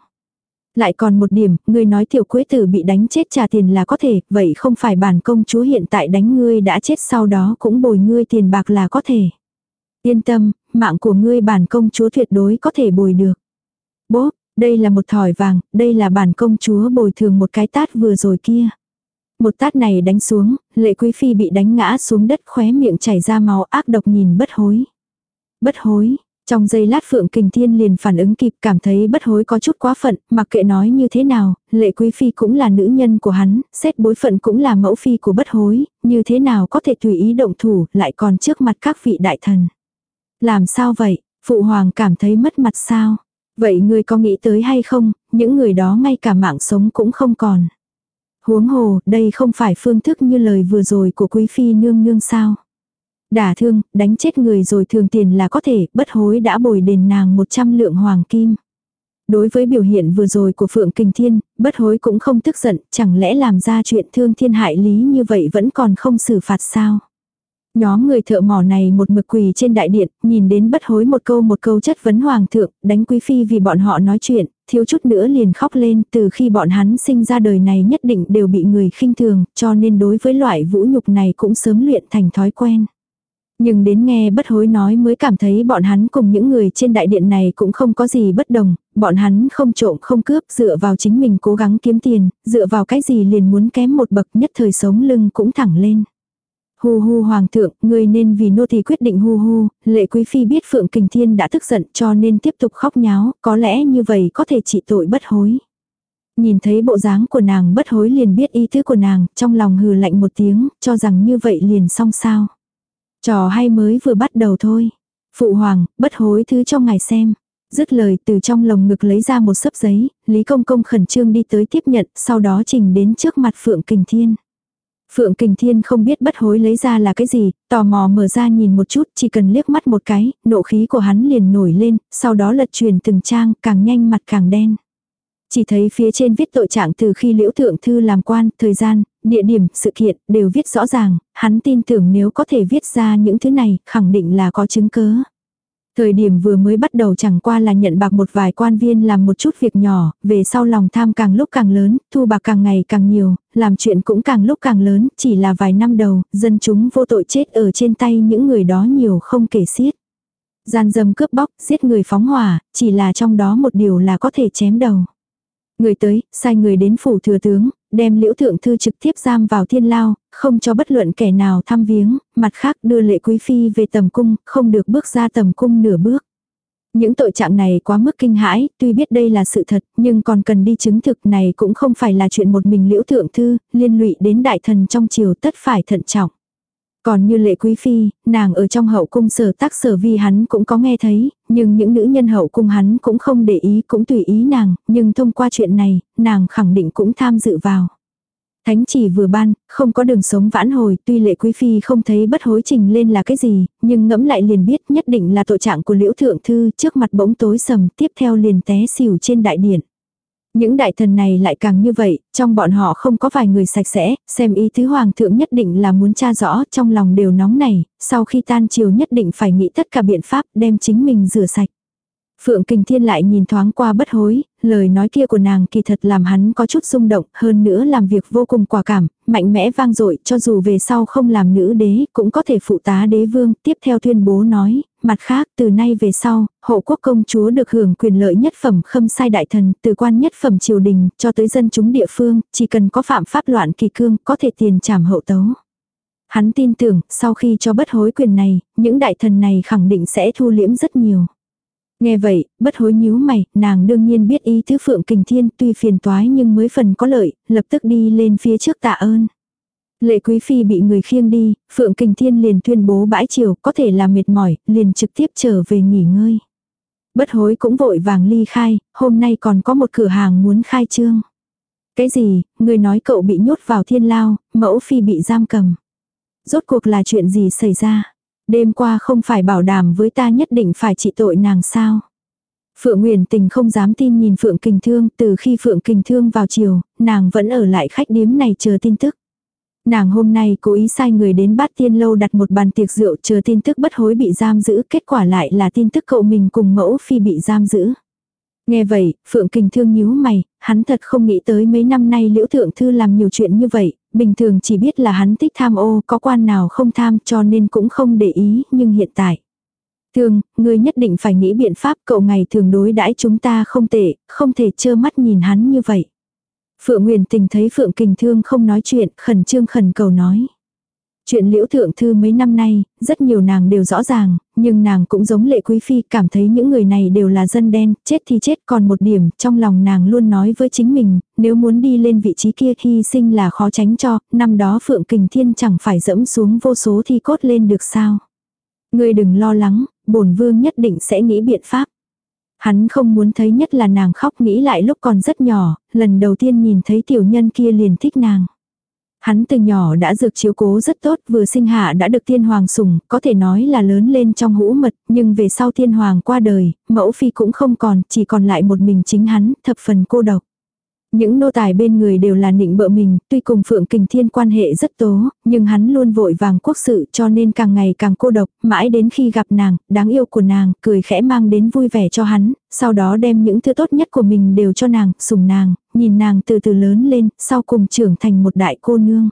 Lại còn một điểm, ngươi nói tiểu quế tử bị đánh chết trả tiền là có thể, vậy không phải bản công chúa hiện tại đánh ngươi đã chết sau đó cũng bồi ngươi tiền bạc là có thể. Yên tâm, mạng của ngươi bản công chúa tuyệt đối có thể bồi được. Bố, đây là một thỏi vàng, đây là bản công chúa bồi thường một cái tát vừa rồi kia. Một tát này đánh xuống, lệ quý phi bị đánh ngã xuống đất khóe miệng chảy ra máu ác độc nhìn bất hối. Bất hối, trong giây lát Phượng Kình Thiên liền phản ứng kịp cảm thấy bất hối có chút quá phận, mặc kệ nói như thế nào, lệ quý phi cũng là nữ nhân của hắn, xét bối phận cũng là mẫu phi của bất hối, như thế nào có thể tùy ý động thủ lại còn trước mặt các vị đại thần. Làm sao vậy, phụ hoàng cảm thấy mất mặt sao? Vậy ngươi có nghĩ tới hay không, những người đó ngay cả mạng sống cũng không còn. Huống hồ, đây không phải phương thức như lời vừa rồi của quý phi nương nương sao? Đả thương, đánh chết người rồi thường tiền là có thể, bất hối đã bồi đền nàng 100 lượng hoàng kim. Đối với biểu hiện vừa rồi của Phượng Kình Thiên, bất hối cũng không tức giận, chẳng lẽ làm ra chuyện thương thiên hại lý như vậy vẫn còn không xử phạt sao? Nhóm người thợ mỏ này một mực quỳ trên đại điện, nhìn đến bất hối một câu một câu chất vấn hoàng thượng, đánh quý phi vì bọn họ nói chuyện, thiếu chút nữa liền khóc lên, từ khi bọn hắn sinh ra đời này nhất định đều bị người khinh thường, cho nên đối với loại vũ nhục này cũng sớm luyện thành thói quen. Nhưng đến nghe bất hối nói mới cảm thấy bọn hắn cùng những người trên đại điện này cũng không có gì bất đồng, bọn hắn không trộm không cướp dựa vào chính mình cố gắng kiếm tiền, dựa vào cái gì liền muốn kém một bậc nhất thời sống lưng cũng thẳng lên. Hu hu hoàng thượng, người nên vì nô thì quyết định hu hu, lệ quý phi biết Phượng Kình Thiên đã tức giận cho nên tiếp tục khóc nháo, có lẽ như vậy có thể trị tội bất hối. Nhìn thấy bộ dáng của nàng bất hối liền biết ý tứ của nàng, trong lòng hừ lạnh một tiếng, cho rằng như vậy liền xong sao. Trò hay mới vừa bắt đầu thôi. Phụ hoàng, bất hối thứ cho ngài xem. Dứt lời từ trong lồng ngực lấy ra một sấp giấy, Lý Công Công khẩn trương đi tới tiếp nhận, sau đó trình đến trước mặt Phượng Kình Thiên. Phượng Kình Thiên không biết bất hối lấy ra là cái gì, tò mò mở ra nhìn một chút, chỉ cần liếc mắt một cái, nộ khí của hắn liền nổi lên, sau đó lật truyền từng trang, càng nhanh mặt càng đen. Chỉ thấy phía trên viết tội trạng từ khi liễu thượng thư làm quan, thời gian, địa điểm, sự kiện, đều viết rõ ràng, hắn tin tưởng nếu có thể viết ra những thứ này, khẳng định là có chứng cớ. Thời điểm vừa mới bắt đầu chẳng qua là nhận bạc một vài quan viên làm một chút việc nhỏ, về sau lòng tham càng lúc càng lớn, thu bạc càng ngày càng nhiều, làm chuyện cũng càng lúc càng lớn, chỉ là vài năm đầu, dân chúng vô tội chết ở trên tay những người đó nhiều không kể xiết. Gian dâm cướp bóc, giết người phóng hỏa, chỉ là trong đó một điều là có thể chém đầu. Người tới, sai người đến phủ thừa tướng, đem liễu thượng thư trực tiếp giam vào thiên lao, không cho bất luận kẻ nào thăm viếng, mặt khác đưa lệ quý phi về tầm cung, không được bước ra tầm cung nửa bước. Những tội trạng này quá mức kinh hãi, tuy biết đây là sự thật, nhưng còn cần đi chứng thực này cũng không phải là chuyện một mình liễu thượng thư, liên lụy đến đại thần trong triều tất phải thận trọng. Còn như lệ quý phi, nàng ở trong hậu cung sở tác sở vi hắn cũng có nghe thấy, nhưng những nữ nhân hậu cung hắn cũng không để ý cũng tùy ý nàng, nhưng thông qua chuyện này, nàng khẳng định cũng tham dự vào. Thánh chỉ vừa ban, không có đường sống vãn hồi, tuy lệ quý phi không thấy bất hối trình lên là cái gì, nhưng ngẫm lại liền biết nhất định là tội trạng của liễu thượng thư trước mặt bỗng tối sầm tiếp theo liền té xỉu trên đại điện. Những đại thần này lại càng như vậy, trong bọn họ không có vài người sạch sẽ, xem ý tứ hoàng thượng nhất định là muốn tra rõ, trong lòng đều nóng này, sau khi tan chiều nhất định phải nghĩ tất cả biện pháp đem chính mình rửa sạch. Phượng Kình Thiên lại nhìn thoáng qua bất hối, lời nói kia của nàng kỳ thật làm hắn có chút rung động, hơn nữa làm việc vô cùng quả cảm, mạnh mẽ vang dội cho dù về sau không làm nữ đế, cũng có thể phụ tá đế vương, tiếp theo tuyên bố nói, mặt khác từ nay về sau, hộ quốc công chúa được hưởng quyền lợi nhất phẩm khâm sai đại thần, từ quan nhất phẩm triều đình, cho tới dân chúng địa phương, chỉ cần có phạm pháp loạn kỳ cương, có thể tiền trảm hậu tấu. Hắn tin tưởng, sau khi cho bất hối quyền này, những đại thần này khẳng định sẽ thu liễm rất nhiều. Nghe vậy, bất hối nhíu mày, nàng đương nhiên biết ý thứ Phượng Kình Thiên tuy phiền toái nhưng mới phần có lợi, lập tức đi lên phía trước tạ ơn. Lệ Quý Phi bị người khiêng đi, Phượng Kình Thiên liền tuyên bố bãi chiều có thể là mệt mỏi, liền trực tiếp trở về nghỉ ngơi. Bất hối cũng vội vàng ly khai, hôm nay còn có một cửa hàng muốn khai trương. Cái gì, người nói cậu bị nhốt vào thiên lao, mẫu phi bị giam cầm. Rốt cuộc là chuyện gì xảy ra? Đêm qua không phải bảo đảm với ta nhất định phải trị tội nàng sao? Phượng Nguyền Tình không dám tin nhìn Phượng Kình Thương, từ khi Phượng Kình Thương vào chiều, nàng vẫn ở lại khách điếm này chờ tin tức. Nàng hôm nay cố ý sai người đến bát tiên lâu đặt một bàn tiệc rượu chờ tin tức bất hối bị giam giữ, kết quả lại là tin tức cậu mình cùng mẫu phi bị giam giữ. Nghe vậy, Phượng Kình Thương nhíu mày, hắn thật không nghĩ tới mấy năm nay Liễu Thượng Thư làm nhiều chuyện như vậy, bình thường chỉ biết là hắn thích tham ô, có quan nào không tham cho nên cũng không để ý, nhưng hiện tại. Thương, ngươi nhất định phải nghĩ biện pháp cậu ngày thường đối đãi chúng ta không tệ, không thể trơ mắt nhìn hắn như vậy. Phượng Nguyên Tình thấy Phượng Kình Thương không nói chuyện, khẩn trương khẩn cầu nói. Chuyện liễu thượng thư mấy năm nay, rất nhiều nàng đều rõ ràng, nhưng nàng cũng giống lệ quý phi cảm thấy những người này đều là dân đen, chết thì chết còn một điểm, trong lòng nàng luôn nói với chính mình, nếu muốn đi lên vị trí kia hy sinh là khó tránh cho, năm đó Phượng Kình Thiên chẳng phải dẫm xuống vô số thi cốt lên được sao. Ngươi đừng lo lắng, bổn vương nhất định sẽ nghĩ biện pháp. Hắn không muốn thấy nhất là nàng khóc nghĩ lại lúc còn rất nhỏ, lần đầu tiên nhìn thấy tiểu nhân kia liền thích nàng. Hắn từ nhỏ đã dược chiếu cố rất tốt, vừa sinh hạ đã được tiên hoàng sủng, có thể nói là lớn lên trong hũ mật, nhưng về sau tiên hoàng qua đời, mẫu phi cũng không còn, chỉ còn lại một mình chính hắn, thập phần cô độc. Những nô tài bên người đều là nịnh bợ mình, tuy cùng Phượng Kình Thiên quan hệ rất tố, nhưng hắn luôn vội vàng quốc sự cho nên càng ngày càng cô độc, mãi đến khi gặp nàng, đáng yêu của nàng, cười khẽ mang đến vui vẻ cho hắn, sau đó đem những thứ tốt nhất của mình đều cho nàng, sủng nàng, nhìn nàng từ từ lớn lên, sau cùng trưởng thành một đại cô nương.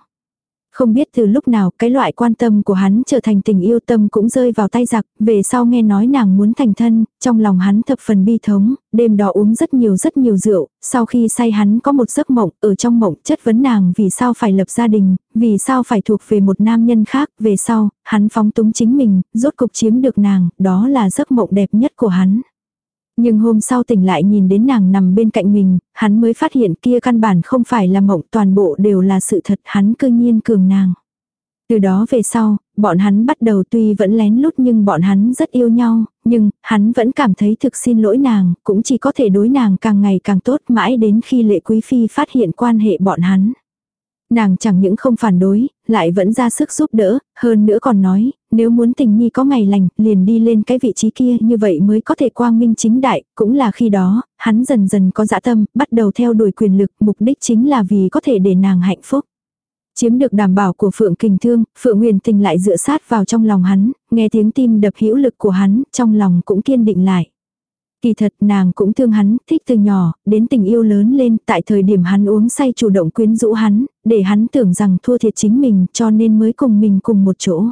Không biết từ lúc nào cái loại quan tâm của hắn trở thành tình yêu tâm cũng rơi vào tay giặc, về sau nghe nói nàng muốn thành thân, trong lòng hắn thập phần bi thống, đêm đó uống rất nhiều rất nhiều rượu, sau khi say hắn có một giấc mộng, ở trong mộng chất vấn nàng vì sao phải lập gia đình, vì sao phải thuộc về một nam nhân khác, về sau, hắn phóng túng chính mình, rốt cục chiếm được nàng, đó là giấc mộng đẹp nhất của hắn. Nhưng hôm sau tỉnh lại nhìn đến nàng nằm bên cạnh mình, hắn mới phát hiện kia căn bản không phải là mộng toàn bộ đều là sự thật hắn cư nhiên cường nàng. Từ đó về sau, bọn hắn bắt đầu tuy vẫn lén lút nhưng bọn hắn rất yêu nhau, nhưng hắn vẫn cảm thấy thực xin lỗi nàng, cũng chỉ có thể đối nàng càng ngày càng tốt mãi đến khi lệ quý phi phát hiện quan hệ bọn hắn. Nàng chẳng những không phản đối, lại vẫn ra sức giúp đỡ, hơn nữa còn nói, nếu muốn tình nhi có ngày lành, liền đi lên cái vị trí kia như vậy mới có thể quang minh chính đại, cũng là khi đó, hắn dần dần có dã tâm, bắt đầu theo đuổi quyền lực, mục đích chính là vì có thể để nàng hạnh phúc. Chiếm được đảm bảo của Phượng Kình Thương, Phượng Nguyên Tình lại dựa sát vào trong lòng hắn, nghe tiếng tim đập hữu lực của hắn, trong lòng cũng kiên định lại. Kỳ thật nàng cũng thương hắn, thích từ nhỏ, đến tình yêu lớn lên, tại thời điểm hắn uống say chủ động quyến rũ hắn, để hắn tưởng rằng thua thiệt chính mình cho nên mới cùng mình cùng một chỗ.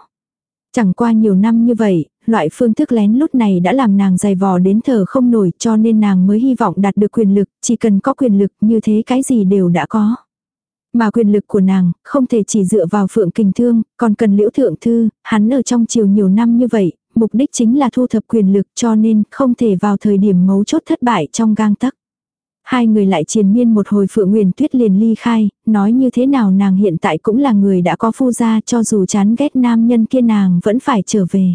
Chẳng qua nhiều năm như vậy, loại phương thức lén lút này đã làm nàng dày vò đến thở không nổi cho nên nàng mới hy vọng đạt được quyền lực, chỉ cần có quyền lực như thế cái gì đều đã có. Mà quyền lực của nàng, không thể chỉ dựa vào phượng kình thương, còn cần liễu thượng thư, hắn ở trong chiều nhiều năm như vậy, mục đích chính là thu thập quyền lực cho nên không thể vào thời điểm mấu chốt thất bại trong gang tắc. Hai người lại triền miên một hồi Phượng Nguyền Tuyết liền ly khai, nói như thế nào nàng hiện tại cũng là người đã có phu gia cho dù chán ghét nam nhân kia nàng vẫn phải trở về.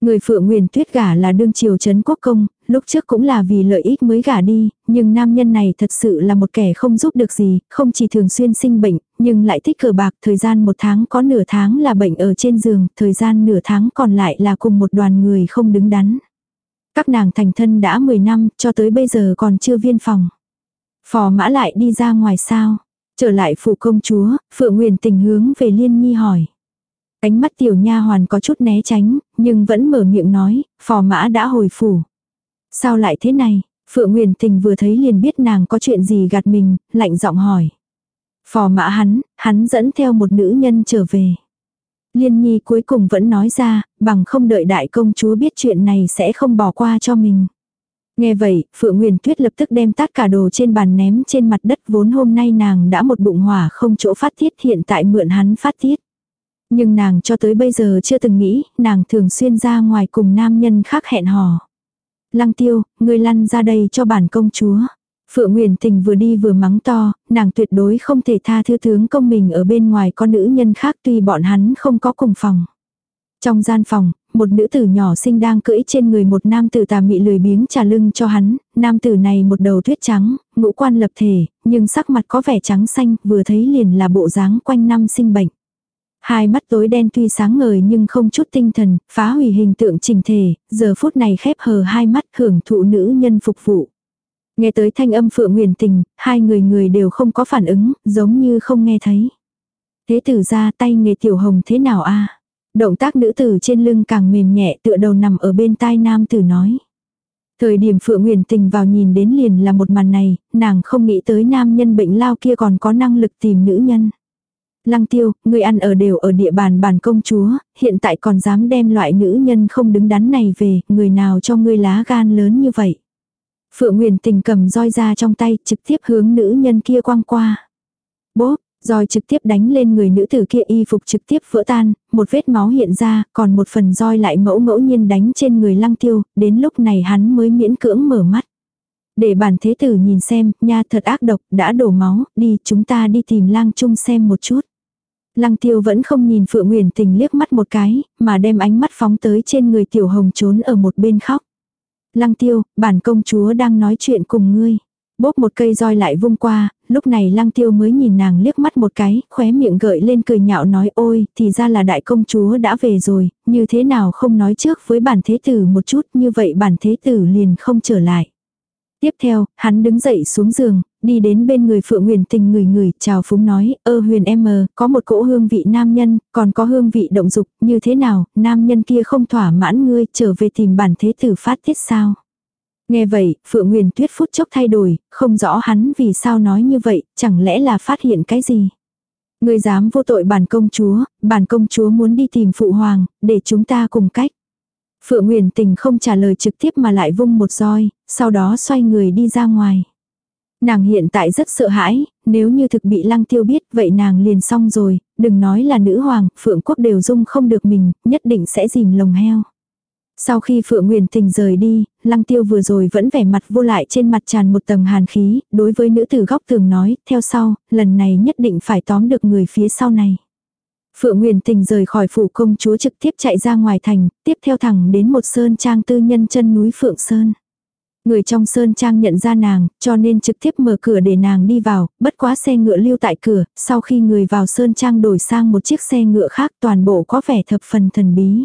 Người Phượng Nguyền Tuyết gả là đương triều trấn quốc công, lúc trước cũng là vì lợi ích mới gả đi, nhưng nam nhân này thật sự là một kẻ không giúp được gì, không chỉ thường xuyên sinh bệnh, nhưng lại thích cờ bạc, thời gian một tháng có nửa tháng là bệnh ở trên giường, thời gian nửa tháng còn lại là cùng một đoàn người không đứng đắn. Các nàng thành thân đã 10 năm, cho tới bây giờ còn chưa viên phòng. Phò mã lại đi ra ngoài sao? Trở lại phủ công chúa, Phượng Nguyền tình hướng về Liên Nhi hỏi. Ánh mắt tiểu nha hoàn có chút né tránh, nhưng vẫn mở miệng nói, phò mã đã hồi phủ. Sao lại thế này? Phượng Nguyền Tình vừa thấy liền biết nàng có chuyện gì gạt mình, lạnh giọng hỏi. Phò mã hắn, hắn dẫn theo một nữ nhân trở về. Liên Nhi cuối cùng vẫn nói ra, bằng không đợi đại công chúa biết chuyện này sẽ không bỏ qua cho mình. Nghe vậy, Phượng Nguyền Tuyết lập tức đem tất cả đồ trên bàn ném trên mặt đất vốn hôm nay nàng đã một bụng hỏa không chỗ phát tiết hiện tại mượn hắn phát tiết. Nhưng nàng cho tới bây giờ chưa từng nghĩ, nàng thường xuyên ra ngoài cùng nam nhân khác hẹn hò. Lăng tiêu, người lăn ra đây cho bản công chúa. Phượng Nguyễn Tình vừa đi vừa mắng to, nàng tuyệt đối không thể tha thứ tướng công mình ở bên ngoài con nữ nhân khác tuy bọn hắn không có cùng phòng. Trong gian phòng, một nữ tử nhỏ xinh đang cưỡi trên người một nam tử tà mị lười biếng trà lưng cho hắn, nam tử này một đầu tuyết trắng, ngũ quan lập thể, nhưng sắc mặt có vẻ trắng xanh, vừa thấy liền là bộ dáng quanh năm sinh bệnh. Hai mắt tối đen tuy sáng ngời nhưng không chút tinh thần, phá hủy hình tượng trình thể, giờ phút này khép hờ hai mắt hưởng thụ nữ nhân phục vụ. Nghe tới thanh âm phượng nguyền tình, hai người người đều không có phản ứng, giống như không nghe thấy. Thế tử ra tay nghề tiểu hồng thế nào a Động tác nữ tử trên lưng càng mềm nhẹ tựa đầu nằm ở bên tai nam tử nói. Thời điểm Phượng Nguyền Tình vào nhìn đến liền là một màn này, nàng không nghĩ tới nam nhân bệnh lao kia còn có năng lực tìm nữ nhân. Lăng tiêu, người ăn ở đều ở địa bàn bản công chúa, hiện tại còn dám đem loại nữ nhân không đứng đắn này về, người nào cho ngươi lá gan lớn như vậy. Phượng Nguyền Tình cầm roi ra trong tay, trực tiếp hướng nữ nhân kia quăng qua. Bố, roi trực tiếp đánh lên người nữ tử kia y phục trực tiếp vỡ tan, một vết máu hiện ra, còn một phần roi lại mẫu ngẫu nhiên đánh trên người lăng tiêu, đến lúc này hắn mới miễn cưỡng mở mắt. Để bản thế tử nhìn xem, nha thật ác độc, đã đổ máu, đi chúng ta đi tìm lang chung xem một chút. Lăng tiêu vẫn không nhìn Phượng Nguyền Tình liếc mắt một cái, mà đem ánh mắt phóng tới trên người tiểu hồng trốn ở một bên khóc. Lăng tiêu, bản công chúa đang nói chuyện cùng ngươi. Bóp một cây roi lại vung qua, lúc này lăng tiêu mới nhìn nàng liếc mắt một cái, khóe miệng gợi lên cười nhạo nói ôi, thì ra là đại công chúa đã về rồi, như thế nào không nói trước với bản thế tử một chút, như vậy bản thế tử liền không trở lại. Tiếp theo, hắn đứng dậy xuống giường, đi đến bên người Phượng Huyền Tình người người, chào phúng nói, ơ Huyền em mờ, có một cỗ hương vị nam nhân, còn có hương vị động dục, như thế nào, nam nhân kia không thỏa mãn ngươi, trở về tìm bản thế tử phát tiết sao. Nghe vậy, Phượng Huyền Tuyết phút chốc thay đổi, không rõ hắn vì sao nói như vậy, chẳng lẽ là phát hiện cái gì. Ngươi dám vô tội bản công chúa, bản công chúa muốn đi tìm phụ hoàng, để chúng ta cùng cách. Phượng Nguyền Tình không trả lời trực tiếp mà lại vung một roi, sau đó xoay người đi ra ngoài. Nàng hiện tại rất sợ hãi, nếu như thực bị lăng tiêu biết vậy nàng liền xong rồi, đừng nói là nữ hoàng, Phượng Quốc đều dung không được mình, nhất định sẽ dìm lồng heo. Sau khi Phượng Nguyền Tình rời đi, Lăng Tiêu vừa rồi vẫn vẻ mặt vô lại trên mặt tràn một tầng hàn khí, đối với nữ tử góc tường nói, theo sau, lần này nhất định phải tóm được người phía sau này. Phượng Nguyên Tình rời khỏi phủ công chúa trực tiếp chạy ra ngoài thành, tiếp theo thẳng đến một sơn trang tư nhân chân núi Phượng Sơn. Người trong sơn trang nhận ra nàng, cho nên trực tiếp mở cửa để nàng đi vào, bất quá xe ngựa lưu tại cửa, sau khi người vào sơn trang đổi sang một chiếc xe ngựa khác toàn bộ có vẻ thập phần thần bí.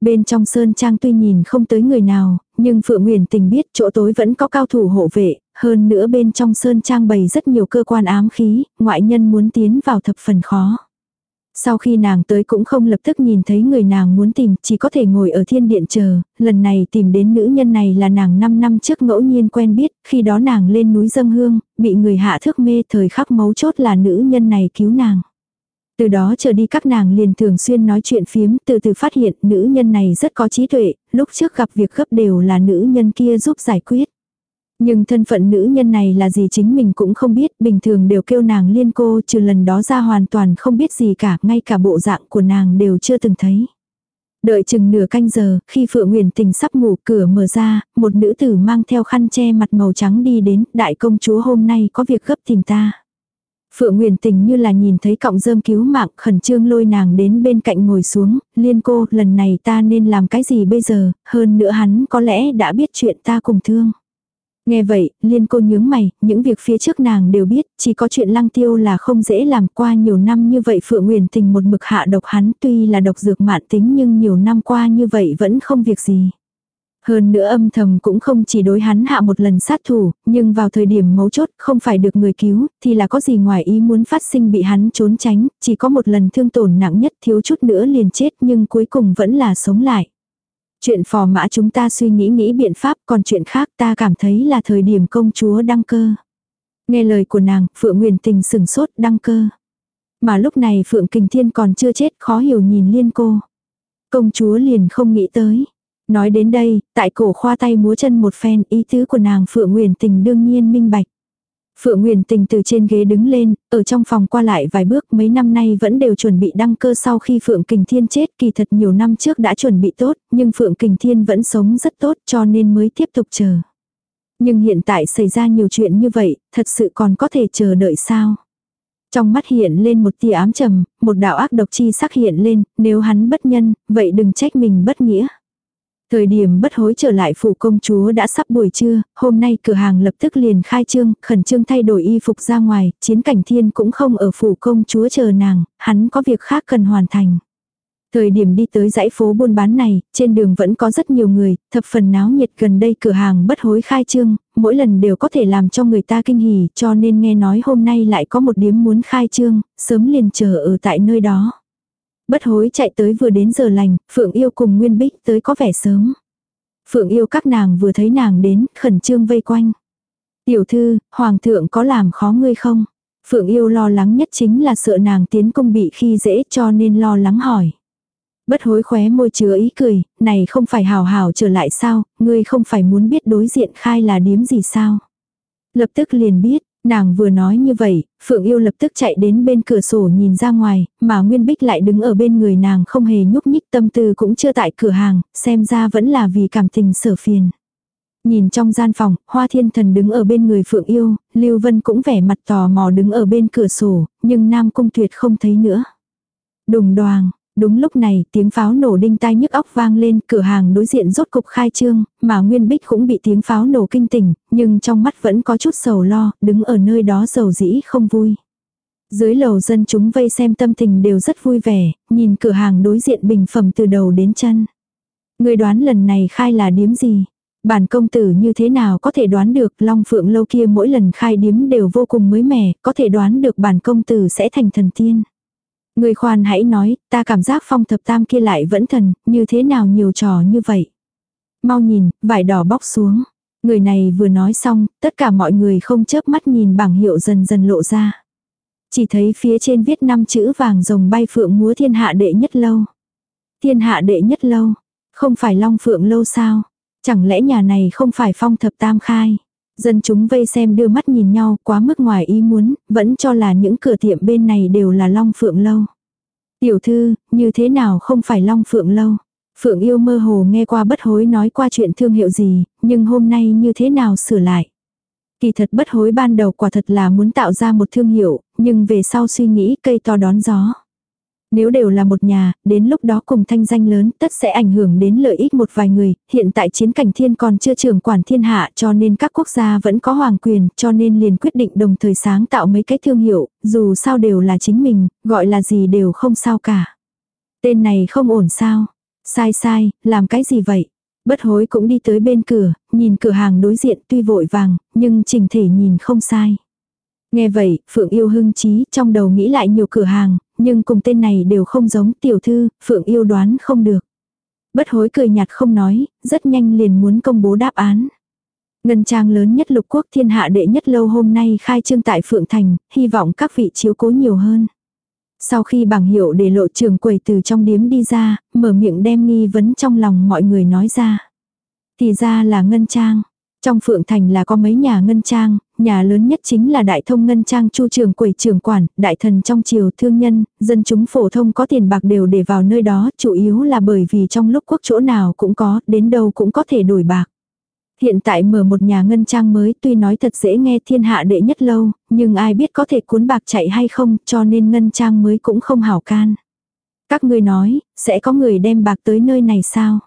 Bên trong sơn trang tuy nhìn không tới người nào, nhưng Phượng Nguyên Tình biết chỗ tối vẫn có cao thủ hộ vệ, hơn nữa bên trong sơn trang bày rất nhiều cơ quan ám khí, ngoại nhân muốn tiến vào thập phần khó. Sau khi nàng tới cũng không lập tức nhìn thấy người nàng muốn tìm, chỉ có thể ngồi ở thiên điện chờ, lần này tìm đến nữ nhân này là nàng 5 năm trước ngẫu nhiên quen biết, khi đó nàng lên núi dâng hương, bị người hạ thước mê thời khắc mấu chốt là nữ nhân này cứu nàng. Từ đó trở đi các nàng liền thường xuyên nói chuyện phiếm, từ từ phát hiện nữ nhân này rất có trí tuệ, lúc trước gặp việc gấp đều là nữ nhân kia giúp giải quyết. Nhưng thân phận nữ nhân này là gì chính mình cũng không biết, bình thường đều kêu nàng liên cô, trừ lần đó ra hoàn toàn không biết gì cả, ngay cả bộ dạng của nàng đều chưa từng thấy. Đợi chừng nửa canh giờ, khi Phượng Nguyền Tình sắp ngủ cửa mở ra, một nữ tử mang theo khăn che mặt màu trắng đi đến, đại công chúa hôm nay có việc gấp tìm ta. Phượng Nguyền Tình như là nhìn thấy cọng rơm cứu mạng khẩn trương lôi nàng đến bên cạnh ngồi xuống, liên cô, lần này ta nên làm cái gì bây giờ, hơn nữa hắn có lẽ đã biết chuyện ta cùng thương. Nghe vậy, liên cô nhướng mày, những việc phía trước nàng đều biết, chỉ có chuyện lăng tiêu là không dễ làm qua nhiều năm như vậy Phượng Nguyền Tình một mực hạ độc hắn tuy là độc dược mạn tính nhưng nhiều năm qua như vậy vẫn không việc gì. Hơn nữa âm thầm cũng không chỉ đối hắn hạ một lần sát thủ, nhưng vào thời điểm mấu chốt không phải được người cứu, thì là có gì ngoài ý muốn phát sinh bị hắn trốn tránh, chỉ có một lần thương tổn nặng nhất thiếu chút nữa liền chết nhưng cuối cùng vẫn là sống lại. Chuyện phò mã chúng ta suy nghĩ nghĩ biện pháp còn chuyện khác ta cảm thấy là thời điểm công chúa đăng cơ. Nghe lời của nàng, Phượng Nguyền Tình sừng sốt đăng cơ. Mà lúc này Phượng Kình Thiên còn chưa chết khó hiểu nhìn liên cô. Công chúa liền không nghĩ tới. Nói đến đây, tại cổ khoa tay múa chân một phen ý tứ của nàng Phượng Nguyền Tình đương nhiên minh bạch. Phượng Nguyên Tình từ trên ghế đứng lên, ở trong phòng qua lại vài bước mấy năm nay vẫn đều chuẩn bị đăng cơ sau khi Phượng Kình Thiên chết kỳ thật nhiều năm trước đã chuẩn bị tốt, nhưng Phượng Kình Thiên vẫn sống rất tốt cho nên mới tiếp tục chờ. Nhưng hiện tại xảy ra nhiều chuyện như vậy, thật sự còn có thể chờ đợi sao? Trong mắt hiện lên một tia ám trầm, một đạo ác độc chi sắc hiện lên, nếu hắn bất nhân, vậy đừng trách mình bất nghĩa. Thời điểm bất hối trở lại phủ công chúa đã sắp buổi trưa, hôm nay cửa hàng lập tức liền khai trương, khẩn trương thay đổi y phục ra ngoài, chiến cảnh thiên cũng không ở phủ công chúa chờ nàng, hắn có việc khác cần hoàn thành. Thời điểm đi tới dãy phố buôn bán này, trên đường vẫn có rất nhiều người, thập phần náo nhiệt gần đây cửa hàng bất hối khai trương, mỗi lần đều có thể làm cho người ta kinh hỉ cho nên nghe nói hôm nay lại có một điếm muốn khai trương, sớm liền chờ ở tại nơi đó. Bất hối chạy tới vừa đến giờ lành, Phượng yêu cùng Nguyên Bích tới có vẻ sớm. Phượng yêu các nàng vừa thấy nàng đến, khẩn trương vây quanh. Tiểu thư, Hoàng thượng có làm khó ngươi không? Phượng yêu lo lắng nhất chính là sợ nàng tiến công bị khi dễ cho nên lo lắng hỏi. Bất hối khóe môi chứa ý cười, này không phải hào hào trở lại sao, ngươi không phải muốn biết đối diện khai là điếm gì sao. Lập tức liền biết, nàng vừa nói như vậy, Phượng yêu lập tức chạy đến bên cửa sổ nhìn ra ngoài, mà Nguyên Bích lại đứng ở bên người nàng không hề nhúc nhích tâm tư cũng chưa tại cửa hàng, xem ra vẫn là vì cảm tình sở phiền. Nhìn trong gian phòng, Hoa Thiên Thần đứng ở bên người Phượng Yêu, Lưu Vân cũng vẻ mặt tò mò đứng ở bên cửa sổ, nhưng Nam Cung Tuyệt không thấy nữa. Đùng đoàng, Đúng lúc này, tiếng pháo nổ đinh tai nhức óc vang lên, cửa hàng đối diện rốt cục khai trương, mà Nguyên Bích cũng bị tiếng pháo nổ kinh tỉnh, nhưng trong mắt vẫn có chút sầu lo, đứng ở nơi đó sầu dĩ không vui. Dưới lầu dân chúng vây xem tâm tình đều rất vui vẻ, nhìn cửa hàng đối diện bình phẩm từ đầu đến chân. Người đoán lần này khai là điếm gì? Bản công tử như thế nào có thể đoán được Long Phượng lâu kia mỗi lần khai điếm đều vô cùng mới mẻ, có thể đoán được bản công tử sẽ thành thần tiên. Người khoan hãy nói, ta cảm giác phong thập tam kia lại vẫn thần, như thế nào nhiều trò như vậy. Mau nhìn, vải đỏ bóc xuống. Người này vừa nói xong, tất cả mọi người không chớp mắt nhìn bảng hiệu dần dần lộ ra. Chỉ thấy phía trên viết năm chữ vàng rồng bay phượng múa thiên hạ đệ nhất lâu. Thiên hạ đệ nhất lâu, không phải long phượng lâu sao? Chẳng lẽ nhà này không phải phong thập tam khai? Dân chúng vây xem đưa mắt nhìn nhau quá mức ngoài ý muốn, vẫn cho là những cửa tiệm bên này đều là Long Phượng Lâu. Tiểu thư, như thế nào không phải Long Phượng Lâu? Phượng yêu mơ hồ nghe qua bất hối nói qua chuyện thương hiệu gì, nhưng hôm nay như thế nào sửa lại? Kỳ thật bất hối ban đầu quả thật là muốn tạo ra một thương hiệu, nhưng về sau suy nghĩ cây to đón gió. Nếu đều là một nhà, đến lúc đó cùng thanh danh lớn tất sẽ ảnh hưởng đến lợi ích một vài người, hiện tại chiến cảnh thiên còn chưa trưởng quản thiên hạ cho nên các quốc gia vẫn có hoàng quyền cho nên liền quyết định đồng thời sáng tạo mấy cái thương hiệu, dù sao đều là chính mình, gọi là gì đều không sao cả. Tên này không ổn sao? Sai sai, làm cái gì vậy? Bất hối cũng đi tới bên cửa, nhìn cửa hàng đối diện tuy vội vàng, nhưng trình thể nhìn không sai. Nghe vậy, Phượng yêu hưng trí trong đầu nghĩ lại nhiều cửa hàng, nhưng cùng tên này đều không giống tiểu thư, Phượng yêu đoán không được. Bất hối cười nhạt không nói, rất nhanh liền muốn công bố đáp án. Ngân trang lớn nhất lục quốc thiên hạ đệ nhất lâu hôm nay khai trương tại Phượng Thành, hy vọng các vị chiếu cố nhiều hơn. Sau khi bảng hiệu để lộ trường quầy từ trong điếm đi ra, mở miệng đem nghi vấn trong lòng mọi người nói ra. Thì ra là ngân trang. Trong Phượng Thành là có mấy nhà ngân trang, nhà lớn nhất chính là đại thông ngân trang chu trường quầy trường quản, đại thần trong triều thương nhân, dân chúng phổ thông có tiền bạc đều để vào nơi đó, chủ yếu là bởi vì trong lúc quốc chỗ nào cũng có, đến đâu cũng có thể đổi bạc. Hiện tại mở một nhà ngân trang mới tuy nói thật dễ nghe thiên hạ đệ nhất lâu, nhưng ai biết có thể cuốn bạc chạy hay không cho nên ngân trang mới cũng không hảo can. Các người nói, sẽ có người đem bạc tới nơi này sao?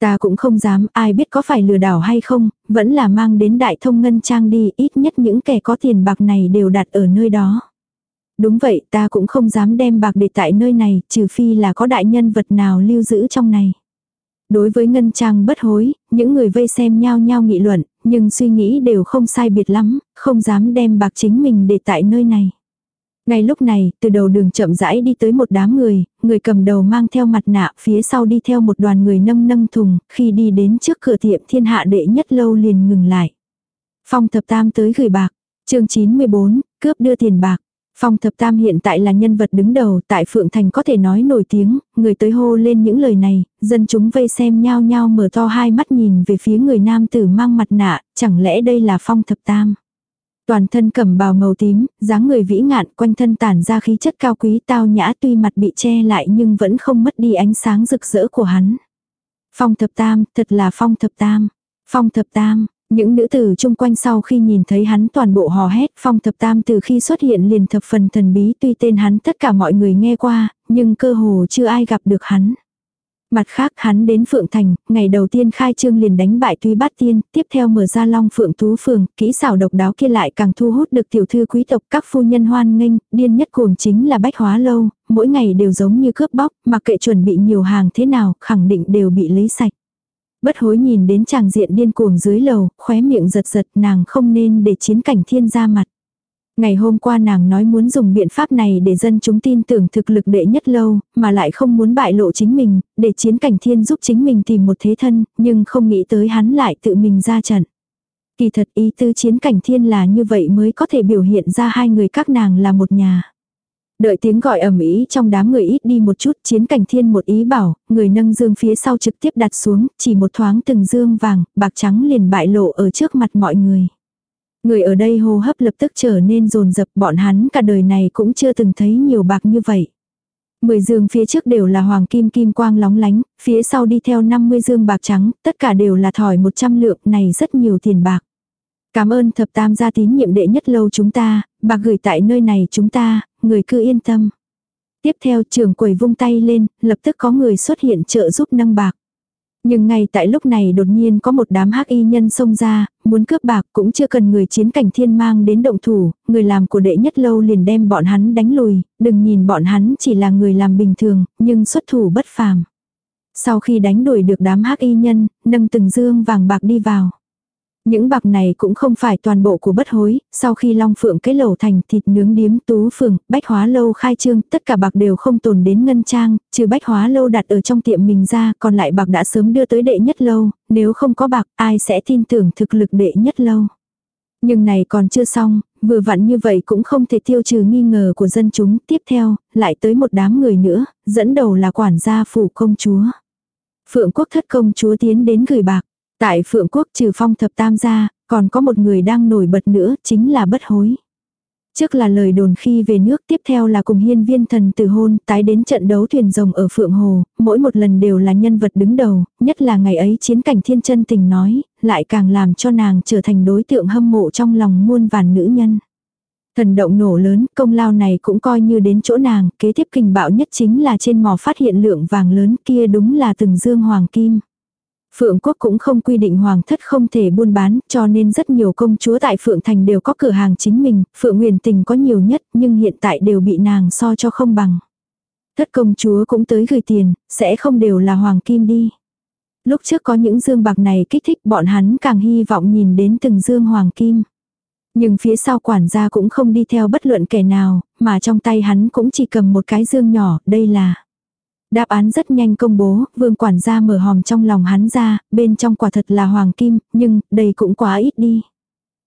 Ta cũng không dám, ai biết có phải lừa đảo hay không, vẫn là mang đến đại thông ngân trang đi, ít nhất những kẻ có tiền bạc này đều đặt ở nơi đó. Đúng vậy, ta cũng không dám đem bạc để tại nơi này, trừ phi là có đại nhân vật nào lưu giữ trong này. Đối với ngân trang bất hối, những người vây xem nhau nhau nghị luận, nhưng suy nghĩ đều không sai biệt lắm, không dám đem bạc chính mình để tại nơi này. Ngay lúc này, từ đầu đường chậm rãi đi tới một đám người, người cầm đầu mang theo mặt nạ, phía sau đi theo một đoàn người nâng nâng thùng, khi đi đến trước cửa tiệm thiên hạ đệ nhất lâu liền ngừng lại. Phong thập tam tới gửi bạc, chương 94, cướp đưa tiền bạc. Phong thập tam hiện tại là nhân vật đứng đầu tại Phượng Thành có thể nói nổi tiếng, người tới hô lên những lời này, dân chúng vây xem nhao nhao mở to hai mắt nhìn về phía người nam tử mang mặt nạ, chẳng lẽ đây là phong thập tam. Toàn thân cầm bào màu tím, dáng người vĩ ngạn quanh thân tản ra khí chất cao quý tao nhã tuy mặt bị che lại nhưng vẫn không mất đi ánh sáng rực rỡ của hắn. Phong thập tam, thật là phong thập tam. Phong thập tam, những nữ tử chung quanh sau khi nhìn thấy hắn toàn bộ hò hét phong thập tam từ khi xuất hiện liền thập phần thần bí tuy tên hắn tất cả mọi người nghe qua, nhưng cơ hồ chưa ai gặp được hắn. Mặt khác hắn đến Phượng Thành, ngày đầu tiên khai trương liền đánh bại Tuy Bát Tiên, tiếp theo mở ra Long Phượng Tú Phường, kỹ xảo độc đáo kia lại càng thu hút được tiểu thư quý tộc các phu nhân hoan nghênh, điên nhất cuồng chính là bách hóa lâu, mỗi ngày đều giống như cướp bóc, mặc kệ chuẩn bị nhiều hàng thế nào, khẳng định đều bị lấy sạch. Bất hối nhìn đến chàng diện điên cuồng dưới lầu, khóe miệng giật giật nàng không nên để chiến cảnh thiên ra mặt. Ngày hôm qua nàng nói muốn dùng biện pháp này để dân chúng tin tưởng thực lực đệ nhất lâu, mà lại không muốn bại lộ chính mình, để chiến cảnh thiên giúp chính mình tìm một thế thân, nhưng không nghĩ tới hắn lại tự mình ra trận. Kỳ thật ý tư chiến cảnh thiên là như vậy mới có thể biểu hiện ra hai người các nàng là một nhà. Đợi tiếng gọi ầm ĩ trong đám người ít đi một chút, chiến cảnh thiên một ý bảo, người nâng dương phía sau trực tiếp đặt xuống, chỉ một thoáng từng dương vàng, bạc trắng liền bại lộ ở trước mặt mọi người. Người ở đây hô hấp lập tức trở nên rồn rập bọn hắn cả đời này cũng chưa từng thấy nhiều bạc như vậy. Mười dương phía trước đều là hoàng kim kim quang lóng lánh, phía sau đi theo 50 dương bạc trắng, tất cả đều là thỏi 100 lượng này rất nhiều tiền bạc. Cảm ơn thập tam gia tín nhiệm đệ nhất lâu chúng ta, bạc gửi tại nơi này chúng ta, người cứ yên tâm. Tiếp theo trường quầy vung tay lên, lập tức có người xuất hiện trợ giúp nâng bạc. Nhưng ngay tại lúc này đột nhiên có một đám hắc y nhân xông ra, muốn cướp bạc cũng chưa cần người chiến cảnh thiên mang đến động thủ, người làm của đệ nhất lâu liền đem bọn hắn đánh lùi, đừng nhìn bọn hắn chỉ là người làm bình thường, nhưng xuất thủ bất phàm. Sau khi đánh đuổi được đám hắc y nhân, nâng từng dương vàng bạc đi vào. Những bạc này cũng không phải toàn bộ của bất hối, sau khi Long Phượng cái lẩu thành thịt nướng điếm tú phường, bách hóa lâu khai trương, tất cả bạc đều không tồn đến ngân trang, trừ bách hóa lâu đặt ở trong tiệm mình ra, còn lại bạc đã sớm đưa tới đệ nhất lâu, nếu không có bạc ai sẽ tin tưởng thực lực đệ nhất lâu. Nhưng này còn chưa xong, vừa vặn như vậy cũng không thể tiêu trừ nghi ngờ của dân chúng, tiếp theo, lại tới một đám người nữa, dẫn đầu là quản gia phủ công chúa. Phượng quốc thất công chúa tiến đến gửi bạc. Tại Phượng Quốc trừ phong thập tam gia, còn có một người đang nổi bật nữa, chính là bất hối. Trước là lời đồn khi về nước tiếp theo là cùng hiên viên thần từ hôn tái đến trận đấu thuyền rồng ở Phượng Hồ, mỗi một lần đều là nhân vật đứng đầu, nhất là ngày ấy chiến cảnh thiên chân tình nói, lại càng làm cho nàng trở thành đối tượng hâm mộ trong lòng muôn vàn nữ nhân. Thần động nổ lớn, công lao này cũng coi như đến chỗ nàng, kế tiếp kinh bạo nhất chính là trên mò phát hiện lượng vàng lớn kia đúng là từng dương hoàng kim. Phượng quốc cũng không quy định hoàng thất không thể buôn bán, cho nên rất nhiều công chúa tại Phượng Thành đều có cửa hàng chính mình, Phượng Nguyền Tình có nhiều nhất, nhưng hiện tại đều bị nàng so cho không bằng. Thất công chúa cũng tới gửi tiền, sẽ không đều là hoàng kim đi. Lúc trước có những dương bạc này kích thích bọn hắn càng hy vọng nhìn đến từng dương hoàng kim. Nhưng phía sau quản gia cũng không đi theo bất luận kẻ nào, mà trong tay hắn cũng chỉ cầm một cái dương nhỏ, đây là Đáp án rất nhanh công bố, vương quản gia mở hòm trong lòng hắn ra, bên trong quả thật là hoàng kim, nhưng, đây cũng quá ít đi.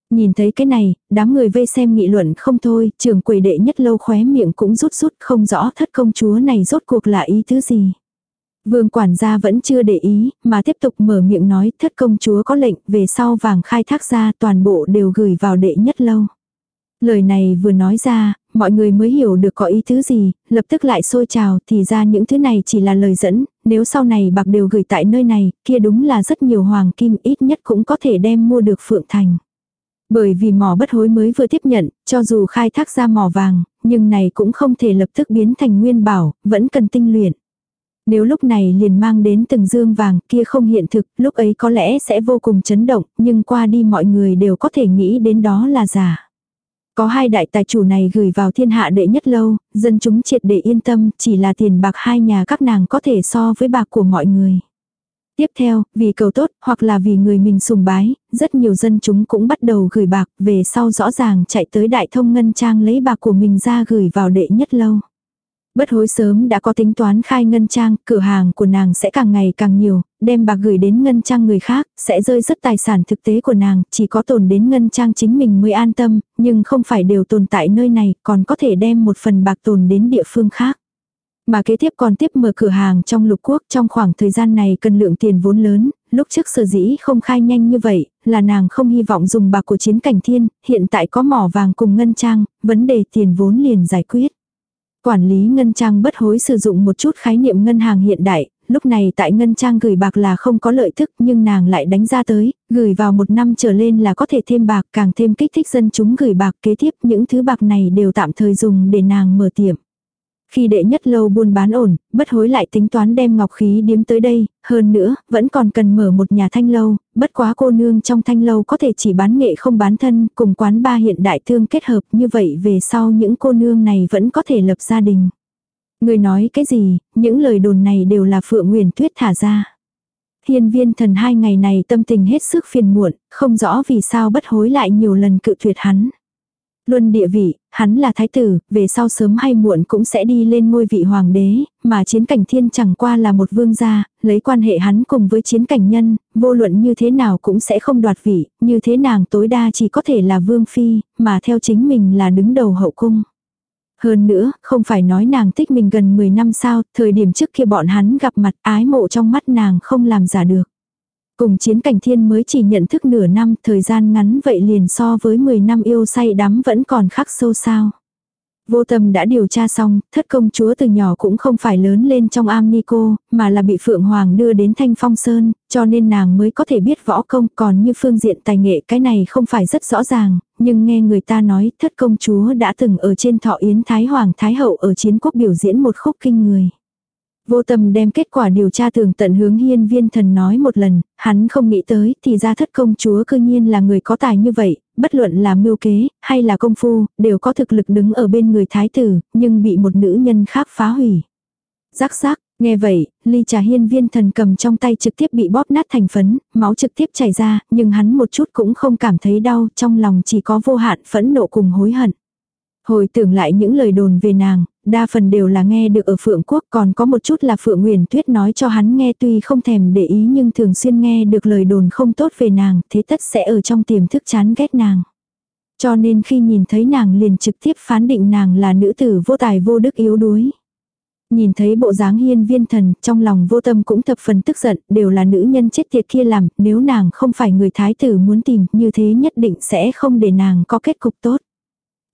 Nhìn thấy cái này, đám người vây xem nghị luận không thôi, trưởng quầy đệ nhất lâu khóe miệng cũng rút rút không rõ thất công chúa này rốt cuộc là ý thứ gì. Vương quản gia vẫn chưa để ý, mà tiếp tục mở miệng nói thất công chúa có lệnh về sau vàng khai thác ra toàn bộ đều gửi vào đệ nhất lâu. Lời này vừa nói ra, mọi người mới hiểu được có ý thứ gì, lập tức lại sôi trào, thì ra những thứ này chỉ là lời dẫn, nếu sau này bạc đều gửi tại nơi này, kia đúng là rất nhiều hoàng kim ít nhất cũng có thể đem mua được Phượng Thành. Bởi vì mỏ bất hối mới vừa tiếp nhận, cho dù khai thác ra mỏ vàng, nhưng này cũng không thể lập tức biến thành nguyên bảo, vẫn cần tinh luyện. Nếu lúc này liền mang đến từng dương vàng kia không hiện thực, lúc ấy có lẽ sẽ vô cùng chấn động, nhưng qua đi mọi người đều có thể nghĩ đến đó là giả. Có hai đại tài chủ này gửi vào thiên hạ đệ nhất lâu, dân chúng triệt để yên tâm, chỉ là tiền bạc hai nhà các nàng có thể so với bạc của mọi người. Tiếp theo, vì cầu tốt, hoặc là vì người mình sùng bái, rất nhiều dân chúng cũng bắt đầu gửi bạc, về sau rõ ràng chạy tới đại thông ngân trang lấy bạc của mình ra gửi vào đệ nhất lâu. Bất hối sớm đã có tính toán khai ngân trang, cửa hàng của nàng sẽ càng ngày càng nhiều, đem bạc gửi đến ngân trang người khác, sẽ rơi rất tài sản thực tế của nàng, chỉ có tồn đến ngân trang chính mình mới an tâm, nhưng không phải đều tồn tại nơi này, còn có thể đem một phần bạc tồn đến địa phương khác. Mà kế tiếp còn tiếp mở cửa hàng trong lục quốc trong khoảng thời gian này cần lượng tiền vốn lớn, lúc trước sở dĩ không khai nhanh như vậy, là nàng không hy vọng dùng bạc của chiến cảnh thiên, hiện tại có mỏ vàng cùng ngân trang, vấn đề tiền vốn liền giải quyết. Quản lý ngân trang bất hối sử dụng một chút khái niệm ngân hàng hiện đại, lúc này tại ngân trang gửi bạc là không có lợi thức nhưng nàng lại đánh ra tới, gửi vào một năm trở lên là có thể thêm bạc càng thêm kích thích dân chúng gửi bạc kế tiếp những thứ bạc này đều tạm thời dùng để nàng mở tiệm. Khi đệ nhất lâu buôn bán ổn, bất hối lại tính toán đem ngọc khí điếm tới đây, hơn nữa, vẫn còn cần mở một nhà thanh lâu, bất quá cô nương trong thanh lâu có thể chỉ bán nghệ không bán thân, cùng quán ba hiện đại thương kết hợp như vậy về sau những cô nương này vẫn có thể lập gia đình. Người nói cái gì, những lời đồn này đều là Phượng Nguyền Tuyết thả ra. Hiên viên thần hai ngày này tâm tình hết sức phiền muộn, không rõ vì sao bất hối lại nhiều lần cự tuyệt hắn. Luân địa vị, hắn là thái tử, về sau sớm hay muộn cũng sẽ đi lên ngôi vị hoàng đế, mà chiến cảnh thiên chẳng qua là một vương gia, lấy quan hệ hắn cùng với chiến cảnh nhân, vô luận như thế nào cũng sẽ không đoạt vị, như thế nàng tối đa chỉ có thể là vương phi, mà theo chính mình là đứng đầu hậu cung. Hơn nữa, không phải nói nàng thích mình gần 10 năm sao, thời điểm trước kia bọn hắn gặp mặt ái mộ trong mắt nàng không làm giả được. Cùng chiến cảnh thiên mới chỉ nhận thức nửa năm, thời gian ngắn vậy liền so với 10 năm yêu say đắm vẫn còn khắc sâu sao. Vô tâm đã điều tra xong, thất công chúa từ nhỏ cũng không phải lớn lên trong am ni cô, mà là bị Phượng Hoàng đưa đến Thanh Phong Sơn, cho nên nàng mới có thể biết võ công, còn như phương diện tài nghệ cái này không phải rất rõ ràng, nhưng nghe người ta nói thất công chúa đã từng ở trên thọ yến Thái Hoàng Thái Hậu ở chiến quốc biểu diễn một khúc kinh người. Vô tâm đem kết quả điều tra tường tận hướng hiên viên thần nói một lần, hắn không nghĩ tới thì ra thất công chúa cư nhiên là người có tài như vậy, bất luận là mưu kế, hay là công phu, đều có thực lực đứng ở bên người thái tử, nhưng bị một nữ nhân khác phá hủy. Rắc rắc, nghe vậy, ly trà hiên viên thần cầm trong tay trực tiếp bị bóp nát thành phấn, máu trực tiếp chảy ra, nhưng hắn một chút cũng không cảm thấy đau, trong lòng chỉ có vô hạn phẫn nộ cùng hối hận. Hồi tưởng lại những lời đồn về nàng, đa phần đều là nghe được ở Phượng Quốc còn có một chút là Phượng Nguyền Tuyết nói cho hắn nghe tuy không thèm để ý nhưng thường xuyên nghe được lời đồn không tốt về nàng thế tất sẽ ở trong tiềm thức chán ghét nàng. Cho nên khi nhìn thấy nàng liền trực tiếp phán định nàng là nữ tử vô tài vô đức yếu đuối. Nhìn thấy bộ dáng hiên viên thần, trong lòng vô tâm cũng thập phần tức giận, đều là nữ nhân chết tiệt kia làm, nếu nàng không phải người thái tử muốn tìm, như thế nhất định sẽ không để nàng có kết cục tốt.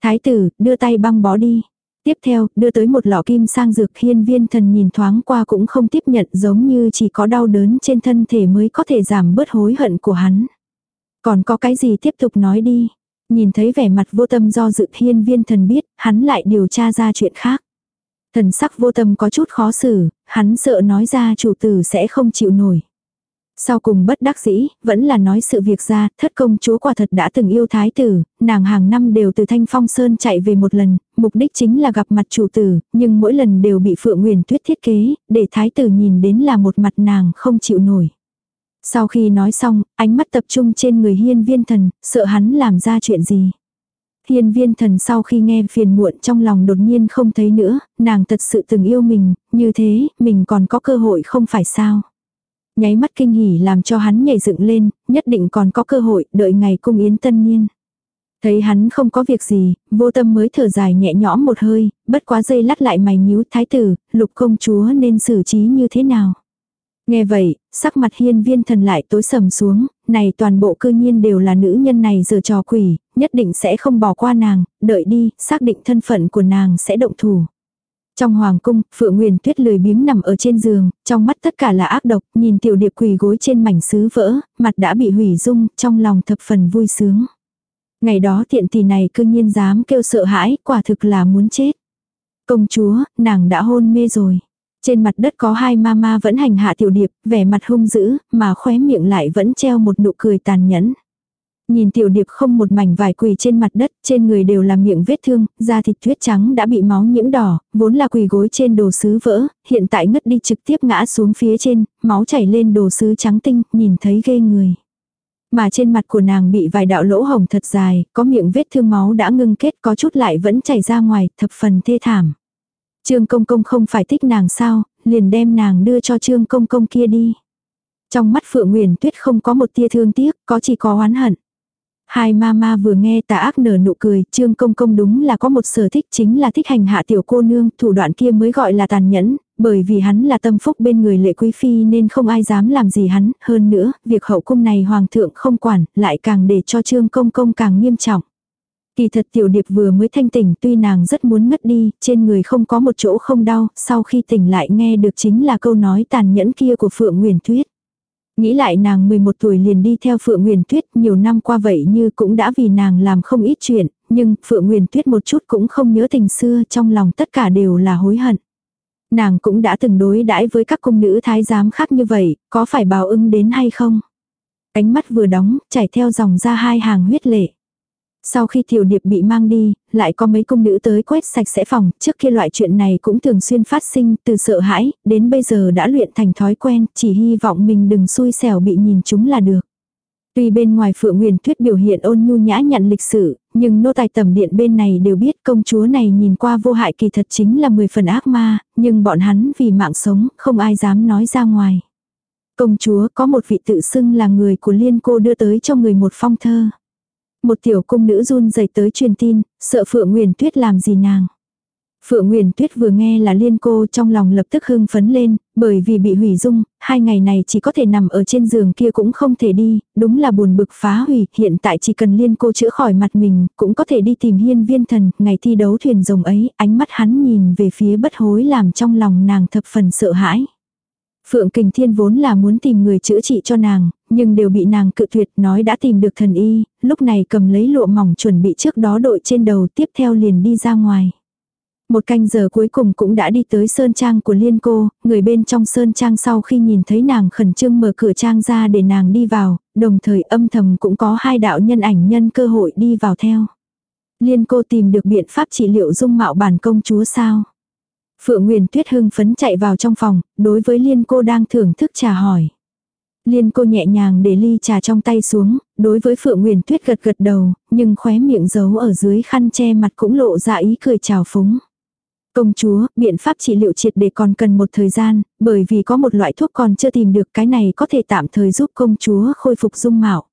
Thái tử, đưa tay băng bó đi. Tiếp theo, đưa tới một lọ kim sang dược hiên viên thần nhìn thoáng qua cũng không tiếp nhận giống như chỉ có đau đớn trên thân thể mới có thể giảm bớt hối hận của hắn. Còn có cái gì tiếp tục nói đi. Nhìn thấy vẻ mặt vô tâm do dự hiên viên thần biết, hắn lại điều tra ra chuyện khác. Thần sắc vô tâm có chút khó xử, hắn sợ nói ra chủ tử sẽ không chịu nổi. Sau cùng bất đắc dĩ, vẫn là nói sự việc ra, thất công chúa quả thật đã từng yêu thái tử, nàng hàng năm đều từ Thanh Phong Sơn chạy về một lần, mục đích chính là gặp mặt chủ tử, nhưng mỗi lần đều bị Phượng Nguyền Tuyết thiết kế, để thái tử nhìn đến là một mặt nàng không chịu nổi. Sau khi nói xong, ánh mắt tập trung trên người hiên viên thần, sợ hắn làm ra chuyện gì. Hiên viên thần sau khi nghe phiền muộn trong lòng đột nhiên không thấy nữa, nàng thật sự từng yêu mình, như thế, mình còn có cơ hội không phải sao. Nháy mắt kinh hỉ làm cho hắn nhảy dựng lên, nhất định còn có cơ hội đợi ngày cung yến tân niên. Thấy hắn không có việc gì, vô tâm mới thở dài nhẹ nhõm một hơi, bất quá dây lắt lại mày nhíu thái tử, lục công chúa nên xử trí như thế nào. Nghe vậy, sắc mặt hiên viên thần lại tối sầm xuống, này toàn bộ cư nhiên đều là nữ nhân này giờ trò quỷ, nhất định sẽ không bỏ qua nàng, đợi đi, xác định thân phận của nàng sẽ động thủ. Trong hoàng cung, Phượng Nguyền Tuyết lười biếng nằm ở trên giường, trong mắt tất cả là ác độc, nhìn tiểu điệp quỳ gối trên mảnh sứ vỡ, mặt đã bị hủy dung, trong lòng thập phần vui sướng. Ngày đó thiện tỷ này cư nhiên dám kêu sợ hãi, quả thực là muốn chết. Công chúa, nàng đã hôn mê rồi. Trên mặt đất có hai ma ma vẫn hành hạ tiểu điệp, vẻ mặt hung dữ, mà khóe miệng lại vẫn treo một nụ cười tàn nhẫn. Nhìn tiểu điệp không một mảnh vải quỳ trên mặt đất, trên người đều là miệng vết thương, da thịt tuyết trắng đã bị máu nhiễm đỏ, vốn là quỳ gối trên đồ sứ vỡ, hiện tại ngất đi trực tiếp ngã xuống phía trên, máu chảy lên đồ sứ trắng tinh, nhìn thấy ghê người. Mà trên mặt của nàng bị vài đạo lỗ hồng thật dài, có miệng vết thương máu đã ngưng kết có chút lại vẫn chảy ra ngoài, thập phần thê thảm. Trương Công Công không phải thích nàng sao, liền đem nàng đưa cho Trương Công Công kia đi. Trong mắt Phượng Nguyền Tuyết không có một tia thương tiếc, có chỉ có oán hận. Hai ma ma vừa nghe tà ác nở nụ cười, Trương Công Công đúng là có một sở thích chính là thích hành hạ tiểu cô nương, thủ đoạn kia mới gọi là tàn nhẫn, bởi vì hắn là tâm phúc bên người lệ quý phi nên không ai dám làm gì hắn, hơn nữa, việc hậu cung này hoàng thượng không quản, lại càng để cho Trương Công Công càng nghiêm trọng. Kỳ thật tiểu điệp vừa mới thanh tỉnh tuy nàng rất muốn ngất đi, trên người không có một chỗ không đau, sau khi tỉnh lại nghe được chính là câu nói tàn nhẫn kia của Phượng Nguyền Tuyết. Nghĩ lại nàng 11 tuổi liền đi theo Phượng Nguyền Tuyết nhiều năm qua vậy như cũng đã vì nàng làm không ít chuyện, nhưng Phượng Nguyền Tuyết một chút cũng không nhớ tình xưa trong lòng tất cả đều là hối hận. Nàng cũng đã từng đối đãi với các cung nữ thái giám khác như vậy, có phải bào ưng đến hay không? Cánh mắt vừa đóng, chảy theo dòng ra hai hàng huyết lệ. Sau khi tiểu điệp bị mang đi, lại có mấy công nữ tới quét sạch sẽ phòng, trước kia loại chuyện này cũng thường xuyên phát sinh, từ sợ hãi, đến bây giờ đã luyện thành thói quen, chỉ hy vọng mình đừng xui xẻo bị nhìn chúng là được. Tuy bên ngoài Phượng Nguyền Tuyết biểu hiện ôn nhu nhã nhận lịch sử, nhưng nô tài tầm điện bên này đều biết công chúa này nhìn qua vô hại kỳ thật chính là 10 phần ác ma, nhưng bọn hắn vì mạng sống, không ai dám nói ra ngoài. Công chúa có một vị tự xưng là người của liên cô đưa tới cho người một phong thơ. Một tiểu cung nữ run rẩy tới truyền tin, sợ Phượng Nguyền Tuyết làm gì nàng. Phượng Nguyền Tuyết vừa nghe là liên cô trong lòng lập tức hưng phấn lên, bởi vì bị hủy dung, hai ngày này chỉ có thể nằm ở trên giường kia cũng không thể đi, đúng là buồn bực phá hủy, hiện tại chỉ cần liên cô chữa khỏi mặt mình, cũng có thể đi tìm hiên viên thần, ngày thi đấu thuyền rồng ấy, ánh mắt hắn nhìn về phía bất hối làm trong lòng nàng thập phần sợ hãi. Phượng Kình Thiên vốn là muốn tìm người chữa trị cho nàng, nhưng đều bị nàng cự tuyệt nói đã tìm được thần y, lúc này cầm lấy lụa mỏng chuẩn bị trước đó đội trên đầu tiếp theo liền đi ra ngoài. Một canh giờ cuối cùng cũng đã đi tới sơn trang của liên cô, người bên trong sơn trang sau khi nhìn thấy nàng khẩn trương mở cửa trang ra để nàng đi vào, đồng thời âm thầm cũng có hai đạo nhân ảnh nhân cơ hội đi vào theo. Liên cô tìm được biện pháp trị liệu dung mạo bản công chúa sao? Phượng Nguyên Tuyết hưng phấn chạy vào trong phòng, đối với Liên cô đang thưởng thức trà hỏi. Liên cô nhẹ nhàng để ly trà trong tay xuống, đối với Phượng Nguyên Tuyết gật gật đầu, nhưng khóe miệng giấu ở dưới khăn che mặt cũng lộ ra ý cười chào phúng. Công chúa, biện pháp trị liệu triệt để còn cần một thời gian, bởi vì có một loại thuốc còn chưa tìm được cái này có thể tạm thời giúp công chúa khôi phục dung mạo.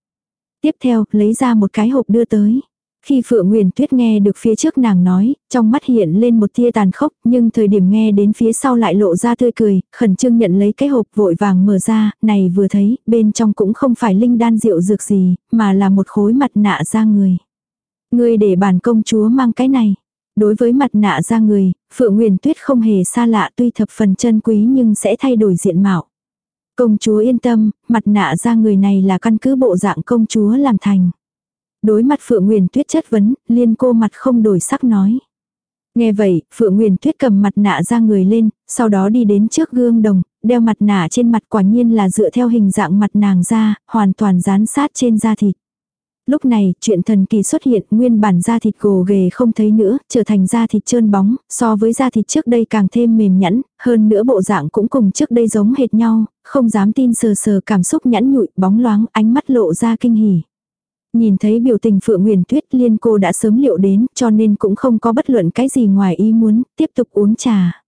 Tiếp theo, lấy ra một cái hộp đưa tới. Khi Phượng nguyên Tuyết nghe được phía trước nàng nói, trong mắt hiện lên một tia tàn khốc, nhưng thời điểm nghe đến phía sau lại lộ ra tươi cười, khẩn trương nhận lấy cái hộp vội vàng mở ra, này vừa thấy, bên trong cũng không phải linh đan rượu dược gì, mà là một khối mặt nạ ra người. Người để bản công chúa mang cái này. Đối với mặt nạ ra người, Phượng nguyên Tuyết không hề xa lạ tuy thập phần chân quý nhưng sẽ thay đổi diện mạo. Công chúa yên tâm, mặt nạ ra người này là căn cứ bộ dạng công chúa làm thành. Đối mặt Phượng nguyên Tuyết chất vấn, liên cô mặt không đổi sắc nói. Nghe vậy, Phượng nguyên Tuyết cầm mặt nạ ra người lên, sau đó đi đến trước gương đồng, đeo mặt nạ trên mặt quả nhiên là dựa theo hình dạng mặt nàng ra, hoàn toàn dán sát trên da thịt. Lúc này, chuyện thần kỳ xuất hiện, nguyên bản da thịt gồ ghề không thấy nữa, trở thành da thịt trơn bóng, so với da thịt trước đây càng thêm mềm nhẵn, hơn nữa bộ dạng cũng cùng trước đây giống hệt nhau, không dám tin sờ sờ cảm xúc nhẵn nhụi, bóng loáng, ánh mắt lộ ra kinh hỉ. Nhìn thấy biểu tình Phượng Nguyền Tuyết liên cô đã sớm liệu đến cho nên cũng không có bất luận cái gì ngoài ý muốn, tiếp tục uống trà.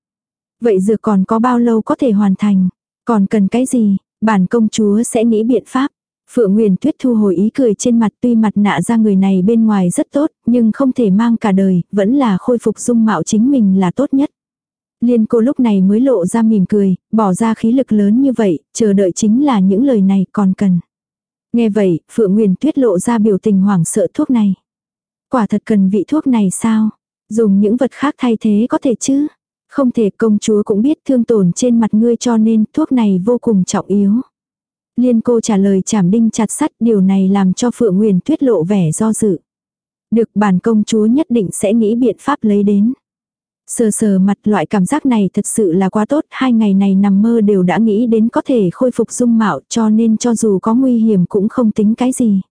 Vậy dược còn có bao lâu có thể hoàn thành? Còn cần cái gì? Bản công chúa sẽ nghĩ biện pháp. Phượng Nguyền Tuyết thu hồi ý cười trên mặt tuy mặt nạ ra người này bên ngoài rất tốt, nhưng không thể mang cả đời, vẫn là khôi phục dung mạo chính mình là tốt nhất. Liên cô lúc này mới lộ ra mỉm cười, bỏ ra khí lực lớn như vậy, chờ đợi chính là những lời này còn cần. Nghe vậy, Phượng Nguyền Tuyết lộ ra biểu tình hoảng sợ thuốc này. Quả thật cần vị thuốc này sao? Dùng những vật khác thay thế có thể chứ? Không thể công chúa cũng biết thương tổn trên mặt ngươi cho nên thuốc này vô cùng trọng yếu. Liên cô trả lời chảm đinh chặt sắt điều này làm cho Phượng Nguyền Tuyết lộ vẻ do dự. Được bản công chúa nhất định sẽ nghĩ biện pháp lấy đến. Sờ sờ mặt loại cảm giác này thật sự là quá tốt, hai ngày này nằm mơ đều đã nghĩ đến có thể khôi phục dung mạo cho nên cho dù có nguy hiểm cũng không tính cái gì.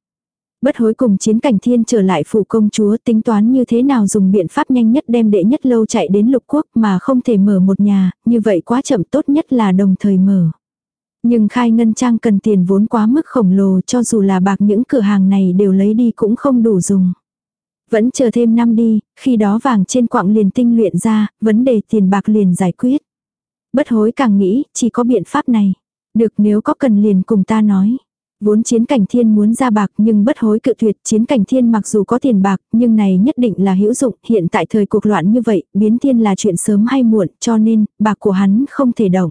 Bất hối cùng chiến cảnh thiên trở lại phủ công chúa tính toán như thế nào dùng biện pháp nhanh nhất đem đệ nhất lâu chạy đến lục quốc mà không thể mở một nhà, như vậy quá chậm tốt nhất là đồng thời mở. Nhưng khai ngân trang cần tiền vốn quá mức khổng lồ cho dù là bạc những cửa hàng này đều lấy đi cũng không đủ dùng. Vẫn chờ thêm năm đi, khi đó vàng trên quạng liền tinh luyện ra, vấn đề tiền bạc liền giải quyết. Bất hối càng nghĩ, chỉ có biện pháp này. Được nếu có cần liền cùng ta nói. Vốn chiến cảnh thiên muốn ra bạc nhưng bất hối cự tuyệt chiến cảnh thiên mặc dù có tiền bạc nhưng này nhất định là hữu dụng hiện tại thời cuộc loạn như vậy biến thiên là chuyện sớm hay muộn cho nên bạc của hắn không thể động.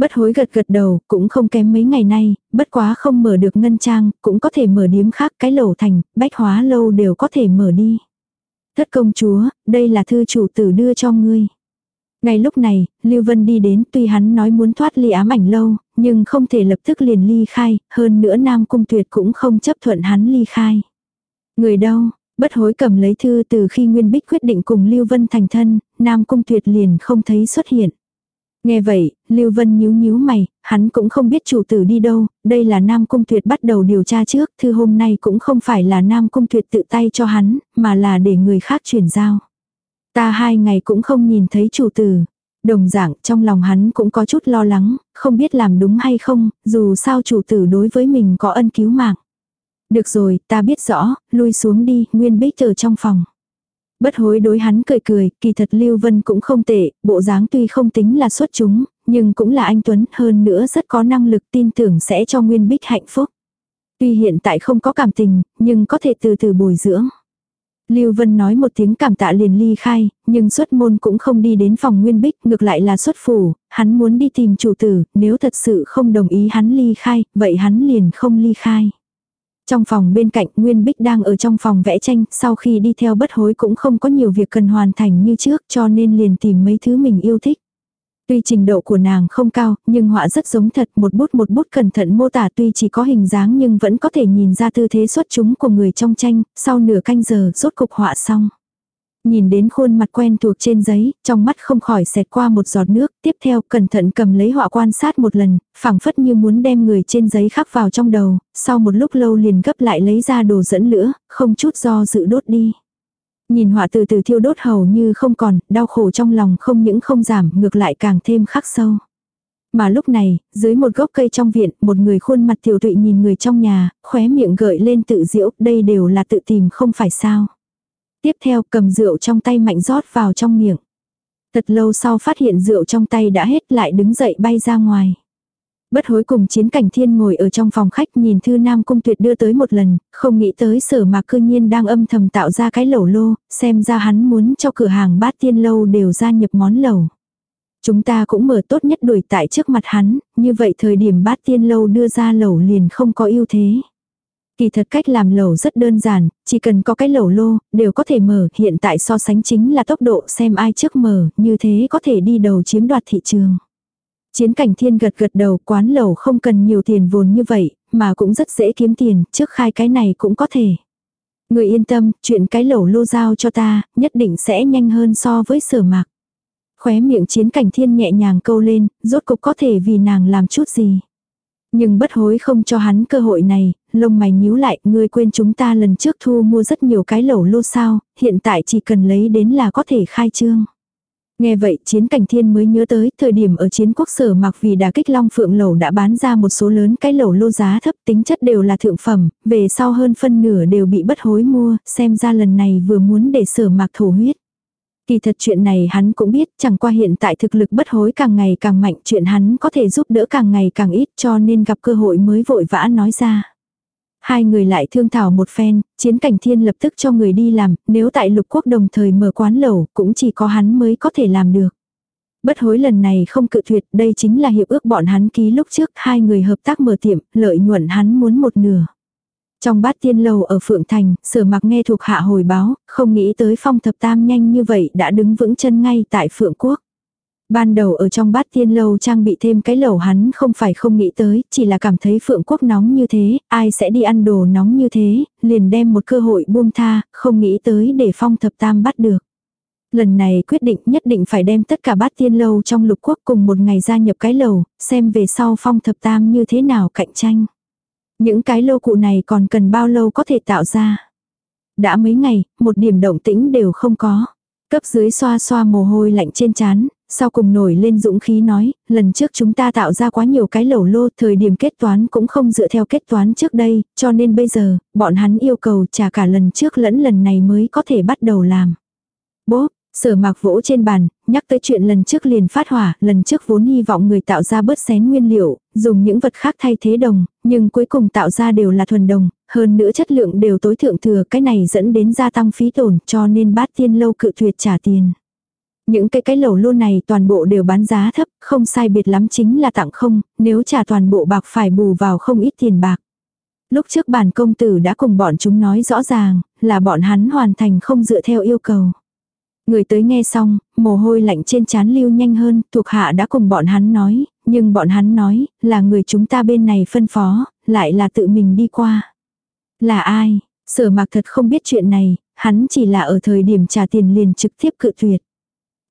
Bất hối gật gật đầu cũng không kém mấy ngày nay bất quá không mở được ngân trang cũng có thể mở điếm khác cái lẩu thành bách hóa lâu đều có thể mở đi. Thất công chúa đây là thư chủ tử đưa cho ngươi. Ngay lúc này, Lưu Vân đi đến tuy hắn nói muốn thoát ly ám ảnh lâu, nhưng không thể lập tức liền ly khai, hơn nữa Nam Cung Tuyệt cũng không chấp thuận hắn ly khai. Người đâu, bất hối cầm lấy thư từ khi Nguyên Bích quyết định cùng Lưu Vân thành thân, Nam Cung Tuyệt liền không thấy xuất hiện. Nghe vậy, Lưu Vân nhíu nhíu mày, hắn cũng không biết chủ tử đi đâu, đây là Nam Cung Tuyệt bắt đầu điều tra trước, thư hôm nay cũng không phải là Nam Cung Tuyệt tự tay cho hắn, mà là để người khác chuyển giao. Ta hai ngày cũng không nhìn thấy chủ tử. Đồng dạng trong lòng hắn cũng có chút lo lắng, không biết làm đúng hay không, dù sao chủ tử đối với mình có ân cứu mạng. Được rồi, ta biết rõ, lui xuống đi, Nguyên Bích ở trong phòng. Bất hối đối hắn cười cười, kỳ thật Lưu Vân cũng không tệ, bộ dáng tuy không tính là xuất chúng, nhưng cũng là anh Tuấn hơn nữa rất có năng lực tin tưởng sẽ cho Nguyên Bích hạnh phúc. Tuy hiện tại không có cảm tình, nhưng có thể từ từ bồi dưỡng. Lưu Vân nói một tiếng cảm tạ liền ly khai, nhưng xuất môn cũng không đi đến phòng Nguyên Bích, ngược lại là xuất phủ, hắn muốn đi tìm chủ tử, nếu thật sự không đồng ý hắn ly khai, vậy hắn liền không ly khai. Trong phòng bên cạnh Nguyên Bích đang ở trong phòng vẽ tranh, sau khi đi theo bất hối cũng không có nhiều việc cần hoàn thành như trước cho nên liền tìm mấy thứ mình yêu thích. Tuy trình độ của nàng không cao, nhưng họa rất giống thật, một bút một bút cẩn thận mô tả tuy chỉ có hình dáng nhưng vẫn có thể nhìn ra tư thế xuất chúng của người trong tranh, sau nửa canh giờ rốt cục họa xong. Nhìn đến khuôn mặt quen thuộc trên giấy, trong mắt không khỏi xẹt qua một giọt nước, tiếp theo cẩn thận cầm lấy họa quan sát một lần, phảng phất như muốn đem người trên giấy khắc vào trong đầu, sau một lúc lâu liền gấp lại lấy ra đồ dẫn lửa, không chút do dự đốt đi. Nhìn họa từ từ thiêu đốt hầu như không còn, đau khổ trong lòng không những không giảm, ngược lại càng thêm khắc sâu. Mà lúc này, dưới một gốc cây trong viện, một người khuôn mặt tiểu tụy nhìn người trong nhà, khóe miệng gợi lên tự diễu, đây đều là tự tìm không phải sao. Tiếp theo cầm rượu trong tay mạnh rót vào trong miệng. Thật lâu sau phát hiện rượu trong tay đã hết lại đứng dậy bay ra ngoài. Bất hối cùng chiến cảnh thiên ngồi ở trong phòng khách nhìn thư nam cung tuyệt đưa tới một lần, không nghĩ tới sở mà cư nhiên đang âm thầm tạo ra cái lẩu lô, xem ra hắn muốn cho cửa hàng bát tiên lâu đều gia nhập món lẩu. Chúng ta cũng mở tốt nhất đuổi tại trước mặt hắn, như vậy thời điểm bát tiên lâu đưa ra lẩu liền không có ưu thế. Kỳ thật cách làm lẩu rất đơn giản, chỉ cần có cái lẩu lô, đều có thể mở, hiện tại so sánh chính là tốc độ xem ai trước mở, như thế có thể đi đầu chiếm đoạt thị trường. Chiến cảnh thiên gật gật đầu quán lẩu không cần nhiều tiền vốn như vậy, mà cũng rất dễ kiếm tiền, trước khai cái này cũng có thể. Người yên tâm, chuyện cái lẩu lô giao cho ta, nhất định sẽ nhanh hơn so với sở mạc. Khóe miệng chiến cảnh thiên nhẹ nhàng câu lên, rốt cục có thể vì nàng làm chút gì. Nhưng bất hối không cho hắn cơ hội này, lông mày nhíu lại, ngươi quên chúng ta lần trước thu mua rất nhiều cái lẩu lô sao, hiện tại chỉ cần lấy đến là có thể khai trương. Nghe vậy chiến cảnh thiên mới nhớ tới thời điểm ở chiến quốc sở mặc vì đà kích long phượng lẩu đã bán ra một số lớn cái lẩu lô giá thấp tính chất đều là thượng phẩm, về sau hơn phân nửa đều bị bất hối mua, xem ra lần này vừa muốn để sở mặc thổ huyết. Kỳ thật chuyện này hắn cũng biết, chẳng qua hiện tại thực lực bất hối càng ngày càng mạnh, chuyện hắn có thể giúp đỡ càng ngày càng ít cho nên gặp cơ hội mới vội vã nói ra. Hai người lại thương thảo một phen, chiến cảnh thiên lập tức cho người đi làm, nếu tại lục quốc đồng thời mở quán lẩu, cũng chỉ có hắn mới có thể làm được. Bất hối lần này không cự tuyệt, đây chính là hiệp ước bọn hắn ký lúc trước, hai người hợp tác mở tiệm, lợi nhuận hắn muốn một nửa. Trong bát tiên lầu ở Phượng Thành, sở mặc nghe thuộc hạ hồi báo, không nghĩ tới phong thập tam nhanh như vậy đã đứng vững chân ngay tại Phượng Quốc. Ban đầu ở trong bát tiên lâu trang bị thêm cái lẩu hắn không phải không nghĩ tới, chỉ là cảm thấy phượng quốc nóng như thế, ai sẽ đi ăn đồ nóng như thế, liền đem một cơ hội buông tha, không nghĩ tới để phong thập tam bắt được. Lần này quyết định nhất định phải đem tất cả bát tiên lâu trong lục quốc cùng một ngày gia nhập cái lầu, xem về sau phong thập tam như thế nào cạnh tranh. Những cái lô cụ này còn cần bao lâu có thể tạo ra. Đã mấy ngày, một điểm động tĩnh đều không có. Cấp dưới xoa xoa mồ hôi lạnh trên chán, sau cùng nổi lên dũng khí nói, lần trước chúng ta tạo ra quá nhiều cái lẩu lô, thời điểm kết toán cũng không dựa theo kết toán trước đây, cho nên bây giờ, bọn hắn yêu cầu trả cả lần trước lẫn lần này mới có thể bắt đầu làm. Bố, Sở mạc vỗ trên bàn, nhắc tới chuyện lần trước liền phát hỏa, lần trước vốn hy vọng người tạo ra bớt xén nguyên liệu, dùng những vật khác thay thế đồng, nhưng cuối cùng tạo ra đều là thuần đồng, hơn nữa chất lượng đều tối thượng thừa, cái này dẫn đến gia tăng phí tổn cho nên bát tiên lâu cự tuyệt trả tiền. Những cái cái lẩu lô này toàn bộ đều bán giá thấp, không sai biệt lắm chính là tặng không, nếu trả toàn bộ bạc phải bù vào không ít tiền bạc. Lúc trước bản công tử đã cùng bọn chúng nói rõ ràng, là bọn hắn hoàn thành không dựa theo yêu cầu. Người tới nghe xong, mồ hôi lạnh trên chán lưu nhanh hơn, thuộc hạ đã cùng bọn hắn nói, nhưng bọn hắn nói, là người chúng ta bên này phân phó, lại là tự mình đi qua. Là ai? Sở mạc thật không biết chuyện này, hắn chỉ là ở thời điểm trả tiền liền trực tiếp cự tuyệt.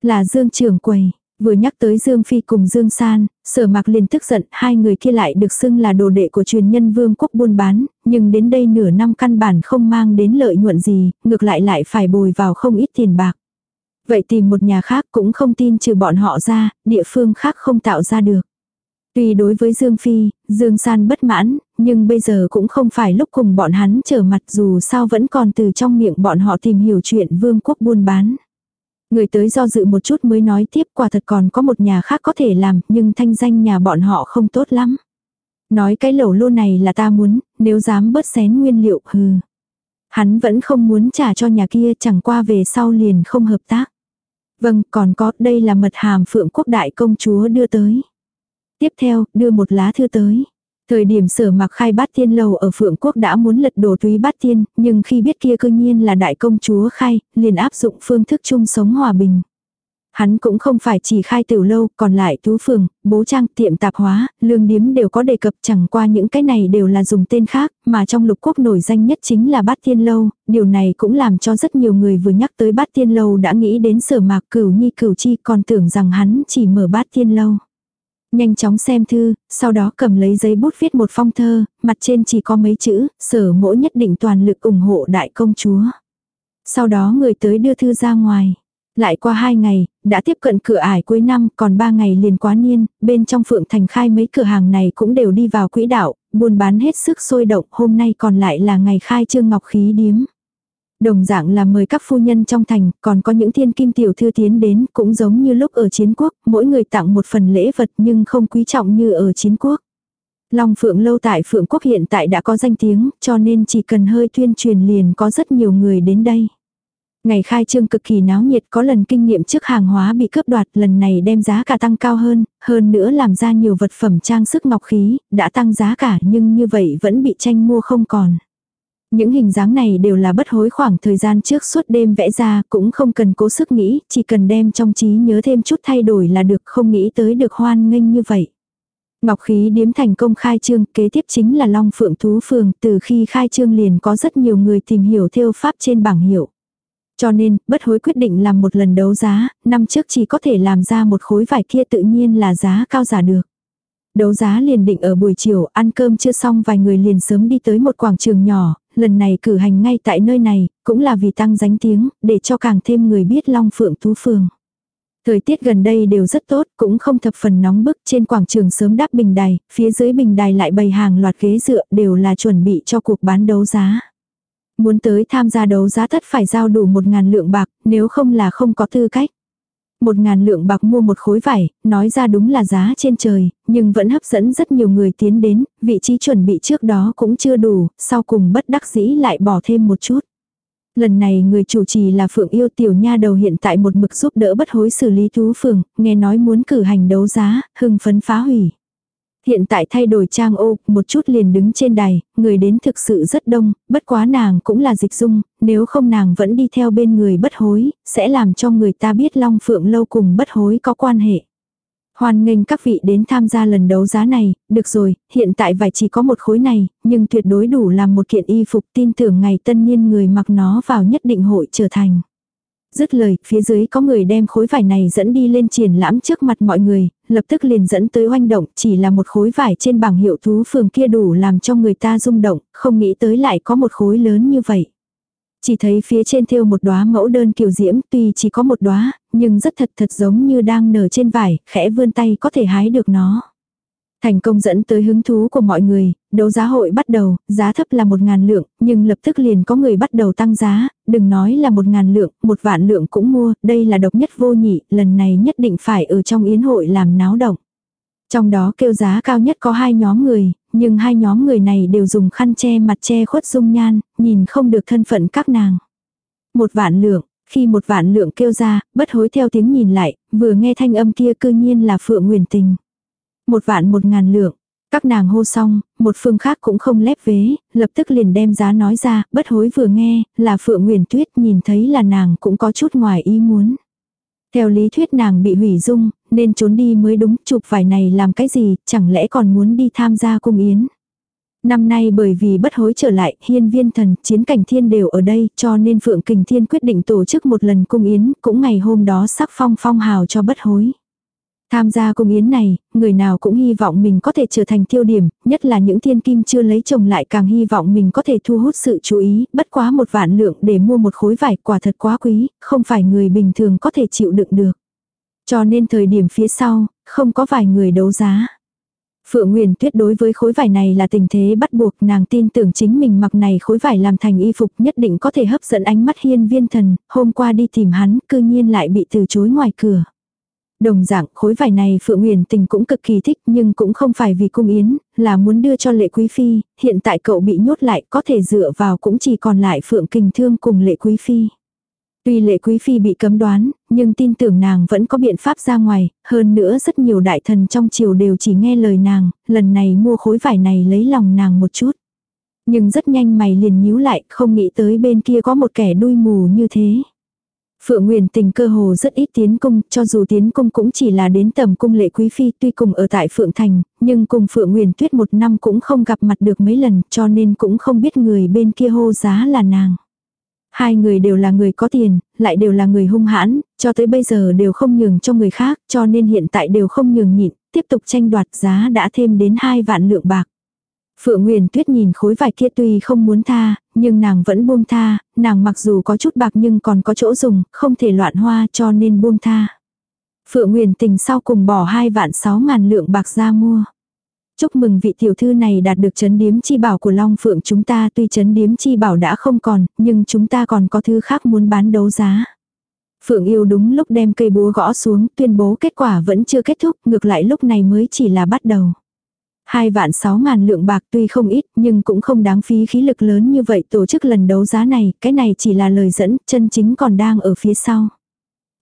Là Dương trưởng quầy. Vừa nhắc tới Dương Phi cùng Dương San, sở mạc liền tức giận, hai người kia lại được xưng là đồ đệ của truyền nhân vương quốc buôn bán, nhưng đến đây nửa năm căn bản không mang đến lợi nhuận gì, ngược lại lại phải bồi vào không ít tiền bạc. Vậy tìm một nhà khác cũng không tin trừ bọn họ ra, địa phương khác không tạo ra được. Tuy đối với Dương Phi, Dương San bất mãn, nhưng bây giờ cũng không phải lúc cùng bọn hắn trở mặt dù sao vẫn còn từ trong miệng bọn họ tìm hiểu chuyện vương quốc buôn bán. Người tới do dự một chút mới nói tiếp quả thật còn có một nhà khác có thể làm nhưng thanh danh nhà bọn họ không tốt lắm. Nói cái lẩu lô này là ta muốn, nếu dám bớt xén nguyên liệu hừ. Hắn vẫn không muốn trả cho nhà kia chẳng qua về sau liền không hợp tác. Vâng, còn có, đây là mật hàm phượng quốc đại công chúa đưa tới. Tiếp theo, đưa một lá thư tới. Thời điểm sở mặc khai bát tiên lầu ở Phượng Quốc đã muốn lật đổ túy bát tiên, nhưng khi biết kia cơ nhiên là đại công chúa khai, liền áp dụng phương thức chung sống hòa bình. Hắn cũng không phải chỉ khai tiểu lâu, còn lại tú phường, bố trang, tiệm tạp hóa, lương điếm đều có đề cập chẳng qua những cái này đều là dùng tên khác, mà trong lục quốc nổi danh nhất chính là bát tiên lâu, điều này cũng làm cho rất nhiều người vừa nhắc tới bát tiên lâu đã nghĩ đến sở mạc cửu nhi cửu chi còn tưởng rằng hắn chỉ mở bát tiên lâu. Nhanh chóng xem thư, sau đó cầm lấy giấy bút viết một phong thơ, mặt trên chỉ có mấy chữ, sở mỗi nhất định toàn lực ủng hộ đại công chúa. Sau đó người tới đưa thư ra ngoài. Lại qua hai ngày, đã tiếp cận cửa ải cuối năm, còn ba ngày liền quá niên, bên trong Phượng Thành khai mấy cửa hàng này cũng đều đi vào quỹ đạo, buôn bán hết sức sôi động, hôm nay còn lại là ngày khai trương ngọc khí điếm. Đồng dạng là mời các phu nhân trong thành, còn có những thiên kim tiểu thư tiến đến, cũng giống như lúc ở chiến quốc, mỗi người tặng một phần lễ vật nhưng không quý trọng như ở chiến quốc. Long Phượng lâu tại Phượng Quốc hiện tại đã có danh tiếng, cho nên chỉ cần hơi tuyên truyền liền có rất nhiều người đến đây. Ngày khai trương cực kỳ náo nhiệt có lần kinh nghiệm trước hàng hóa bị cướp đoạt lần này đem giá cả tăng cao hơn, hơn nữa làm ra nhiều vật phẩm trang sức ngọc khí, đã tăng giá cả nhưng như vậy vẫn bị tranh mua không còn. Những hình dáng này đều là bất hối khoảng thời gian trước suốt đêm vẽ ra, cũng không cần cố sức nghĩ, chỉ cần đem trong trí nhớ thêm chút thay đổi là được không nghĩ tới được hoan nghênh như vậy. Ngọc khí điếm thành công khai trương, kế tiếp chính là Long Phượng Thú Phường, từ khi khai trương liền có rất nhiều người tìm hiểu theo pháp trên bảng hiệu. Cho nên, bất hối quyết định làm một lần đấu giá, năm trước chỉ có thể làm ra một khối vải kia tự nhiên là giá cao giả được. Đấu giá liền định ở buổi chiều, ăn cơm chưa xong vài người liền sớm đi tới một quảng trường nhỏ, lần này cử hành ngay tại nơi này, cũng là vì tăng danh tiếng, để cho càng thêm người biết Long Phượng Tú Phường. Thời tiết gần đây đều rất tốt, cũng không thập phần nóng bức trên quảng trường sớm đáp bình đài, phía dưới bình đài lại bày hàng loạt ghế dựa đều là chuẩn bị cho cuộc bán đấu giá. Muốn tới tham gia đấu giá tất phải giao đủ một ngàn lượng bạc, nếu không là không có tư cách. Một ngàn lượng bạc mua một khối vải, nói ra đúng là giá trên trời, nhưng vẫn hấp dẫn rất nhiều người tiến đến, vị trí chuẩn bị trước đó cũng chưa đủ, sau cùng bất đắc dĩ lại bỏ thêm một chút. Lần này người chủ trì là Phượng Yêu Tiểu Nha đầu hiện tại một mực giúp đỡ bất hối xử lý thú phường, nghe nói muốn cử hành đấu giá, hưng phấn phá hủy. Hiện tại thay đổi trang ô, một chút liền đứng trên đài, người đến thực sự rất đông, bất quá nàng cũng là dịch dung, nếu không nàng vẫn đi theo bên người bất hối, sẽ làm cho người ta biết Long Phượng lâu cùng bất hối có quan hệ. Hoan nghênh các vị đến tham gia lần đấu giá này, được rồi, hiện tại vải chỉ có một khối này, nhưng tuyệt đối đủ làm một kiện y phục tin tưởng ngày tân niên người mặc nó vào nhất định hội trở thành. Dứt lời, phía dưới có người đem khối vải này dẫn đi lên triển lãm trước mặt mọi người, lập tức liền dẫn tới oanh động, chỉ là một khối vải trên bảng hiệu thú phường kia đủ làm cho người ta rung động, không nghĩ tới lại có một khối lớn như vậy. Chỉ thấy phía trên thêu một đóa mẫu đơn kiều diễm tuy chỉ có một đóa, nhưng rất thật thật giống như đang nở trên vải, khẽ vươn tay có thể hái được nó. Thành công dẫn tới hứng thú của mọi người, đấu giá hội bắt đầu, giá thấp là một ngàn lượng, nhưng lập tức liền có người bắt đầu tăng giá, đừng nói là một ngàn lượng, một vạn lượng cũng mua, đây là độc nhất vô nhị, lần này nhất định phải ở trong yến hội làm náo động. Trong đó kêu giá cao nhất có hai nhóm người, nhưng hai nhóm người này đều dùng khăn che mặt che khuất dung nhan, nhìn không được thân phận các nàng. Một vạn lượng, khi một vạn lượng kêu ra, bất hối theo tiếng nhìn lại, vừa nghe thanh âm kia cư nhiên là Phượng Nguyền Tình. Một vạn một ngàn lượng. Các nàng hô xong, một phương khác cũng không lép vế, lập tức liền đem giá nói ra, bất hối vừa nghe, là Phượng Nguyền Tuyết nhìn thấy là nàng cũng có chút ngoài ý muốn. Theo lý thuyết nàng bị hủy dung, nên trốn đi mới đúng, chụp vải này làm cái gì, chẳng lẽ còn muốn đi tham gia cung yến. Năm nay bởi vì bất hối trở lại, hiên viên thần, chiến cảnh thiên đều ở đây, cho nên Phượng Kình Thiên quyết định tổ chức một lần cung yến, cũng ngày hôm đó sắc phong phong hào cho bất hối. Tham gia cung yến này, người nào cũng hy vọng mình có thể trở thành tiêu điểm, nhất là những thiên kim chưa lấy chồng lại càng hy vọng mình có thể thu hút sự chú ý, bất quá một vạn lượng để mua một khối vải quả thật quá quý, không phải người bình thường có thể chịu đựng được. Cho nên thời điểm phía sau, không có vài người đấu giá. Phượng Nguyền Tuyết đối với khối vải này là tình thế bắt buộc nàng tin tưởng chính mình mặc này khối vải làm thành y phục nhất định có thể hấp dẫn ánh mắt hiên viên thần, hôm qua đi tìm hắn cư nhiên lại bị từ chối ngoài cửa. Đồng dạng khối vải này Phượng Nguyền Tình cũng cực kỳ thích nhưng cũng không phải vì cung yến, là muốn đưa cho lệ quý phi, hiện tại cậu bị nhốt lại có thể dựa vào cũng chỉ còn lại Phượng Kình Thương cùng lệ quý phi. Tuy lệ quý phi bị cấm đoán, nhưng tin tưởng nàng vẫn có biện pháp ra ngoài, hơn nữa rất nhiều đại thần trong triều đều chỉ nghe lời nàng, lần này mua khối vải này lấy lòng nàng một chút. Nhưng rất nhanh mày liền nhíu lại, không nghĩ tới bên kia có một kẻ đuôi mù như thế. Phượng nguyên tình cơ hồ rất ít tiến cung, cho dù tiến cung cũng chỉ là đến tầm cung lệ quý phi tuy cùng ở tại Phượng Thành, nhưng cùng Phượng nguyên tuyết một năm cũng không gặp mặt được mấy lần cho nên cũng không biết người bên kia hô giá là nàng. Hai người đều là người có tiền, lại đều là người hung hãn, cho tới bây giờ đều không nhường cho người khác, cho nên hiện tại đều không nhường nhịn, tiếp tục tranh đoạt giá đã thêm đến hai vạn lượng bạc. Phượng Nguyên Tuyết nhìn khối vải kia tuy không muốn tha, nhưng nàng vẫn buông tha, nàng mặc dù có chút bạc nhưng còn có chỗ dùng, không thể loạn hoa cho nên buông tha. Phượng Nguyên Tình sau cùng bỏ hai vạn sáu ngàn lượng bạc ra mua. Chúc mừng vị tiểu thư này đạt được chấn điếm chi bảo của Long Phượng chúng ta tuy chấn điếm chi bảo đã không còn, nhưng chúng ta còn có thứ khác muốn bán đấu giá. Phượng yêu đúng lúc đem cây búa gõ xuống, tuyên bố kết quả vẫn chưa kết thúc, ngược lại lúc này mới chỉ là bắt đầu. Hai vạn sáu ngàn lượng bạc tuy không ít nhưng cũng không đáng phí khí lực lớn như vậy tổ chức lần đấu giá này, cái này chỉ là lời dẫn, chân chính còn đang ở phía sau.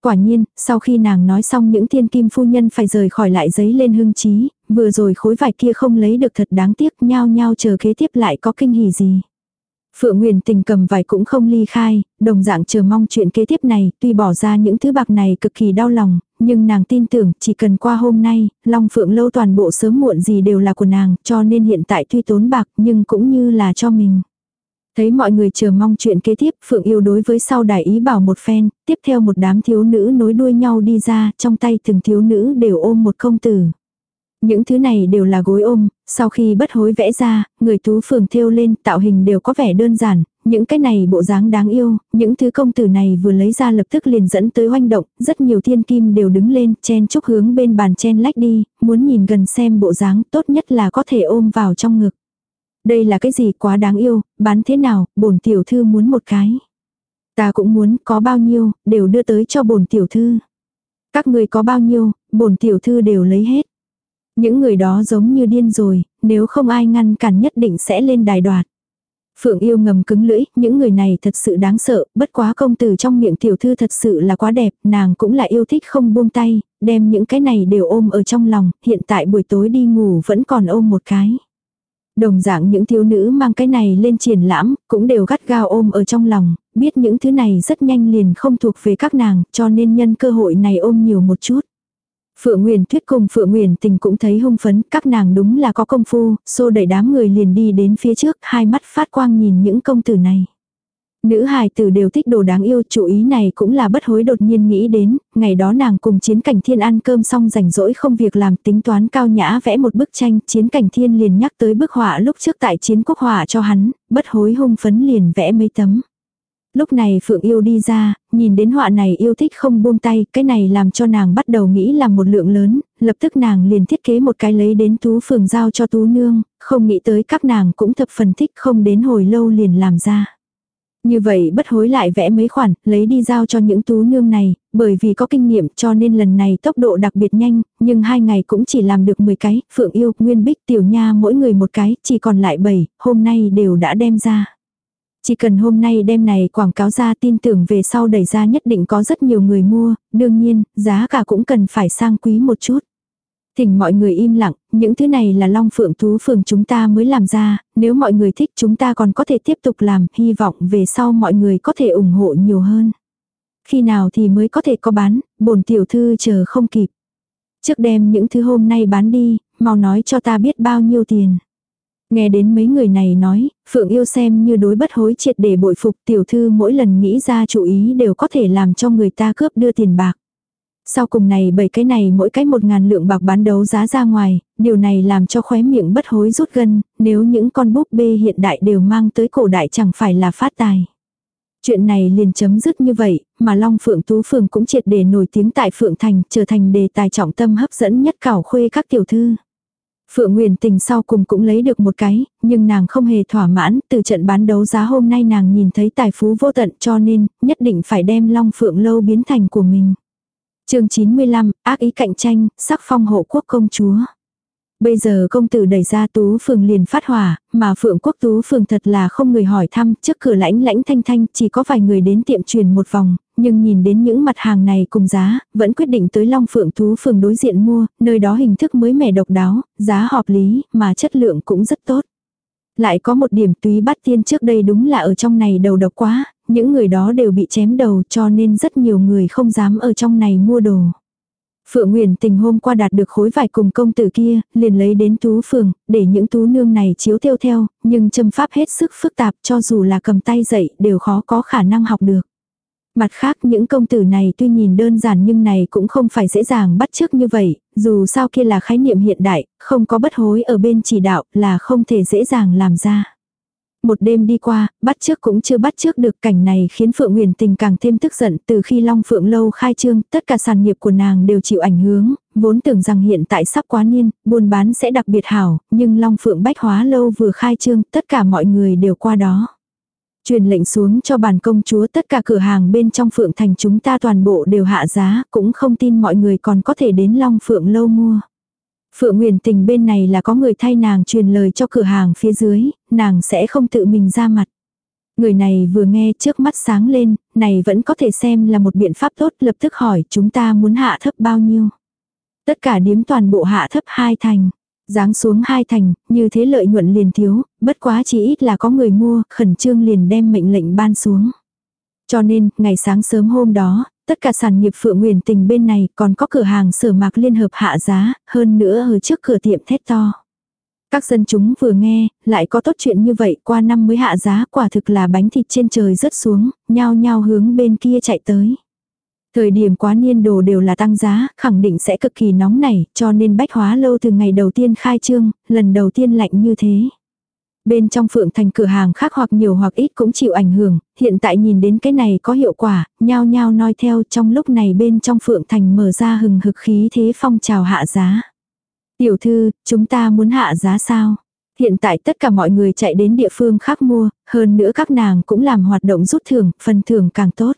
Quả nhiên, sau khi nàng nói xong những thiên kim phu nhân phải rời khỏi lại giấy lên hưng trí, vừa rồi khối vải kia không lấy được thật đáng tiếc nhao nhao chờ kế tiếp lại có kinh hỉ gì. Phượng Nguyên tình cầm vải cũng không ly khai, đồng dạng chờ mong chuyện kế tiếp này, tuy bỏ ra những thứ bạc này cực kỳ đau lòng, nhưng nàng tin tưởng chỉ cần qua hôm nay, Long Phượng lâu toàn bộ sớm muộn gì đều là của nàng, cho nên hiện tại tuy tốn bạc nhưng cũng như là cho mình. Thấy mọi người chờ mong chuyện kế tiếp, Phượng yêu đối với sau đại ý bảo một phen, tiếp theo một đám thiếu nữ nối đuôi nhau đi ra, trong tay từng thiếu nữ đều ôm một công tử. Những thứ này đều là gối ôm, sau khi bất hối vẽ ra, người tú phường thêu lên tạo hình đều có vẻ đơn giản, những cái này bộ dáng đáng yêu, những thứ công tử này vừa lấy ra lập tức liền dẫn tới hoành động, rất nhiều thiên kim đều đứng lên, chen chúc hướng bên bàn chen lách đi, muốn nhìn gần xem bộ dáng tốt nhất là có thể ôm vào trong ngực. Đây là cái gì quá đáng yêu, bán thế nào, bổn tiểu thư muốn một cái. Ta cũng muốn, có bao nhiêu, đều đưa tới cho bổn tiểu thư. Các người có bao nhiêu, bổn tiểu thư đều lấy hết. Những người đó giống như điên rồi, nếu không ai ngăn cản nhất định sẽ lên đài đoạt. Phượng yêu ngầm cứng lưỡi, những người này thật sự đáng sợ, bất quá công tử trong miệng tiểu thư thật sự là quá đẹp, nàng cũng là yêu thích không buông tay, đem những cái này đều ôm ở trong lòng, hiện tại buổi tối đi ngủ vẫn còn ôm một cái. Đồng dạng những thiếu nữ mang cái này lên triển lãm, cũng đều gắt gao ôm ở trong lòng, biết những thứ này rất nhanh liền không thuộc về các nàng, cho nên nhân cơ hội này ôm nhiều một chút. Phượng Nguyền Tuyết cùng Phượng Nguyền Tình cũng thấy hung phấn, các nàng đúng là có công phu, xô đẩy đám người liền đi đến phía trước, hai mắt phát quang nhìn những công tử này. Nữ hài tử đều thích đồ đáng yêu, chủ ý này cũng là bất hối đột nhiên nghĩ đến, ngày đó nàng cùng chiến cảnh thiên ăn cơm xong rảnh rỗi không việc làm tính toán cao nhã vẽ một bức tranh, chiến cảnh thiên liền nhắc tới bức họa lúc trước tại chiến quốc họa cho hắn, bất hối hung phấn liền vẽ mấy tấm. Lúc này Phượng yêu đi ra, nhìn đến họa này yêu thích không buông tay, cái này làm cho nàng bắt đầu nghĩ là một lượng lớn, lập tức nàng liền thiết kế một cái lấy đến tú phường giao cho tú nương, không nghĩ tới các nàng cũng thập phần thích không đến hồi lâu liền làm ra. Như vậy bất hối lại vẽ mấy khoản, lấy đi giao cho những tú nương này, bởi vì có kinh nghiệm cho nên lần này tốc độ đặc biệt nhanh, nhưng hai ngày cũng chỉ làm được 10 cái, Phượng Yêu, Nguyên Bích, Tiểu Nha mỗi người một cái, chỉ còn lại 7, hôm nay đều đã đem ra. Chỉ cần hôm nay đem này quảng cáo ra tin tưởng về sau đẩy ra nhất định có rất nhiều người mua, đương nhiên, giá cả cũng cần phải sang quý một chút. Thỉnh mọi người im lặng, những thứ này là long phượng thú phường chúng ta mới làm ra, nếu mọi người thích chúng ta còn có thể tiếp tục làm, hy vọng về sau mọi người có thể ủng hộ nhiều hơn. Khi nào thì mới có thể có bán, bổn tiểu thư chờ không kịp. Trước đem những thứ hôm nay bán đi, mau nói cho ta biết bao nhiêu tiền. Nghe đến mấy người này nói, Phượng yêu xem như đối bất hối triệt để bội phục tiểu thư mỗi lần nghĩ ra chủ ý đều có thể làm cho người ta cướp đưa tiền bạc. Sau cùng này bảy cái này mỗi cái một ngàn lượng bạc bán đấu giá ra ngoài, điều này làm cho khóe miệng bất hối rút gân, nếu những con búp bê hiện đại đều mang tới cổ đại chẳng phải là phát tài. Chuyện này liền chấm dứt như vậy, mà Long Phượng Tú Phường cũng triệt để nổi tiếng tại Phượng Thành, trở thành đề tài trọng tâm hấp dẫn nhất cảo khuê các tiểu thư. Phượng Nguyên Tình sau cùng cũng lấy được một cái, nhưng nàng không hề thỏa mãn, từ trận bán đấu giá hôm nay nàng nhìn thấy tài phú vô tận cho nên, nhất định phải đem Long Phượng Lâu biến thành của mình chương 95, ác ý cạnh tranh, sắc phong hộ quốc công chúa. Bây giờ công tử đẩy ra tú phường liền phát hỏa, mà phượng quốc tú phường thật là không người hỏi thăm, trước cửa lãnh lãnh thanh thanh chỉ có vài người đến tiệm truyền một vòng, nhưng nhìn đến những mặt hàng này cùng giá, vẫn quyết định tới Long Phượng Tú Phường đối diện mua, nơi đó hình thức mới mẻ độc đáo, giá hợp lý, mà chất lượng cũng rất tốt. Lại có một điểm túy bắt tiên trước đây đúng là ở trong này đầu độc quá, những người đó đều bị chém đầu cho nên rất nhiều người không dám ở trong này mua đồ. Phượng Nguyền tình hôm qua đạt được khối vải cùng công tử kia, liền lấy đến tú phường, để những tú nương này chiếu theo theo, nhưng châm pháp hết sức phức tạp cho dù là cầm tay dậy đều khó có khả năng học được. Mặt khác những công tử này tuy nhìn đơn giản nhưng này cũng không phải dễ dàng bắt chước như vậy, dù sao kia là khái niệm hiện đại, không có bất hối ở bên chỉ đạo là không thể dễ dàng làm ra. Một đêm đi qua, bắt trước cũng chưa bắt trước được cảnh này khiến Phượng Nguyền Tình càng thêm tức giận từ khi Long Phượng Lâu khai trương, tất cả sản nghiệp của nàng đều chịu ảnh hưởng, vốn tưởng rằng hiện tại sắp quá niên, buôn bán sẽ đặc biệt hảo, nhưng Long Phượng Bách Hóa Lâu vừa khai trương, tất cả mọi người đều qua đó. Truyền lệnh xuống cho bàn công chúa tất cả cửa hàng bên trong Phượng Thành chúng ta toàn bộ đều hạ giá, cũng không tin mọi người còn có thể đến Long Phượng Lâu mua. Phượng Nguyên Tình bên này là có người thay nàng truyền lời cho cửa hàng phía dưới, nàng sẽ không tự mình ra mặt. Người này vừa nghe trước mắt sáng lên, này vẫn có thể xem là một biện pháp tốt lập tức hỏi chúng ta muốn hạ thấp bao nhiêu. Tất cả điếm toàn bộ hạ thấp hai thành. Giáng xuống hai thành, như thế lợi nhuận liền thiếu, bất quá chỉ ít là có người mua, khẩn trương liền đem mệnh lệnh ban xuống. Cho nên, ngày sáng sớm hôm đó, tất cả sản nghiệp Phượng Nguyền Tình bên này còn có cửa hàng sở mạc liên hợp hạ giá, hơn nữa ở trước cửa tiệm thét to. Các dân chúng vừa nghe, lại có tốt chuyện như vậy, qua năm mới hạ giá, quả thực là bánh thịt trên trời rớt xuống, nhao nhao hướng bên kia chạy tới. Thời điểm quá niên đồ đều là tăng giá, khẳng định sẽ cực kỳ nóng nảy, cho nên bách hóa lâu từ ngày đầu tiên khai trương, lần đầu tiên lạnh như thế. Bên trong phượng thành cửa hàng khác hoặc nhiều hoặc ít cũng chịu ảnh hưởng, hiện tại nhìn đến cái này có hiệu quả, nhao nhao nói theo trong lúc này bên trong phượng thành mở ra hừng hực khí thế phong trào hạ giá. Tiểu thư, chúng ta muốn hạ giá sao? Hiện tại tất cả mọi người chạy đến địa phương khác mua, hơn nữa các nàng cũng làm hoạt động rút thưởng, phần thưởng càng tốt.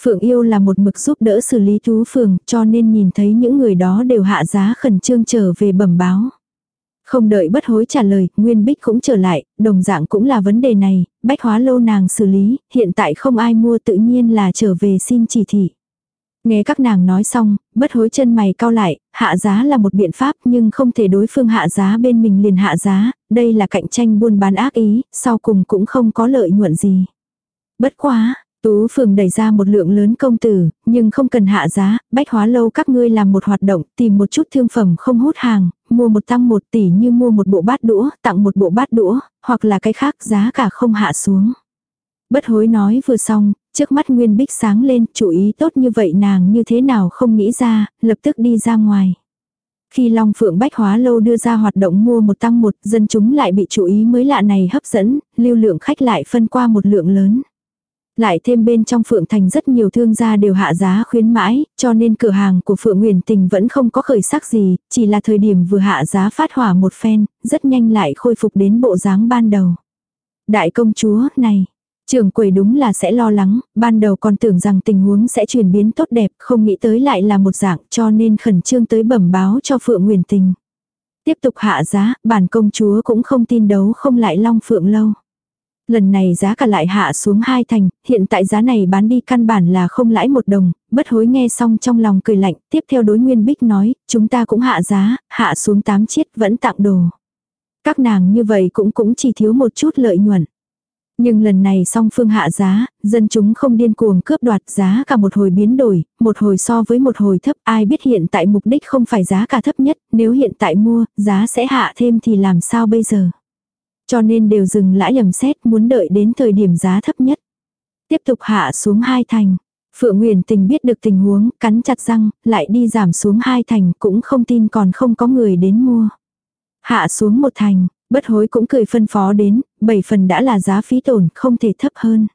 Phượng yêu là một mực giúp đỡ xử lý thú phường, cho nên nhìn thấy những người đó đều hạ giá khẩn trương trở về bẩm báo. Không đợi bất hối trả lời, Nguyên Bích cũng trở lại, đồng dạng cũng là vấn đề này, bách hóa lâu nàng xử lý, hiện tại không ai mua tự nhiên là trở về xin chỉ thị. Nghe các nàng nói xong, bất hối chân mày cao lại, hạ giá là một biện pháp nhưng không thể đối phương hạ giá bên mình liền hạ giá, đây là cạnh tranh buôn bán ác ý, sau cùng cũng không có lợi nhuận gì. Bất quá, Tú phường đẩy ra một lượng lớn công tử, nhưng không cần hạ giá, bách hóa lâu các ngươi làm một hoạt động, tìm một chút thương phẩm không hút hàng, mua một tăng một tỷ như mua một bộ bát đũa, tặng một bộ bát đũa, hoặc là cái khác giá cả không hạ xuống. Bất hối nói vừa xong, trước mắt Nguyên Bích sáng lên, chủ ý tốt như vậy nàng như thế nào không nghĩ ra, lập tức đi ra ngoài. Khi Long Phượng Bách Hóa Lâu đưa ra hoạt động mua một tăng một, dân chúng lại bị chủ ý mới lạ này hấp dẫn, lưu lượng khách lại phân qua một lượng lớn. Lại thêm bên trong Phượng Thành rất nhiều thương gia đều hạ giá khuyến mãi, cho nên cửa hàng của Phượng Nguyền Tình vẫn không có khởi sắc gì, chỉ là thời điểm vừa hạ giá phát hỏa một phen, rất nhanh lại khôi phục đến bộ dáng ban đầu. Đại công chúa, này, trưởng quầy đúng là sẽ lo lắng, ban đầu còn tưởng rằng tình huống sẽ chuyển biến tốt đẹp, không nghĩ tới lại là một dạng cho nên khẩn trương tới bẩm báo cho Phượng Nguyền Tình. Tiếp tục hạ giá, bản công chúa cũng không tin đấu không lại long phượng lâu. Lần này giá cả lại hạ xuống hai thành, hiện tại giá này bán đi căn bản là không lãi một đồng, bất hối nghe xong trong lòng cười lạnh, tiếp theo đối nguyên bích nói, chúng ta cũng hạ giá, hạ xuống tám chiết vẫn tặng đồ. Các nàng như vậy cũng cũng chỉ thiếu một chút lợi nhuận. Nhưng lần này song phương hạ giá, dân chúng không điên cuồng cướp đoạt giá cả một hồi biến đổi, một hồi so với một hồi thấp ai biết hiện tại mục đích không phải giá cả thấp nhất, nếu hiện tại mua, giá sẽ hạ thêm thì làm sao bây giờ. Cho nên đều dừng lãi lầm xét muốn đợi đến thời điểm giá thấp nhất. Tiếp tục hạ xuống hai thành. Phượng Nguyền Tình biết được tình huống, cắn chặt răng, lại đi giảm xuống hai thành, cũng không tin còn không có người đến mua. Hạ xuống một thành, bất hối cũng cười phân phó đến, bảy phần đã là giá phí tổn, không thể thấp hơn.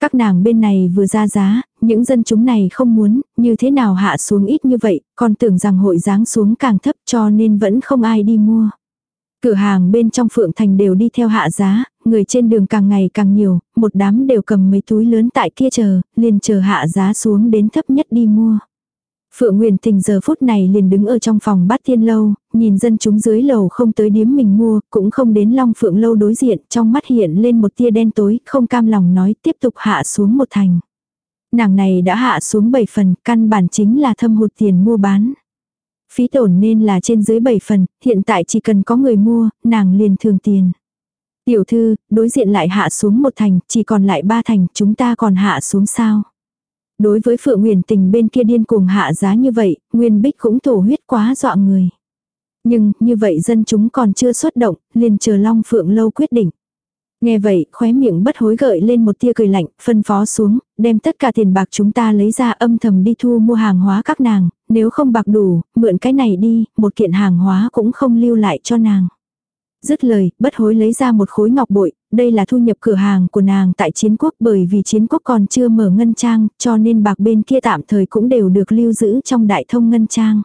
Các nàng bên này vừa ra giá, những dân chúng này không muốn, như thế nào hạ xuống ít như vậy, còn tưởng rằng hội giáng xuống càng thấp cho nên vẫn không ai đi mua. Cửa hàng bên trong Phượng Thành đều đi theo hạ giá, người trên đường càng ngày càng nhiều, một đám đều cầm mấy túi lớn tại kia chờ, liền chờ hạ giá xuống đến thấp nhất đi mua. Phượng nguyên Tình giờ phút này liền đứng ở trong phòng bát thiên lâu, nhìn dân chúng dưới lầu không tới điếm mình mua, cũng không đến long phượng lâu đối diện, trong mắt hiện lên một tia đen tối, không cam lòng nói tiếp tục hạ xuống một thành. Nàng này đã hạ xuống 7 phần, căn bản chính là thâm hụt tiền mua bán. Phí tổn nên là trên dưới 7 phần, hiện tại chỉ cần có người mua, nàng liền thường tiền. Tiểu thư, đối diện lại hạ xuống một thành, chỉ còn lại ba thành, chúng ta còn hạ xuống sao? Đối với Phượng Nguyền Tình bên kia điên cuồng hạ giá như vậy, Nguyên Bích cũng thổ huyết quá dọa người. Nhưng, như vậy dân chúng còn chưa xuất động, liền chờ Long Phượng lâu quyết định. Nghe vậy, khóe miệng bất hối gợi lên một tia cười lạnh, phân phó xuống, đem tất cả tiền bạc chúng ta lấy ra âm thầm đi thu mua hàng hóa các nàng, nếu không bạc đủ, mượn cái này đi, một kiện hàng hóa cũng không lưu lại cho nàng. Dứt lời, bất hối lấy ra một khối ngọc bội, đây là thu nhập cửa hàng của nàng tại chiến quốc bởi vì chiến quốc còn chưa mở ngân trang, cho nên bạc bên kia tạm thời cũng đều được lưu giữ trong đại thông ngân trang.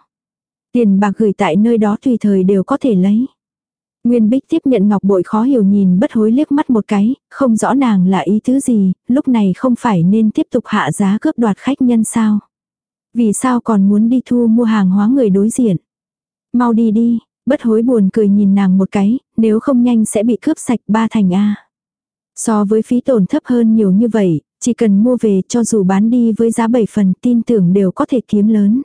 Tiền bạc gửi tại nơi đó tùy thời đều có thể lấy. Nguyên Bích tiếp nhận ngọc bội khó hiểu nhìn bất hối liếc mắt một cái, không rõ nàng là ý tứ gì, lúc này không phải nên tiếp tục hạ giá cướp đoạt khách nhân sao. Vì sao còn muốn đi thu mua hàng hóa người đối diện. Mau đi đi, bất hối buồn cười nhìn nàng một cái, nếu không nhanh sẽ bị cướp sạch ba thành A. So với phí tổn thấp hơn nhiều như vậy, chỉ cần mua về cho dù bán đi với giá 7 phần tin tưởng đều có thể kiếm lớn.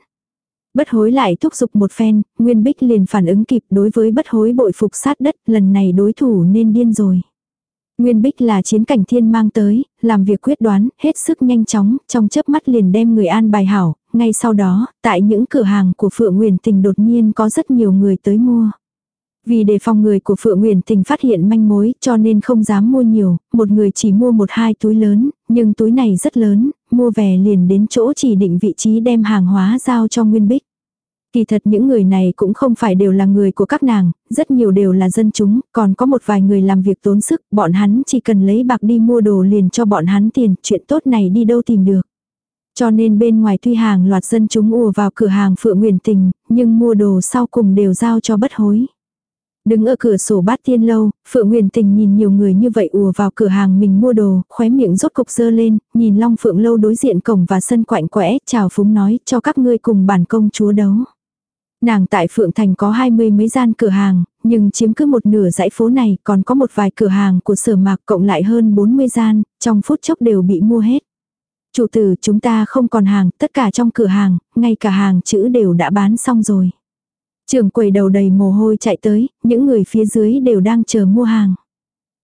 Bất hối lại thúc giục một phen, Nguyên Bích liền phản ứng kịp đối với bất hối bội phục sát đất, lần này đối thủ nên điên rồi. Nguyên Bích là chiến cảnh thiên mang tới, làm việc quyết đoán, hết sức nhanh chóng, trong chớp mắt liền đem người an bài hảo, ngay sau đó, tại những cửa hàng của Phượng Nguyền Tình đột nhiên có rất nhiều người tới mua. Vì đề phòng người của Phượng Nguyễn Tình phát hiện manh mối cho nên không dám mua nhiều, một người chỉ mua một hai túi lớn, nhưng túi này rất lớn, mua về liền đến chỗ chỉ định vị trí đem hàng hóa giao cho Nguyên Bích. Kỳ thật những người này cũng không phải đều là người của các nàng, rất nhiều đều là dân chúng, còn có một vài người làm việc tốn sức, bọn hắn chỉ cần lấy bạc đi mua đồ liền cho bọn hắn tiền, chuyện tốt này đi đâu tìm được. Cho nên bên ngoài tuy hàng loạt dân chúng ùa vào cửa hàng Phượng Nguyền Tình, nhưng mua đồ sau cùng đều giao cho bất hối. Đứng ở cửa sổ bát tiên lâu, Phượng Nguyền Tình nhìn nhiều người như vậy ùa vào cửa hàng mình mua đồ, khóe miệng rốt cục dơ lên, nhìn Long Phượng lâu đối diện cổng và sân quạnh quẽ, chào phúng nói cho các ngươi cùng bản công chúa đấu. Nàng tại Phượng Thành có hai mươi mấy gian cửa hàng, nhưng chiếm cứ một nửa dãy phố này còn có một vài cửa hàng của sở mạc cộng lại hơn 40 gian, trong phút chốc đều bị mua hết. Chủ tử chúng ta không còn hàng, tất cả trong cửa hàng, ngay cả hàng chữ đều đã bán xong rồi. Trường quầy đầu đầy mồ hôi chạy tới, những người phía dưới đều đang chờ mua hàng.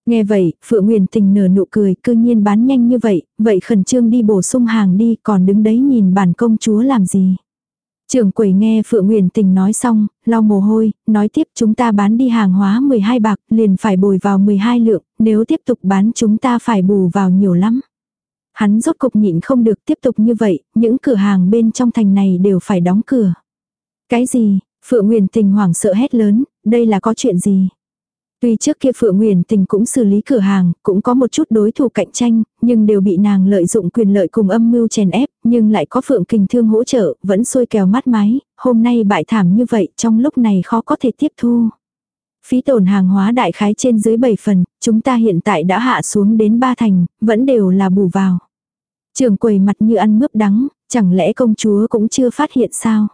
Nghe vậy, Phượng Nguyền Tình nở nụ cười, cư nhiên bán nhanh như vậy, vậy khẩn trương đi bổ sung hàng đi, còn đứng đấy nhìn bản công chúa làm gì trưởng quầy nghe Phượng Nguyễn Tình nói xong, lau mồ hôi, nói tiếp chúng ta bán đi hàng hóa 12 bạc, liền phải bồi vào 12 lượng, nếu tiếp tục bán chúng ta phải bù vào nhiều lắm. Hắn rốt cục nhịn không được tiếp tục như vậy, những cửa hàng bên trong thành này đều phải đóng cửa. Cái gì? Phượng Nguyễn Tình hoảng sợ hét lớn, đây là có chuyện gì? Tuy trước kia Phượng Nguyền Tình cũng xử lý cửa hàng, cũng có một chút đối thủ cạnh tranh, nhưng đều bị nàng lợi dụng quyền lợi cùng âm mưu chèn ép, nhưng lại có Phượng Kình Thương hỗ trợ, vẫn xôi kèo mắt máy, hôm nay bại thảm như vậy trong lúc này khó có thể tiếp thu. Phí tổn hàng hóa đại khái trên dưới 7 phần, chúng ta hiện tại đã hạ xuống đến 3 thành, vẫn đều là bù vào. Trường quầy mặt như ăn mướp đắng, chẳng lẽ công chúa cũng chưa phát hiện sao?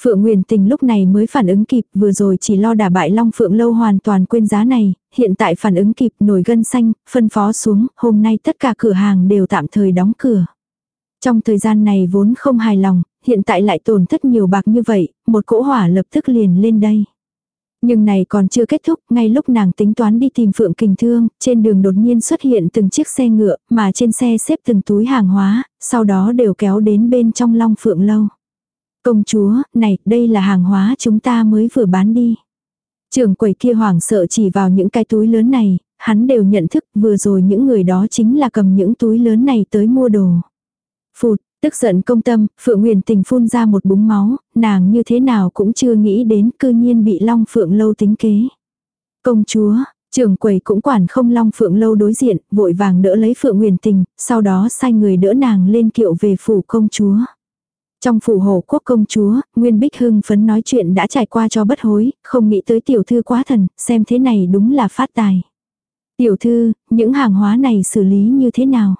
Phượng Nguyên Tình lúc này mới phản ứng kịp, vừa rồi chỉ lo đả bại Long Phượng Lâu hoàn toàn quên giá này, hiện tại phản ứng kịp nổi gân xanh, phân phó xuống, hôm nay tất cả cửa hàng đều tạm thời đóng cửa. Trong thời gian này vốn không hài lòng, hiện tại lại tổn thất nhiều bạc như vậy, một cỗ hỏa lập tức liền lên đây. Nhưng này còn chưa kết thúc, ngay lúc nàng tính toán đi tìm Phượng Kình Thương, trên đường đột nhiên xuất hiện từng chiếc xe ngựa, mà trên xe xếp từng túi hàng hóa, sau đó đều kéo đến bên trong Long Phượng Lâu. Công chúa, này, đây là hàng hóa chúng ta mới vừa bán đi. Trường quầy kia hoảng sợ chỉ vào những cái túi lớn này, hắn đều nhận thức vừa rồi những người đó chính là cầm những túi lớn này tới mua đồ. Phụt, tức giận công tâm, Phượng Nguyền tình phun ra một búng máu, nàng như thế nào cũng chưa nghĩ đến cư nhiên bị Long Phượng lâu tính kế. Công chúa, trường quầy cũng quản không Long Phượng lâu đối diện, vội vàng đỡ lấy Phượng Nguyền tình, sau đó sai người đỡ nàng lên kiệu về phủ công chúa. Trong phủ hồ quốc công chúa, Nguyên Bích hưng phấn nói chuyện đã trải qua cho bất hối, không nghĩ tới tiểu thư quá thần, xem thế này đúng là phát tài. Tiểu thư, những hàng hóa này xử lý như thế nào?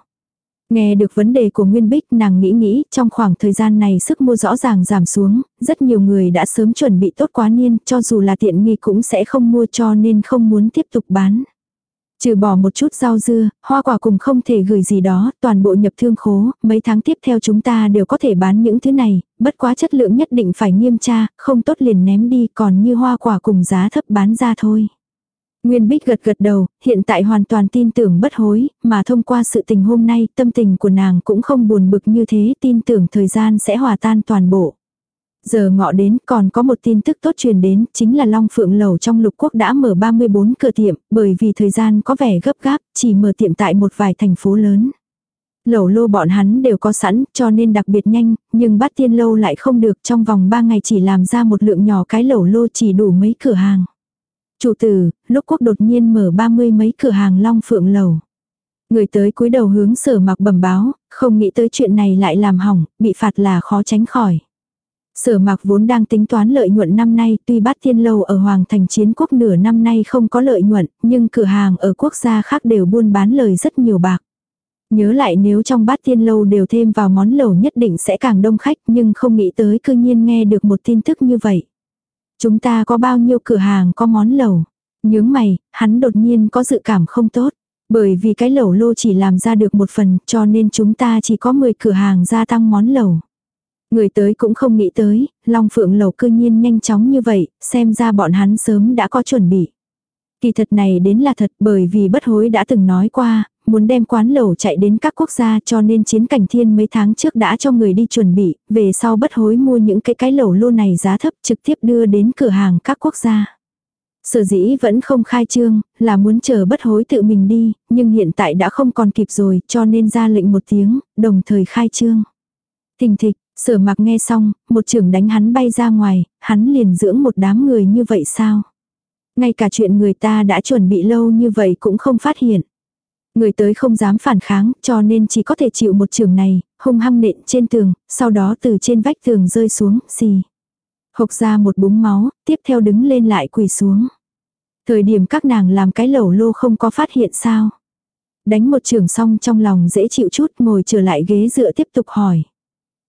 Nghe được vấn đề của Nguyên Bích nàng nghĩ nghĩ, trong khoảng thời gian này sức mua rõ ràng giảm xuống, rất nhiều người đã sớm chuẩn bị tốt quá niên, cho dù là tiện nghi cũng sẽ không mua cho nên không muốn tiếp tục bán. Trừ bỏ một chút rau dưa, hoa quả cùng không thể gửi gì đó, toàn bộ nhập thương khố, mấy tháng tiếp theo chúng ta đều có thể bán những thứ này, bất quá chất lượng nhất định phải nghiêm tra, không tốt liền ném đi còn như hoa quả cùng giá thấp bán ra thôi. Nguyên Bích gật gật đầu, hiện tại hoàn toàn tin tưởng bất hối, mà thông qua sự tình hôm nay tâm tình của nàng cũng không buồn bực như thế, tin tưởng thời gian sẽ hòa tan toàn bộ. Giờ ngọ đến còn có một tin tức tốt truyền đến, chính là Long Phượng Lầu trong lục quốc đã mở 34 cửa tiệm, bởi vì thời gian có vẻ gấp gáp, chỉ mở tiệm tại một vài thành phố lớn. Lẩu lô bọn hắn đều có sẵn, cho nên đặc biệt nhanh, nhưng bát tiên lâu lại không được trong vòng 3 ngày chỉ làm ra một lượng nhỏ cái lẩu lô chỉ đủ mấy cửa hàng. Chủ tử, lúc quốc đột nhiên mở 30 mấy cửa hàng Long Phượng Lầu. Người tới cúi đầu hướng sở mặc bẩm báo, không nghĩ tới chuyện này lại làm hỏng, bị phạt là khó tránh khỏi. Sở mạc vốn đang tính toán lợi nhuận năm nay, tuy bát thiên lâu ở Hoàng thành chiến quốc nửa năm nay không có lợi nhuận, nhưng cửa hàng ở quốc gia khác đều buôn bán lời rất nhiều bạc. Nhớ lại nếu trong bát thiên lâu đều thêm vào món lẩu nhất định sẽ càng đông khách nhưng không nghĩ tới cư nhiên nghe được một tin tức như vậy. Chúng ta có bao nhiêu cửa hàng có món lẩu. Nhướng mày, hắn đột nhiên có dự cảm không tốt. Bởi vì cái lẩu lô chỉ làm ra được một phần cho nên chúng ta chỉ có 10 cửa hàng gia tăng món lẩu. Người tới cũng không nghĩ tới, Long Phượng lẩu cư nhiên nhanh chóng như vậy, xem ra bọn hắn sớm đã có chuẩn bị. Kỳ thật này đến là thật bởi vì bất hối đã từng nói qua, muốn đem quán lẩu chạy đến các quốc gia cho nên chiến cảnh thiên mấy tháng trước đã cho người đi chuẩn bị, về sau bất hối mua những cái cái lẩu lô này giá thấp trực tiếp đưa đến cửa hàng các quốc gia. Sở dĩ vẫn không khai trương, là muốn chờ bất hối tự mình đi, nhưng hiện tại đã không còn kịp rồi cho nên ra lệnh một tiếng, đồng thời khai trương. Thình thịch, sở mặc nghe xong, một trưởng đánh hắn bay ra ngoài, hắn liền dưỡng một đám người như vậy sao? Ngay cả chuyện người ta đã chuẩn bị lâu như vậy cũng không phát hiện. Người tới không dám phản kháng, cho nên chỉ có thể chịu một trường này, hung hăng nện trên tường, sau đó từ trên vách tường rơi xuống, xì. Hộc ra một búng máu, tiếp theo đứng lên lại quỳ xuống. Thời điểm các nàng làm cái lẩu lô không có phát hiện sao. Đánh một trường xong trong lòng dễ chịu chút ngồi trở lại ghế dựa tiếp tục hỏi.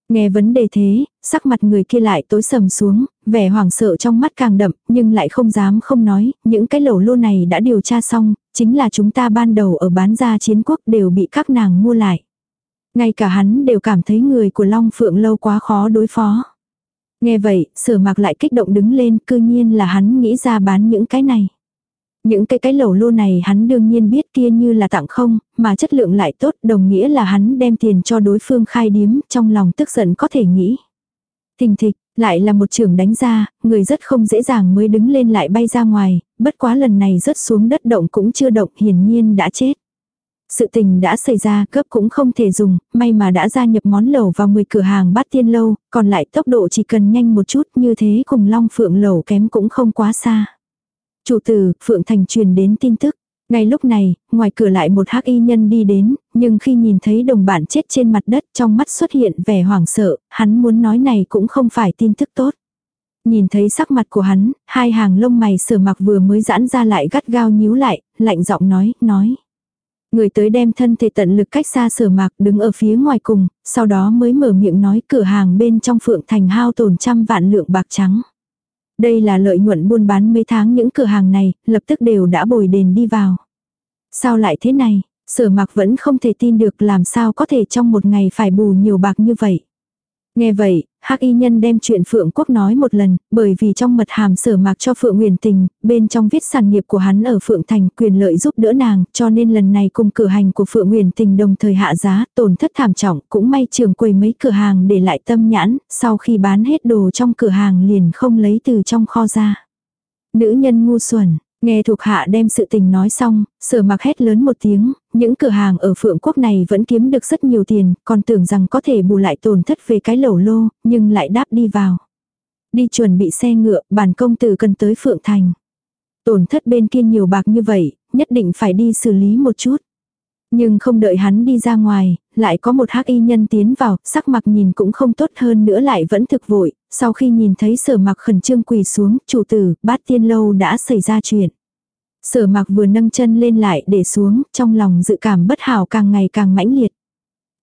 Nghe vấn đề thế, sắc mặt người kia lại tối sầm xuống, vẻ hoảng sợ trong mắt càng đậm, nhưng lại không dám không nói, những cái lẩu lô này đã điều tra xong, chính là chúng ta ban đầu ở bán ra chiến quốc đều bị các nàng mua lại. Ngay cả hắn đều cảm thấy người của Long Phượng lâu quá khó đối phó. Nghe vậy, sở mạc lại kích động đứng lên, cư nhiên là hắn nghĩ ra bán những cái này. Những cái cái lẩu lô này hắn đương nhiên biết kia như là tặng không, mà chất lượng lại tốt đồng nghĩa là hắn đem tiền cho đối phương khai điếm, trong lòng tức giận có thể nghĩ. Thình thịch, lại là một trường đánh ra, người rất không dễ dàng mới đứng lên lại bay ra ngoài, bất quá lần này rớt xuống đất động cũng chưa động hiển nhiên đã chết. Sự tình đã xảy ra cấp cũng không thể dùng, may mà đã gia nhập món lẩu vào 10 cửa hàng bát tiên lâu, còn lại tốc độ chỉ cần nhanh một chút như thế cùng long phượng lẩu kém cũng không quá xa. Chủ tử, Phượng Thành truyền đến tin tức. Ngay lúc này, ngoài cửa lại một hắc y nhân đi đến, nhưng khi nhìn thấy đồng bạn chết trên mặt đất trong mắt xuất hiện vẻ hoảng sợ, hắn muốn nói này cũng không phải tin tức tốt. Nhìn thấy sắc mặt của hắn, hai hàng lông mày sờ mặc vừa mới giãn ra lại gắt gao nhíu lại, lạnh giọng nói, nói. Người tới đem thân thể tận lực cách xa sở mạc đứng ở phía ngoài cùng, sau đó mới mở miệng nói cửa hàng bên trong phượng thành hao tồn trăm vạn lượng bạc trắng. Đây là lợi nhuận buôn bán mấy tháng những cửa hàng này, lập tức đều đã bồi đền đi vào. Sao lại thế này, sở mạc vẫn không thể tin được làm sao có thể trong một ngày phải bù nhiều bạc như vậy. Nghe vậy, hắc y nhân đem chuyện Phượng Quốc nói một lần, bởi vì trong mật hàm sở mạc cho Phượng Nguyền Tình, bên trong viết sản nghiệp của hắn ở Phượng Thành quyền lợi giúp đỡ nàng, cho nên lần này cùng cửa hành của Phượng Nguyền Tình đồng thời hạ giá, tổn thất thảm trọng, cũng may trường quầy mấy cửa hàng để lại tâm nhãn, sau khi bán hết đồ trong cửa hàng liền không lấy từ trong kho ra. Nữ nhân ngu xuẩn, Nghe thuộc hạ đem sự tình nói xong, sở mặc hét lớn một tiếng, những cửa hàng ở phượng quốc này vẫn kiếm được rất nhiều tiền, còn tưởng rằng có thể bù lại tổn thất về cái lẩu lô, nhưng lại đáp đi vào. Đi chuẩn bị xe ngựa, bản công tử cần tới phượng thành. Tổn thất bên kia nhiều bạc như vậy, nhất định phải đi xử lý một chút. Nhưng không đợi hắn đi ra ngoài, lại có một hắc y nhân tiến vào, sắc mặt nhìn cũng không tốt hơn nữa lại vẫn thực vội, sau khi nhìn thấy sở mặc khẩn trương quỳ xuống, chủ tử, bát tiên lâu đã xảy ra chuyện. Sở mặc vừa nâng chân lên lại để xuống, trong lòng dự cảm bất hảo càng ngày càng mãnh liệt.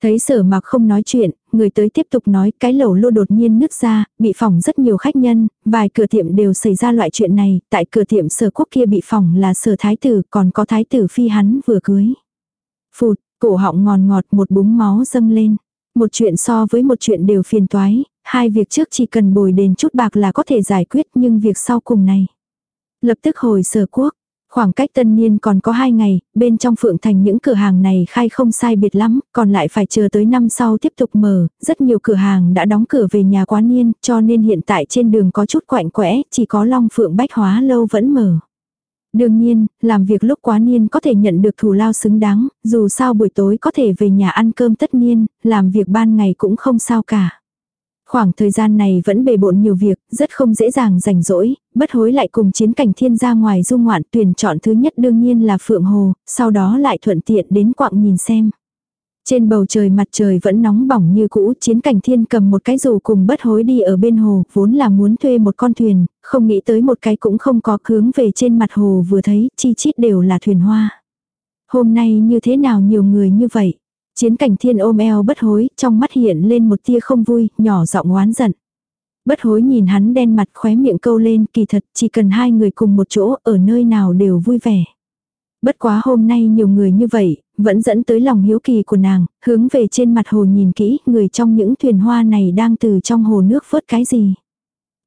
Thấy sở mặc không nói chuyện, người tới tiếp tục nói cái lẩu lô đột nhiên nứt ra, bị phỏng rất nhiều khách nhân, vài cửa tiệm đều xảy ra loại chuyện này, tại cửa tiệm sở quốc kia bị phỏng là sở thái tử, còn có thái tử phi hắn vừa cưới. Phụt, cổ họng ngòn ngọt một búng máu dâng lên. Một chuyện so với một chuyện đều phiền toái, hai việc trước chỉ cần bồi đền chút bạc là có thể giải quyết nhưng việc sau cùng này. Lập tức hồi sở quốc, Khoảng cách tân niên còn có hai ngày, bên trong phượng thành những cửa hàng này khai không sai biệt lắm, còn lại phải chờ tới năm sau tiếp tục mở, rất nhiều cửa hàng đã đóng cửa về nhà quá niên, cho nên hiện tại trên đường có chút quạnh quẽ, chỉ có long phượng bách hóa lâu vẫn mở. Đương nhiên, làm việc lúc quá niên có thể nhận được thù lao xứng đáng, dù sao buổi tối có thể về nhà ăn cơm tất niên, làm việc ban ngày cũng không sao cả. Khoảng thời gian này vẫn bề bộn nhiều việc, rất không dễ dàng rảnh rỗi, bất hối lại cùng chiến cảnh thiên ra ngoài du ngoạn tuyển chọn thứ nhất đương nhiên là Phượng Hồ, sau đó lại thuận tiện đến quạng nhìn xem. Trên bầu trời mặt trời vẫn nóng bỏng như cũ, chiến cảnh thiên cầm một cái dù cùng bất hối đi ở bên hồ, vốn là muốn thuê một con thuyền, không nghĩ tới một cái cũng không có hướng về trên mặt hồ vừa thấy, chi chít đều là thuyền hoa. Hôm nay như thế nào nhiều người như vậy? Chiến cảnh thiên ôm eo bất hối, trong mắt hiện lên một tia không vui, nhỏ giọng oán giận. Bất hối nhìn hắn đen mặt khóe miệng câu lên, kỳ thật chỉ cần hai người cùng một chỗ, ở nơi nào đều vui vẻ. Bất quá hôm nay nhiều người như vậy, vẫn dẫn tới lòng hiếu kỳ của nàng, hướng về trên mặt hồ nhìn kỹ, người trong những thuyền hoa này đang từ trong hồ nước vớt cái gì.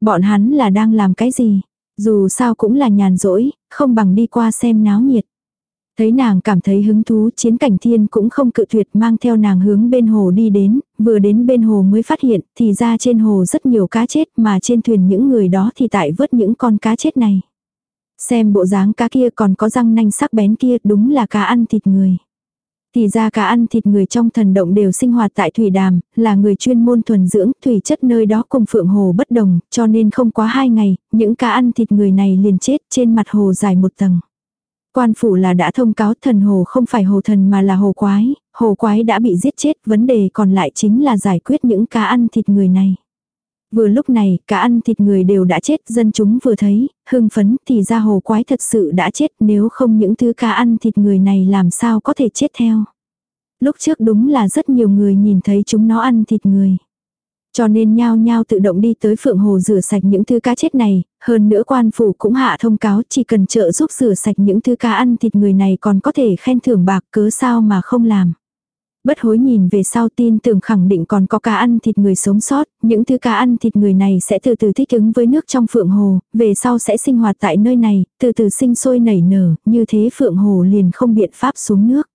Bọn hắn là đang làm cái gì, dù sao cũng là nhàn rỗi, không bằng đi qua xem náo nhiệt. Thấy nàng cảm thấy hứng thú chiến cảnh thiên cũng không cự tuyệt mang theo nàng hướng bên hồ đi đến, vừa đến bên hồ mới phát hiện thì ra trên hồ rất nhiều cá chết mà trên thuyền những người đó thì tại vớt những con cá chết này. Xem bộ dáng cá kia còn có răng nanh sắc bén kia đúng là cá ăn thịt người. Thì ra cá ăn thịt người trong thần động đều sinh hoạt tại thủy đàm, là người chuyên môn thuần dưỡng, thủy chất nơi đó cùng phượng hồ bất đồng, cho nên không quá hai ngày, những cá ăn thịt người này liền chết trên mặt hồ dài một tầng. Quan phủ là đã thông cáo thần hồ không phải hồ thần mà là hồ quái, hồ quái đã bị giết chết, vấn đề còn lại chính là giải quyết những cá ăn thịt người này. Vừa lúc này, cá ăn thịt người đều đã chết, dân chúng vừa thấy, hưng phấn thì ra hồ quái thật sự đã chết nếu không những thứ cá ăn thịt người này làm sao có thể chết theo. Lúc trước đúng là rất nhiều người nhìn thấy chúng nó ăn thịt người. Cho nên nhao nhao tự động đi tới phượng hồ rửa sạch những thứ cá chết này, hơn nữa quan phủ cũng hạ thông cáo chỉ cần trợ giúp rửa sạch những thứ cá ăn thịt người này còn có thể khen thưởng bạc cớ sao mà không làm. Bất hối nhìn về sau tin tưởng khẳng định còn có cá ăn thịt người sống sót, những thứ cá ăn thịt người này sẽ từ từ thích ứng với nước trong phượng hồ, về sau sẽ sinh hoạt tại nơi này, từ từ sinh sôi nảy nở, như thế phượng hồ liền không biện pháp xuống nước.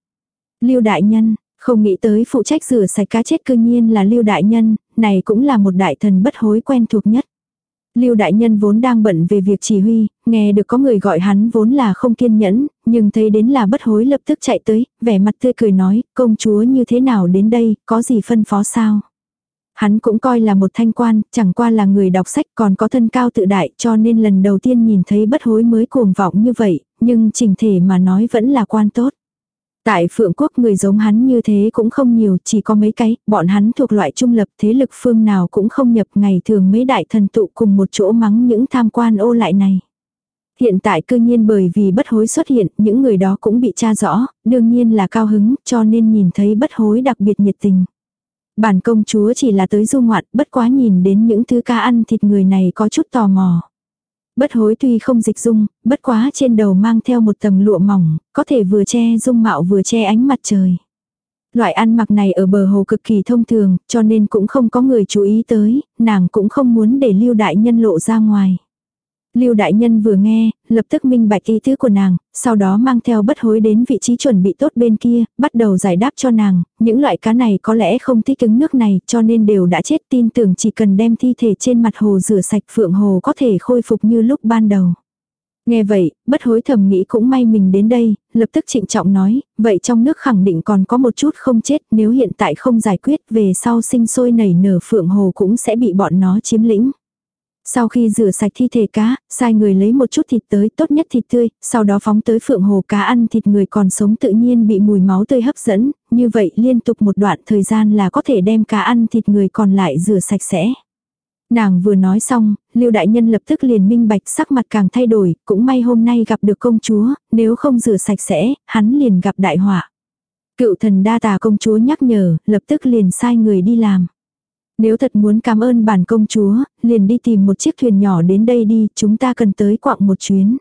Lưu đại nhân, không nghĩ tới phụ trách rửa sạch cá chết cư nhiên là Lưu Đại Nhân, này cũng là một đại thần bất hối quen thuộc nhất. Lưu Đại Nhân vốn đang bận về việc chỉ huy, nghe được có người gọi hắn vốn là không kiên nhẫn, nhưng thấy đến là bất hối lập tức chạy tới, vẻ mặt tươi cười nói, công chúa như thế nào đến đây, có gì phân phó sao? Hắn cũng coi là một thanh quan, chẳng qua là người đọc sách còn có thân cao tự đại cho nên lần đầu tiên nhìn thấy bất hối mới cuồng vọng như vậy, nhưng trình thể mà nói vẫn là quan tốt. Tại Phượng Quốc người giống hắn như thế cũng không nhiều, chỉ có mấy cái, bọn hắn thuộc loại trung lập thế lực phương nào cũng không nhập ngày thường mấy đại thần tụ cùng một chỗ mắng những tham quan ô lại này. Hiện tại cư nhiên bởi vì bất hối xuất hiện, những người đó cũng bị tra rõ, đương nhiên là cao hứng, cho nên nhìn thấy bất hối đặc biệt nhiệt tình. Bản công chúa chỉ là tới du ngoạn, bất quá nhìn đến những thứ cá ăn thịt người này có chút tò mò. Bất hối tuy không dịch dung, bất quá trên đầu mang theo một tầng lụa mỏng, có thể vừa che dung mạo vừa che ánh mặt trời. Loại ăn mặc này ở bờ hồ cực kỳ thông thường, cho nên cũng không có người chú ý tới, nàng cũng không muốn để lưu đại nhân lộ ra ngoài. Lưu đại nhân vừa nghe, lập tức minh bạch ý tứ của nàng, sau đó mang theo bất hối đến vị trí chuẩn bị tốt bên kia, bắt đầu giải đáp cho nàng, những loại cá này có lẽ không thích ứng nước này, cho nên đều đã chết tin tưởng chỉ cần đem thi thể trên mặt hồ rửa sạch phượng hồ có thể khôi phục như lúc ban đầu. Nghe vậy, bất hối thầm nghĩ cũng may mình đến đây, lập tức trịnh trọng nói, vậy trong nước khẳng định còn có một chút không chết, nếu hiện tại không giải quyết về sau sinh sôi nảy nở phượng hồ cũng sẽ bị bọn nó chiếm lĩnh. Sau khi rửa sạch thi thể cá, sai người lấy một chút thịt tới, tốt nhất thịt tươi, sau đó phóng tới phượng hồ cá ăn thịt người còn sống tự nhiên bị mùi máu tươi hấp dẫn, như vậy liên tục một đoạn thời gian là có thể đem cá ăn thịt người còn lại rửa sạch sẽ. Nàng vừa nói xong, Lưu đại nhân lập tức liền minh bạch sắc mặt càng thay đổi, cũng may hôm nay gặp được công chúa, nếu không rửa sạch sẽ, hắn liền gặp đại họa. Cựu thần đa tà công chúa nhắc nhở, lập tức liền sai người đi làm. Nếu thật muốn cảm ơn bản công chúa, liền đi tìm một chiếc thuyền nhỏ đến đây đi, chúng ta cần tới quạng một chuyến.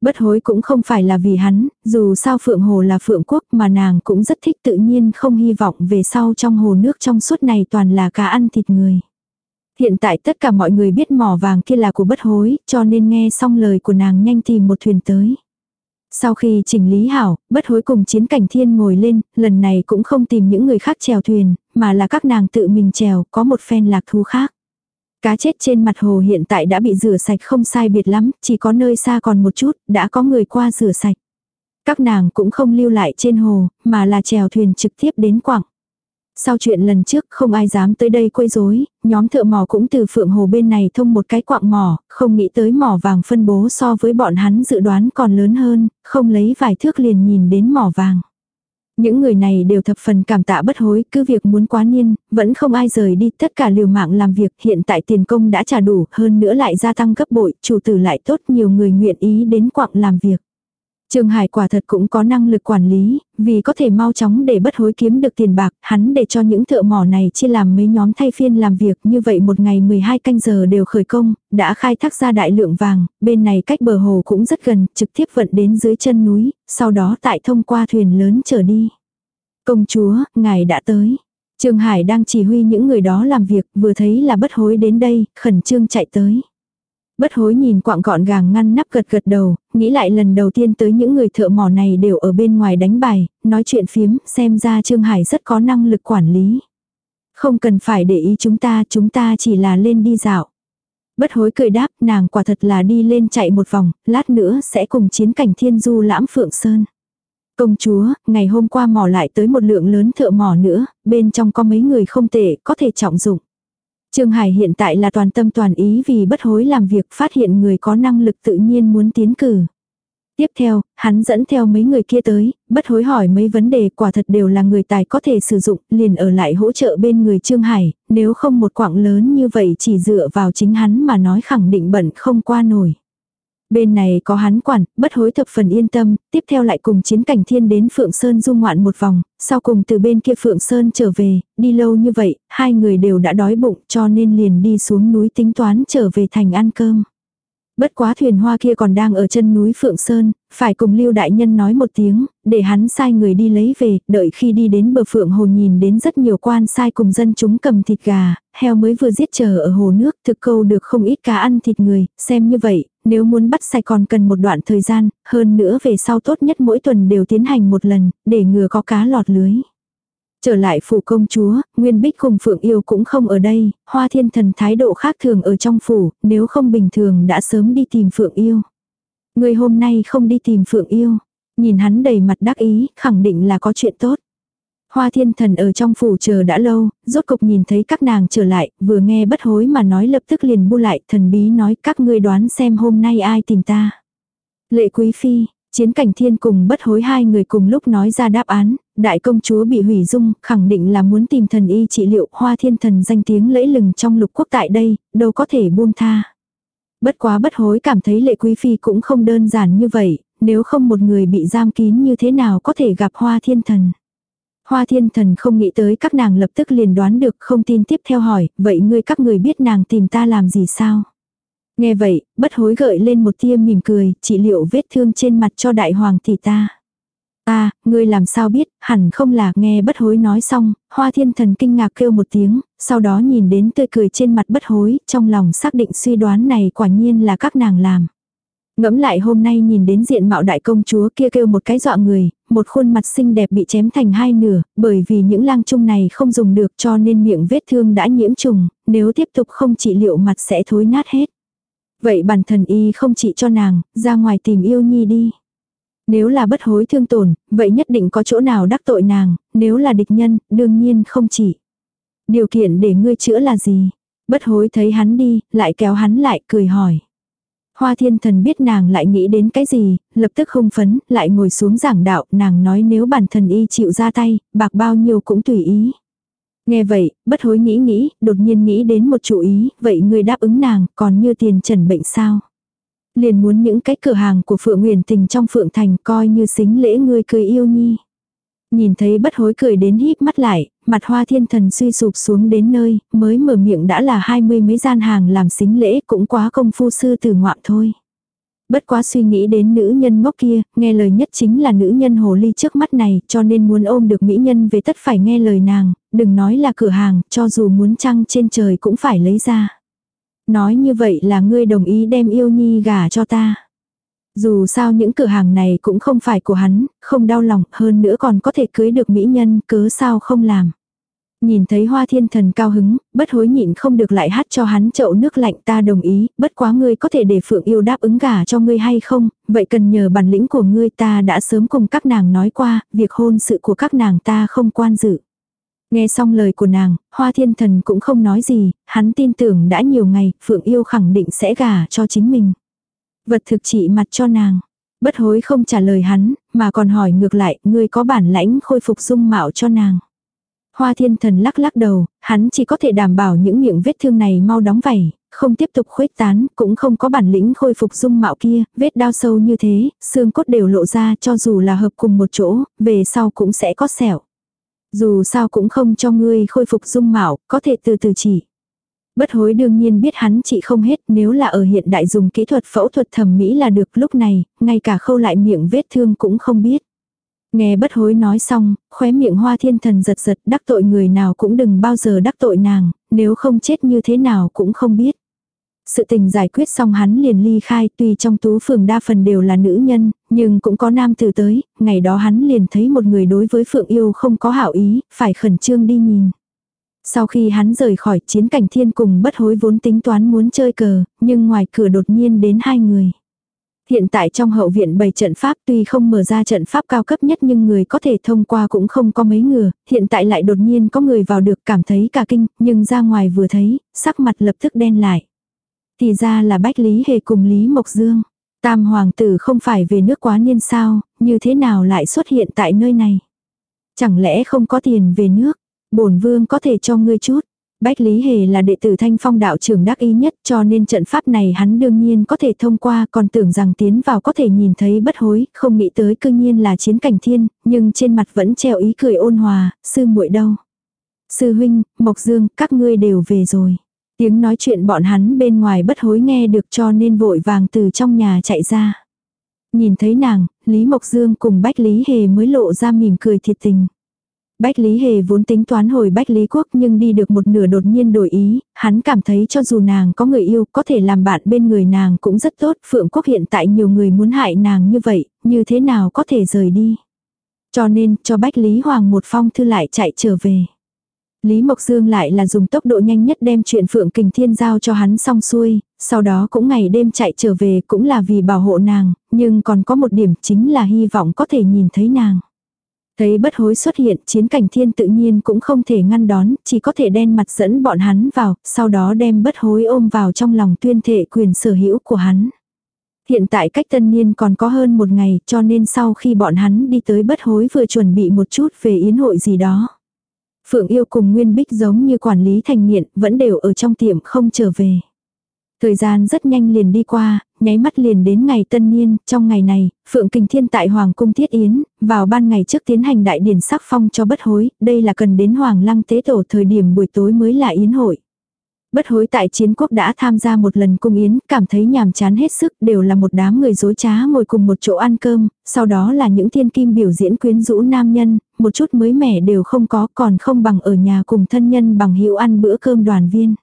Bất hối cũng không phải là vì hắn, dù sao Phượng Hồ là Phượng Quốc mà nàng cũng rất thích tự nhiên không hy vọng về sau trong hồ nước trong suốt này toàn là cá ăn thịt người. Hiện tại tất cả mọi người biết mỏ vàng kia là của bất hối, cho nên nghe xong lời của nàng nhanh tìm một thuyền tới. Sau khi chỉnh lý hảo, bất hối cùng chiến cảnh thiên ngồi lên, lần này cũng không tìm những người khác chèo thuyền, mà là các nàng tự mình chèo, có một phen lạc thú khác. Cá chết trên mặt hồ hiện tại đã bị rửa sạch không sai biệt lắm, chỉ có nơi xa còn một chút, đã có người qua rửa sạch. Các nàng cũng không lưu lại trên hồ, mà là chèo thuyền trực tiếp đến quảng. Sau chuyện lần trước không ai dám tới đây quấy rối, nhóm thợ mỏ cũng từ phượng hồ bên này thông một cái quạng mỏ, không nghĩ tới mỏ vàng phân bố so với bọn hắn dự đoán còn lớn hơn, không lấy vài thước liền nhìn đến mỏ vàng. Những người này đều thập phần cảm tạ bất hối, cứ việc muốn quá niên, vẫn không ai rời đi, tất cả liều mạng làm việc, hiện tại tiền công đã trả đủ, hơn nữa lại gia tăng gấp bội, chủ tử lại tốt, nhiều người nguyện ý đến quạng làm việc. Trương Hải quả thật cũng có năng lực quản lý, vì có thể mau chóng để bất hối kiếm được tiền bạc, hắn để cho những thợ mỏ này chia làm mấy nhóm thay phiên làm việc như vậy một ngày 12 canh giờ đều khởi công, đã khai thác ra đại lượng vàng, bên này cách bờ hồ cũng rất gần, trực tiếp vận đến dưới chân núi, sau đó tại thông qua thuyền lớn trở đi. Công chúa, ngài đã tới. Trương Hải đang chỉ huy những người đó làm việc, vừa thấy là bất hối đến đây, khẩn trương chạy tới. Bất hối nhìn quạng gọn gàng ngăn nắp gật gật đầu, nghĩ lại lần đầu tiên tới những người thợ mỏ này đều ở bên ngoài đánh bài, nói chuyện phiếm, xem ra Trương Hải rất có năng lực quản lý. Không cần phải để ý chúng ta, chúng ta chỉ là lên đi dạo. Bất hối cười đáp, nàng quả thật là đi lên chạy một vòng, lát nữa sẽ cùng chiến cảnh thiên du lãm phượng sơn. Công chúa, ngày hôm qua mỏ lại tới một lượng lớn thợ mỏ nữa, bên trong có mấy người không tệ, có thể trọng dụng. Trương Hải hiện tại là toàn tâm toàn ý vì bất hối làm việc phát hiện người có năng lực tự nhiên muốn tiến cử. Tiếp theo, hắn dẫn theo mấy người kia tới, bất hối hỏi mấy vấn đề quả thật đều là người tài có thể sử dụng, liền ở lại hỗ trợ bên người Trương Hải, nếu không một quảng lớn như vậy chỉ dựa vào chính hắn mà nói khẳng định bận không qua nổi. Bên này có hắn quản, bất hối thập phần yên tâm, tiếp theo lại cùng chiến cảnh thiên đến Phượng Sơn du ngoạn một vòng, sau cùng từ bên kia Phượng Sơn trở về, đi lâu như vậy, hai người đều đã đói bụng cho nên liền đi xuống núi tính toán trở về thành ăn cơm. Bất quá thuyền hoa kia còn đang ở chân núi Phượng Sơn, phải cùng Lưu Đại Nhân nói một tiếng, để hắn sai người đi lấy về, đợi khi đi đến bờ Phượng Hồ nhìn đến rất nhiều quan sai cùng dân chúng cầm thịt gà, heo mới vừa giết chờ ở hồ nước thực câu được không ít cá ăn thịt người, xem như vậy, nếu muốn bắt sai còn cần một đoạn thời gian, hơn nữa về sau tốt nhất mỗi tuần đều tiến hành một lần, để ngừa có cá lọt lưới. Trở lại phủ công chúa, Nguyên Bích cùng Phượng Yêu cũng không ở đây, Hoa Thiên Thần thái độ khác thường ở trong phủ, nếu không bình thường đã sớm đi tìm Phượng Yêu. Người hôm nay không đi tìm Phượng Yêu, nhìn hắn đầy mặt đắc ý, khẳng định là có chuyện tốt. Hoa thiên thần ở trong phủ chờ đã lâu, rốt cục nhìn thấy các nàng trở lại, vừa nghe bất hối mà nói lập tức liền bu lại, thần bí nói các ngươi đoán xem hôm nay ai tìm ta. Lệ quý phi, chiến cảnh thiên cùng bất hối hai người cùng lúc nói ra đáp án, đại công chúa bị hủy dung, khẳng định là muốn tìm thần y trị liệu hoa thiên thần danh tiếng lẫy lừng trong lục quốc tại đây, đâu có thể buông tha. Bất quá bất hối cảm thấy lệ quý phi cũng không đơn giản như vậy, nếu không một người bị giam kín như thế nào có thể gặp hoa thiên thần. Hoa thiên thần không nghĩ tới các nàng lập tức liền đoán được không tin tiếp theo hỏi, vậy ngươi các người biết nàng tìm ta làm gì sao? Nghe vậy, bất hối gợi lên một tia mỉm cười, trị liệu vết thương trên mặt cho đại hoàng tỷ ta. Ta, ngươi làm sao biết, hẳn không là nghe bất hối nói xong, hoa thiên thần kinh ngạc kêu một tiếng, sau đó nhìn đến tươi cười trên mặt bất hối, trong lòng xác định suy đoán này quả nhiên là các nàng làm. Ngẫm lại hôm nay nhìn đến diện mạo đại công chúa kia kêu một cái dọa người, một khuôn mặt xinh đẹp bị chém thành hai nửa, bởi vì những lang trung này không dùng được cho nên miệng vết thương đã nhiễm trùng, nếu tiếp tục không trị liệu mặt sẽ thối nát hết. Vậy bản thần y không trị cho nàng, ra ngoài tìm yêu nhi đi. Nếu là bất hối thương tổn, vậy nhất định có chỗ nào đắc tội nàng, nếu là địch nhân, đương nhiên không chỉ. Điều kiện để ngươi chữa là gì? Bất hối thấy hắn đi, lại kéo hắn lại, cười hỏi. Hoa thiên thần biết nàng lại nghĩ đến cái gì, lập tức hung phấn, lại ngồi xuống giảng đạo, nàng nói nếu bản thần y chịu ra tay, bạc bao nhiêu cũng tùy ý. Nghe vậy, bất hối nghĩ nghĩ, đột nhiên nghĩ đến một chủ ý, vậy người đáp ứng nàng, còn như tiền trần bệnh sao? Liền muốn những cái cửa hàng của Phượng Nguyền Tình trong Phượng Thành coi như xính lễ người cười yêu nhi. Nhìn thấy bất hối cười đến híp mắt lại, mặt hoa thiên thần suy sụp xuống đến nơi, mới mở miệng đã là hai mươi mấy gian hàng làm xính lễ cũng quá công phu sư từ ngoạm thôi. Bất quá suy nghĩ đến nữ nhân ngốc kia, nghe lời nhất chính là nữ nhân hồ ly trước mắt này, cho nên muốn ôm được mỹ nhân về tất phải nghe lời nàng, đừng nói là cửa hàng, cho dù muốn trăng trên trời cũng phải lấy ra. Nói như vậy là ngươi đồng ý đem yêu nhi gả cho ta. Dù sao những cửa hàng này cũng không phải của hắn, không đau lòng, hơn nữa còn có thể cưới được mỹ nhân, cớ sao không làm. Nhìn thấy hoa thiên thần cao hứng, bất hối nhịn không được lại hát cho hắn chậu nước lạnh ta đồng ý, bất quá ngươi có thể để phượng yêu đáp ứng gả cho ngươi hay không, vậy cần nhờ bản lĩnh của ngươi ta đã sớm cùng các nàng nói qua, việc hôn sự của các nàng ta không quan dự. Nghe xong lời của nàng, hoa thiên thần cũng không nói gì, hắn tin tưởng đã nhiều ngày, phượng yêu khẳng định sẽ gả cho chính mình. Vật thực trị mặt cho nàng. Bất hối không trả lời hắn, mà còn hỏi ngược lại, ngươi có bản lãnh khôi phục dung mạo cho nàng. Hoa thiên thần lắc lắc đầu, hắn chỉ có thể đảm bảo những miệng vết thương này mau đóng vảy, không tiếp tục khuếch tán, cũng không có bản lĩnh khôi phục dung mạo kia, vết đau sâu như thế, xương cốt đều lộ ra cho dù là hợp cùng một chỗ, về sau cũng sẽ có sẹo. Dù sao cũng không cho ngươi khôi phục dung mạo, có thể từ từ chỉ. Bất hối đương nhiên biết hắn chỉ không hết nếu là ở hiện đại dùng kỹ thuật phẫu thuật thẩm mỹ là được lúc này, ngay cả khâu lại miệng vết thương cũng không biết. Nghe bất hối nói xong, khóe miệng hoa thiên thần giật giật đắc tội người nào cũng đừng bao giờ đắc tội nàng, nếu không chết như thế nào cũng không biết. Sự tình giải quyết xong hắn liền ly khai tuy trong tú phường đa phần đều là nữ nhân, nhưng cũng có nam tử tới, ngày đó hắn liền thấy một người đối với phượng yêu không có hảo ý, phải khẩn trương đi nhìn. Sau khi hắn rời khỏi chiến cảnh thiên cùng bất hối vốn tính toán muốn chơi cờ, nhưng ngoài cửa đột nhiên đến hai người. Hiện tại trong hậu viện bày trận pháp tuy không mở ra trận pháp cao cấp nhất nhưng người có thể thông qua cũng không có mấy người, hiện tại lại đột nhiên có người vào được cảm thấy cả kinh, nhưng ra ngoài vừa thấy, sắc mặt lập tức đen lại. Thì ra là Bách Lý Hề cùng Lý Mộc Dương. Tam hoàng tử không phải về nước quá niên sao, như thế nào lại xuất hiện tại nơi này? Chẳng lẽ không có tiền về nước? Bổn vương có thể cho ngươi chút. Bách Lý Hề là đệ tử thanh phong đạo trưởng đắc ý nhất cho nên trận pháp này hắn đương nhiên có thể thông qua còn tưởng rằng tiến vào có thể nhìn thấy bất hối, không nghĩ tới cương nhiên là chiến cảnh thiên, nhưng trên mặt vẫn treo ý cười ôn hòa, sư muội đâu. Sư huynh, Mộc Dương, các ngươi đều về rồi. Tiếng nói chuyện bọn hắn bên ngoài bất hối nghe được cho nên vội vàng từ trong nhà chạy ra. Nhìn thấy nàng, Lý Mộc Dương cùng Bách Lý Hề mới lộ ra mỉm cười thiệt tình. Bách Lý Hề vốn tính toán hồi Bách Lý Quốc nhưng đi được một nửa đột nhiên đổi ý, hắn cảm thấy cho dù nàng có người yêu có thể làm bạn bên người nàng cũng rất tốt, Phượng Quốc hiện tại nhiều người muốn hại nàng như vậy, như thế nào có thể rời đi. Cho nên cho Bách Lý Hoàng một phong thư lại chạy trở về. Lý Mộc Dương lại là dùng tốc độ nhanh nhất đem chuyện Phượng Kình Thiên giao cho hắn xong xuôi, sau đó cũng ngày đêm chạy trở về cũng là vì bảo hộ nàng, nhưng còn có một điểm chính là hy vọng có thể nhìn thấy nàng. Thấy bất hối xuất hiện, chiến cảnh thiên tự nhiên cũng không thể ngăn đón, chỉ có thể đen mặt dẫn bọn hắn vào, sau đó đem bất hối ôm vào trong lòng tuyên thệ quyền sở hữu của hắn. Hiện tại cách tân niên còn có hơn một ngày cho nên sau khi bọn hắn đi tới bất hối vừa chuẩn bị một chút về yến hội gì đó. Phượng yêu cùng Nguyên Bích giống như quản lý thành nghiện vẫn đều ở trong tiệm không trở về. Thời gian rất nhanh liền đi qua, nháy mắt liền đến ngày tân niên, trong ngày này, Phượng Kình Thiên tại Hoàng Cung Thiết Yến, vào ban ngày trước tiến hành đại điển sắc phong cho bất hối, đây là cần đến Hoàng Lăng Tế Tổ thời điểm buổi tối mới là yến hội. Bất hối tại chiến quốc đã tham gia một lần cung yến, cảm thấy nhàm chán hết sức, đều là một đám người dối trá ngồi cùng một chỗ ăn cơm, sau đó là những thiên kim biểu diễn quyến rũ nam nhân, một chút mới mẻ đều không có, còn không bằng ở nhà cùng thân nhân bằng hữu ăn bữa cơm đoàn viên.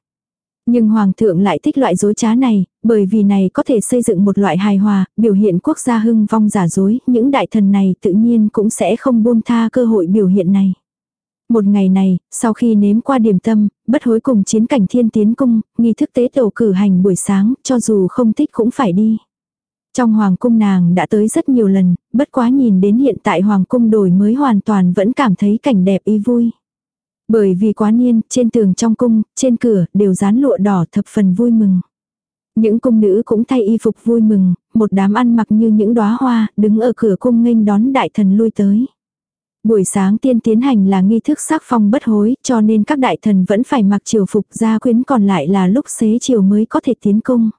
Nhưng Hoàng thượng lại thích loại dối trá này, bởi vì này có thể xây dựng một loại hài hòa, biểu hiện quốc gia hưng vong giả dối, những đại thần này tự nhiên cũng sẽ không buông tha cơ hội biểu hiện này. Một ngày này, sau khi nếm qua điểm tâm, bất hối cùng chiến cảnh thiên tiến cung, nghi thức tế tổ cử hành buổi sáng, cho dù không thích cũng phải đi. Trong hoàng cung nàng đã tới rất nhiều lần, bất quá nhìn đến hiện tại hoàng cung đổi mới hoàn toàn vẫn cảm thấy cảnh đẹp y vui. Bởi vì quá niên, trên tường trong cung, trên cửa, đều dán lụa đỏ thập phần vui mừng. Những cung nữ cũng thay y phục vui mừng, một đám ăn mặc như những đóa hoa, đứng ở cửa cung nghênh đón đại thần lui tới. Buổi sáng tiên tiến hành là nghi thức sắc phong bất hối, cho nên các đại thần vẫn phải mặc triều phục gia quyến còn lại là lúc xế chiều mới có thể tiến cung.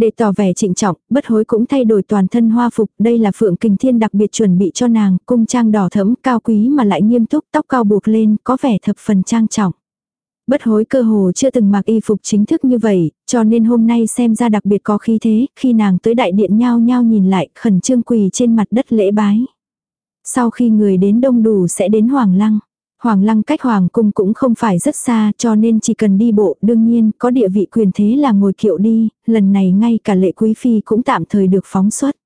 Để tỏ vẻ trịnh trọng, bất hối cũng thay đổi toàn thân hoa phục, đây là phượng kình thiên đặc biệt chuẩn bị cho nàng, cung trang đỏ thẫm, cao quý mà lại nghiêm túc, tóc cao buộc lên, có vẻ thập phần trang trọng. Bất hối cơ hồ chưa từng mặc y phục chính thức như vậy, cho nên hôm nay xem ra đặc biệt có khí thế, khi nàng tới đại điện nhao nhao nhìn lại, khẩn trương quỳ trên mặt đất lễ bái. Sau khi người đến đông đủ sẽ đến Hoàng Lăng. Hoàng Lăng cách Hoàng Cung cũng không phải rất xa cho nên chỉ cần đi bộ đương nhiên có địa vị quyền thế là ngồi kiệu đi, lần này ngay cả lệ quý phi cũng tạm thời được phóng xuất.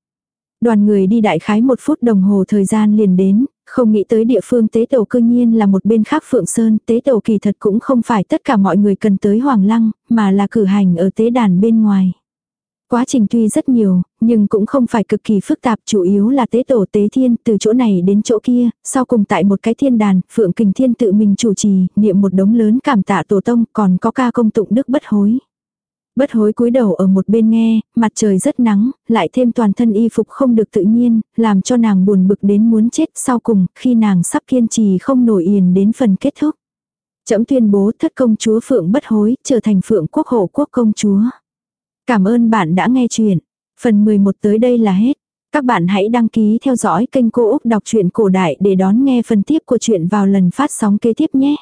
Đoàn người đi đại khái một phút đồng hồ thời gian liền đến, không nghĩ tới địa phương tế tổ cư nhiên là một bên khác Phượng Sơn, tế tổ kỳ thật cũng không phải tất cả mọi người cần tới Hoàng Lăng, mà là cử hành ở tế đàn bên ngoài. Quá trình tuy rất nhiều, nhưng cũng không phải cực kỳ phức tạp, chủ yếu là tế tổ tế thiên, từ chỗ này đến chỗ kia, sau cùng tại một cái thiên đàn, Phượng Kình Thiên tự mình chủ trì, niệm một đống lớn cảm tạ tổ tông, còn có ca công tụng đức bất hối. Bất hối cúi đầu ở một bên nghe, mặt trời rất nắng, lại thêm toàn thân y phục không được tự nhiên, làm cho nàng buồn bực đến muốn chết sau cùng, khi nàng sắp kiên trì không nổi yền đến phần kết thúc. Chấm tuyên bố thất công chúa Phượng bất hối, trở thành Phượng quốc hộ quốc công chúa. Cảm ơn bạn đã nghe chuyện. Phần 11 tới đây là hết. Các bạn hãy đăng ký theo dõi kênh Cô Úc Đọc truyện Cổ Đại để đón nghe phần tiếp của chuyện vào lần phát sóng kế tiếp nhé.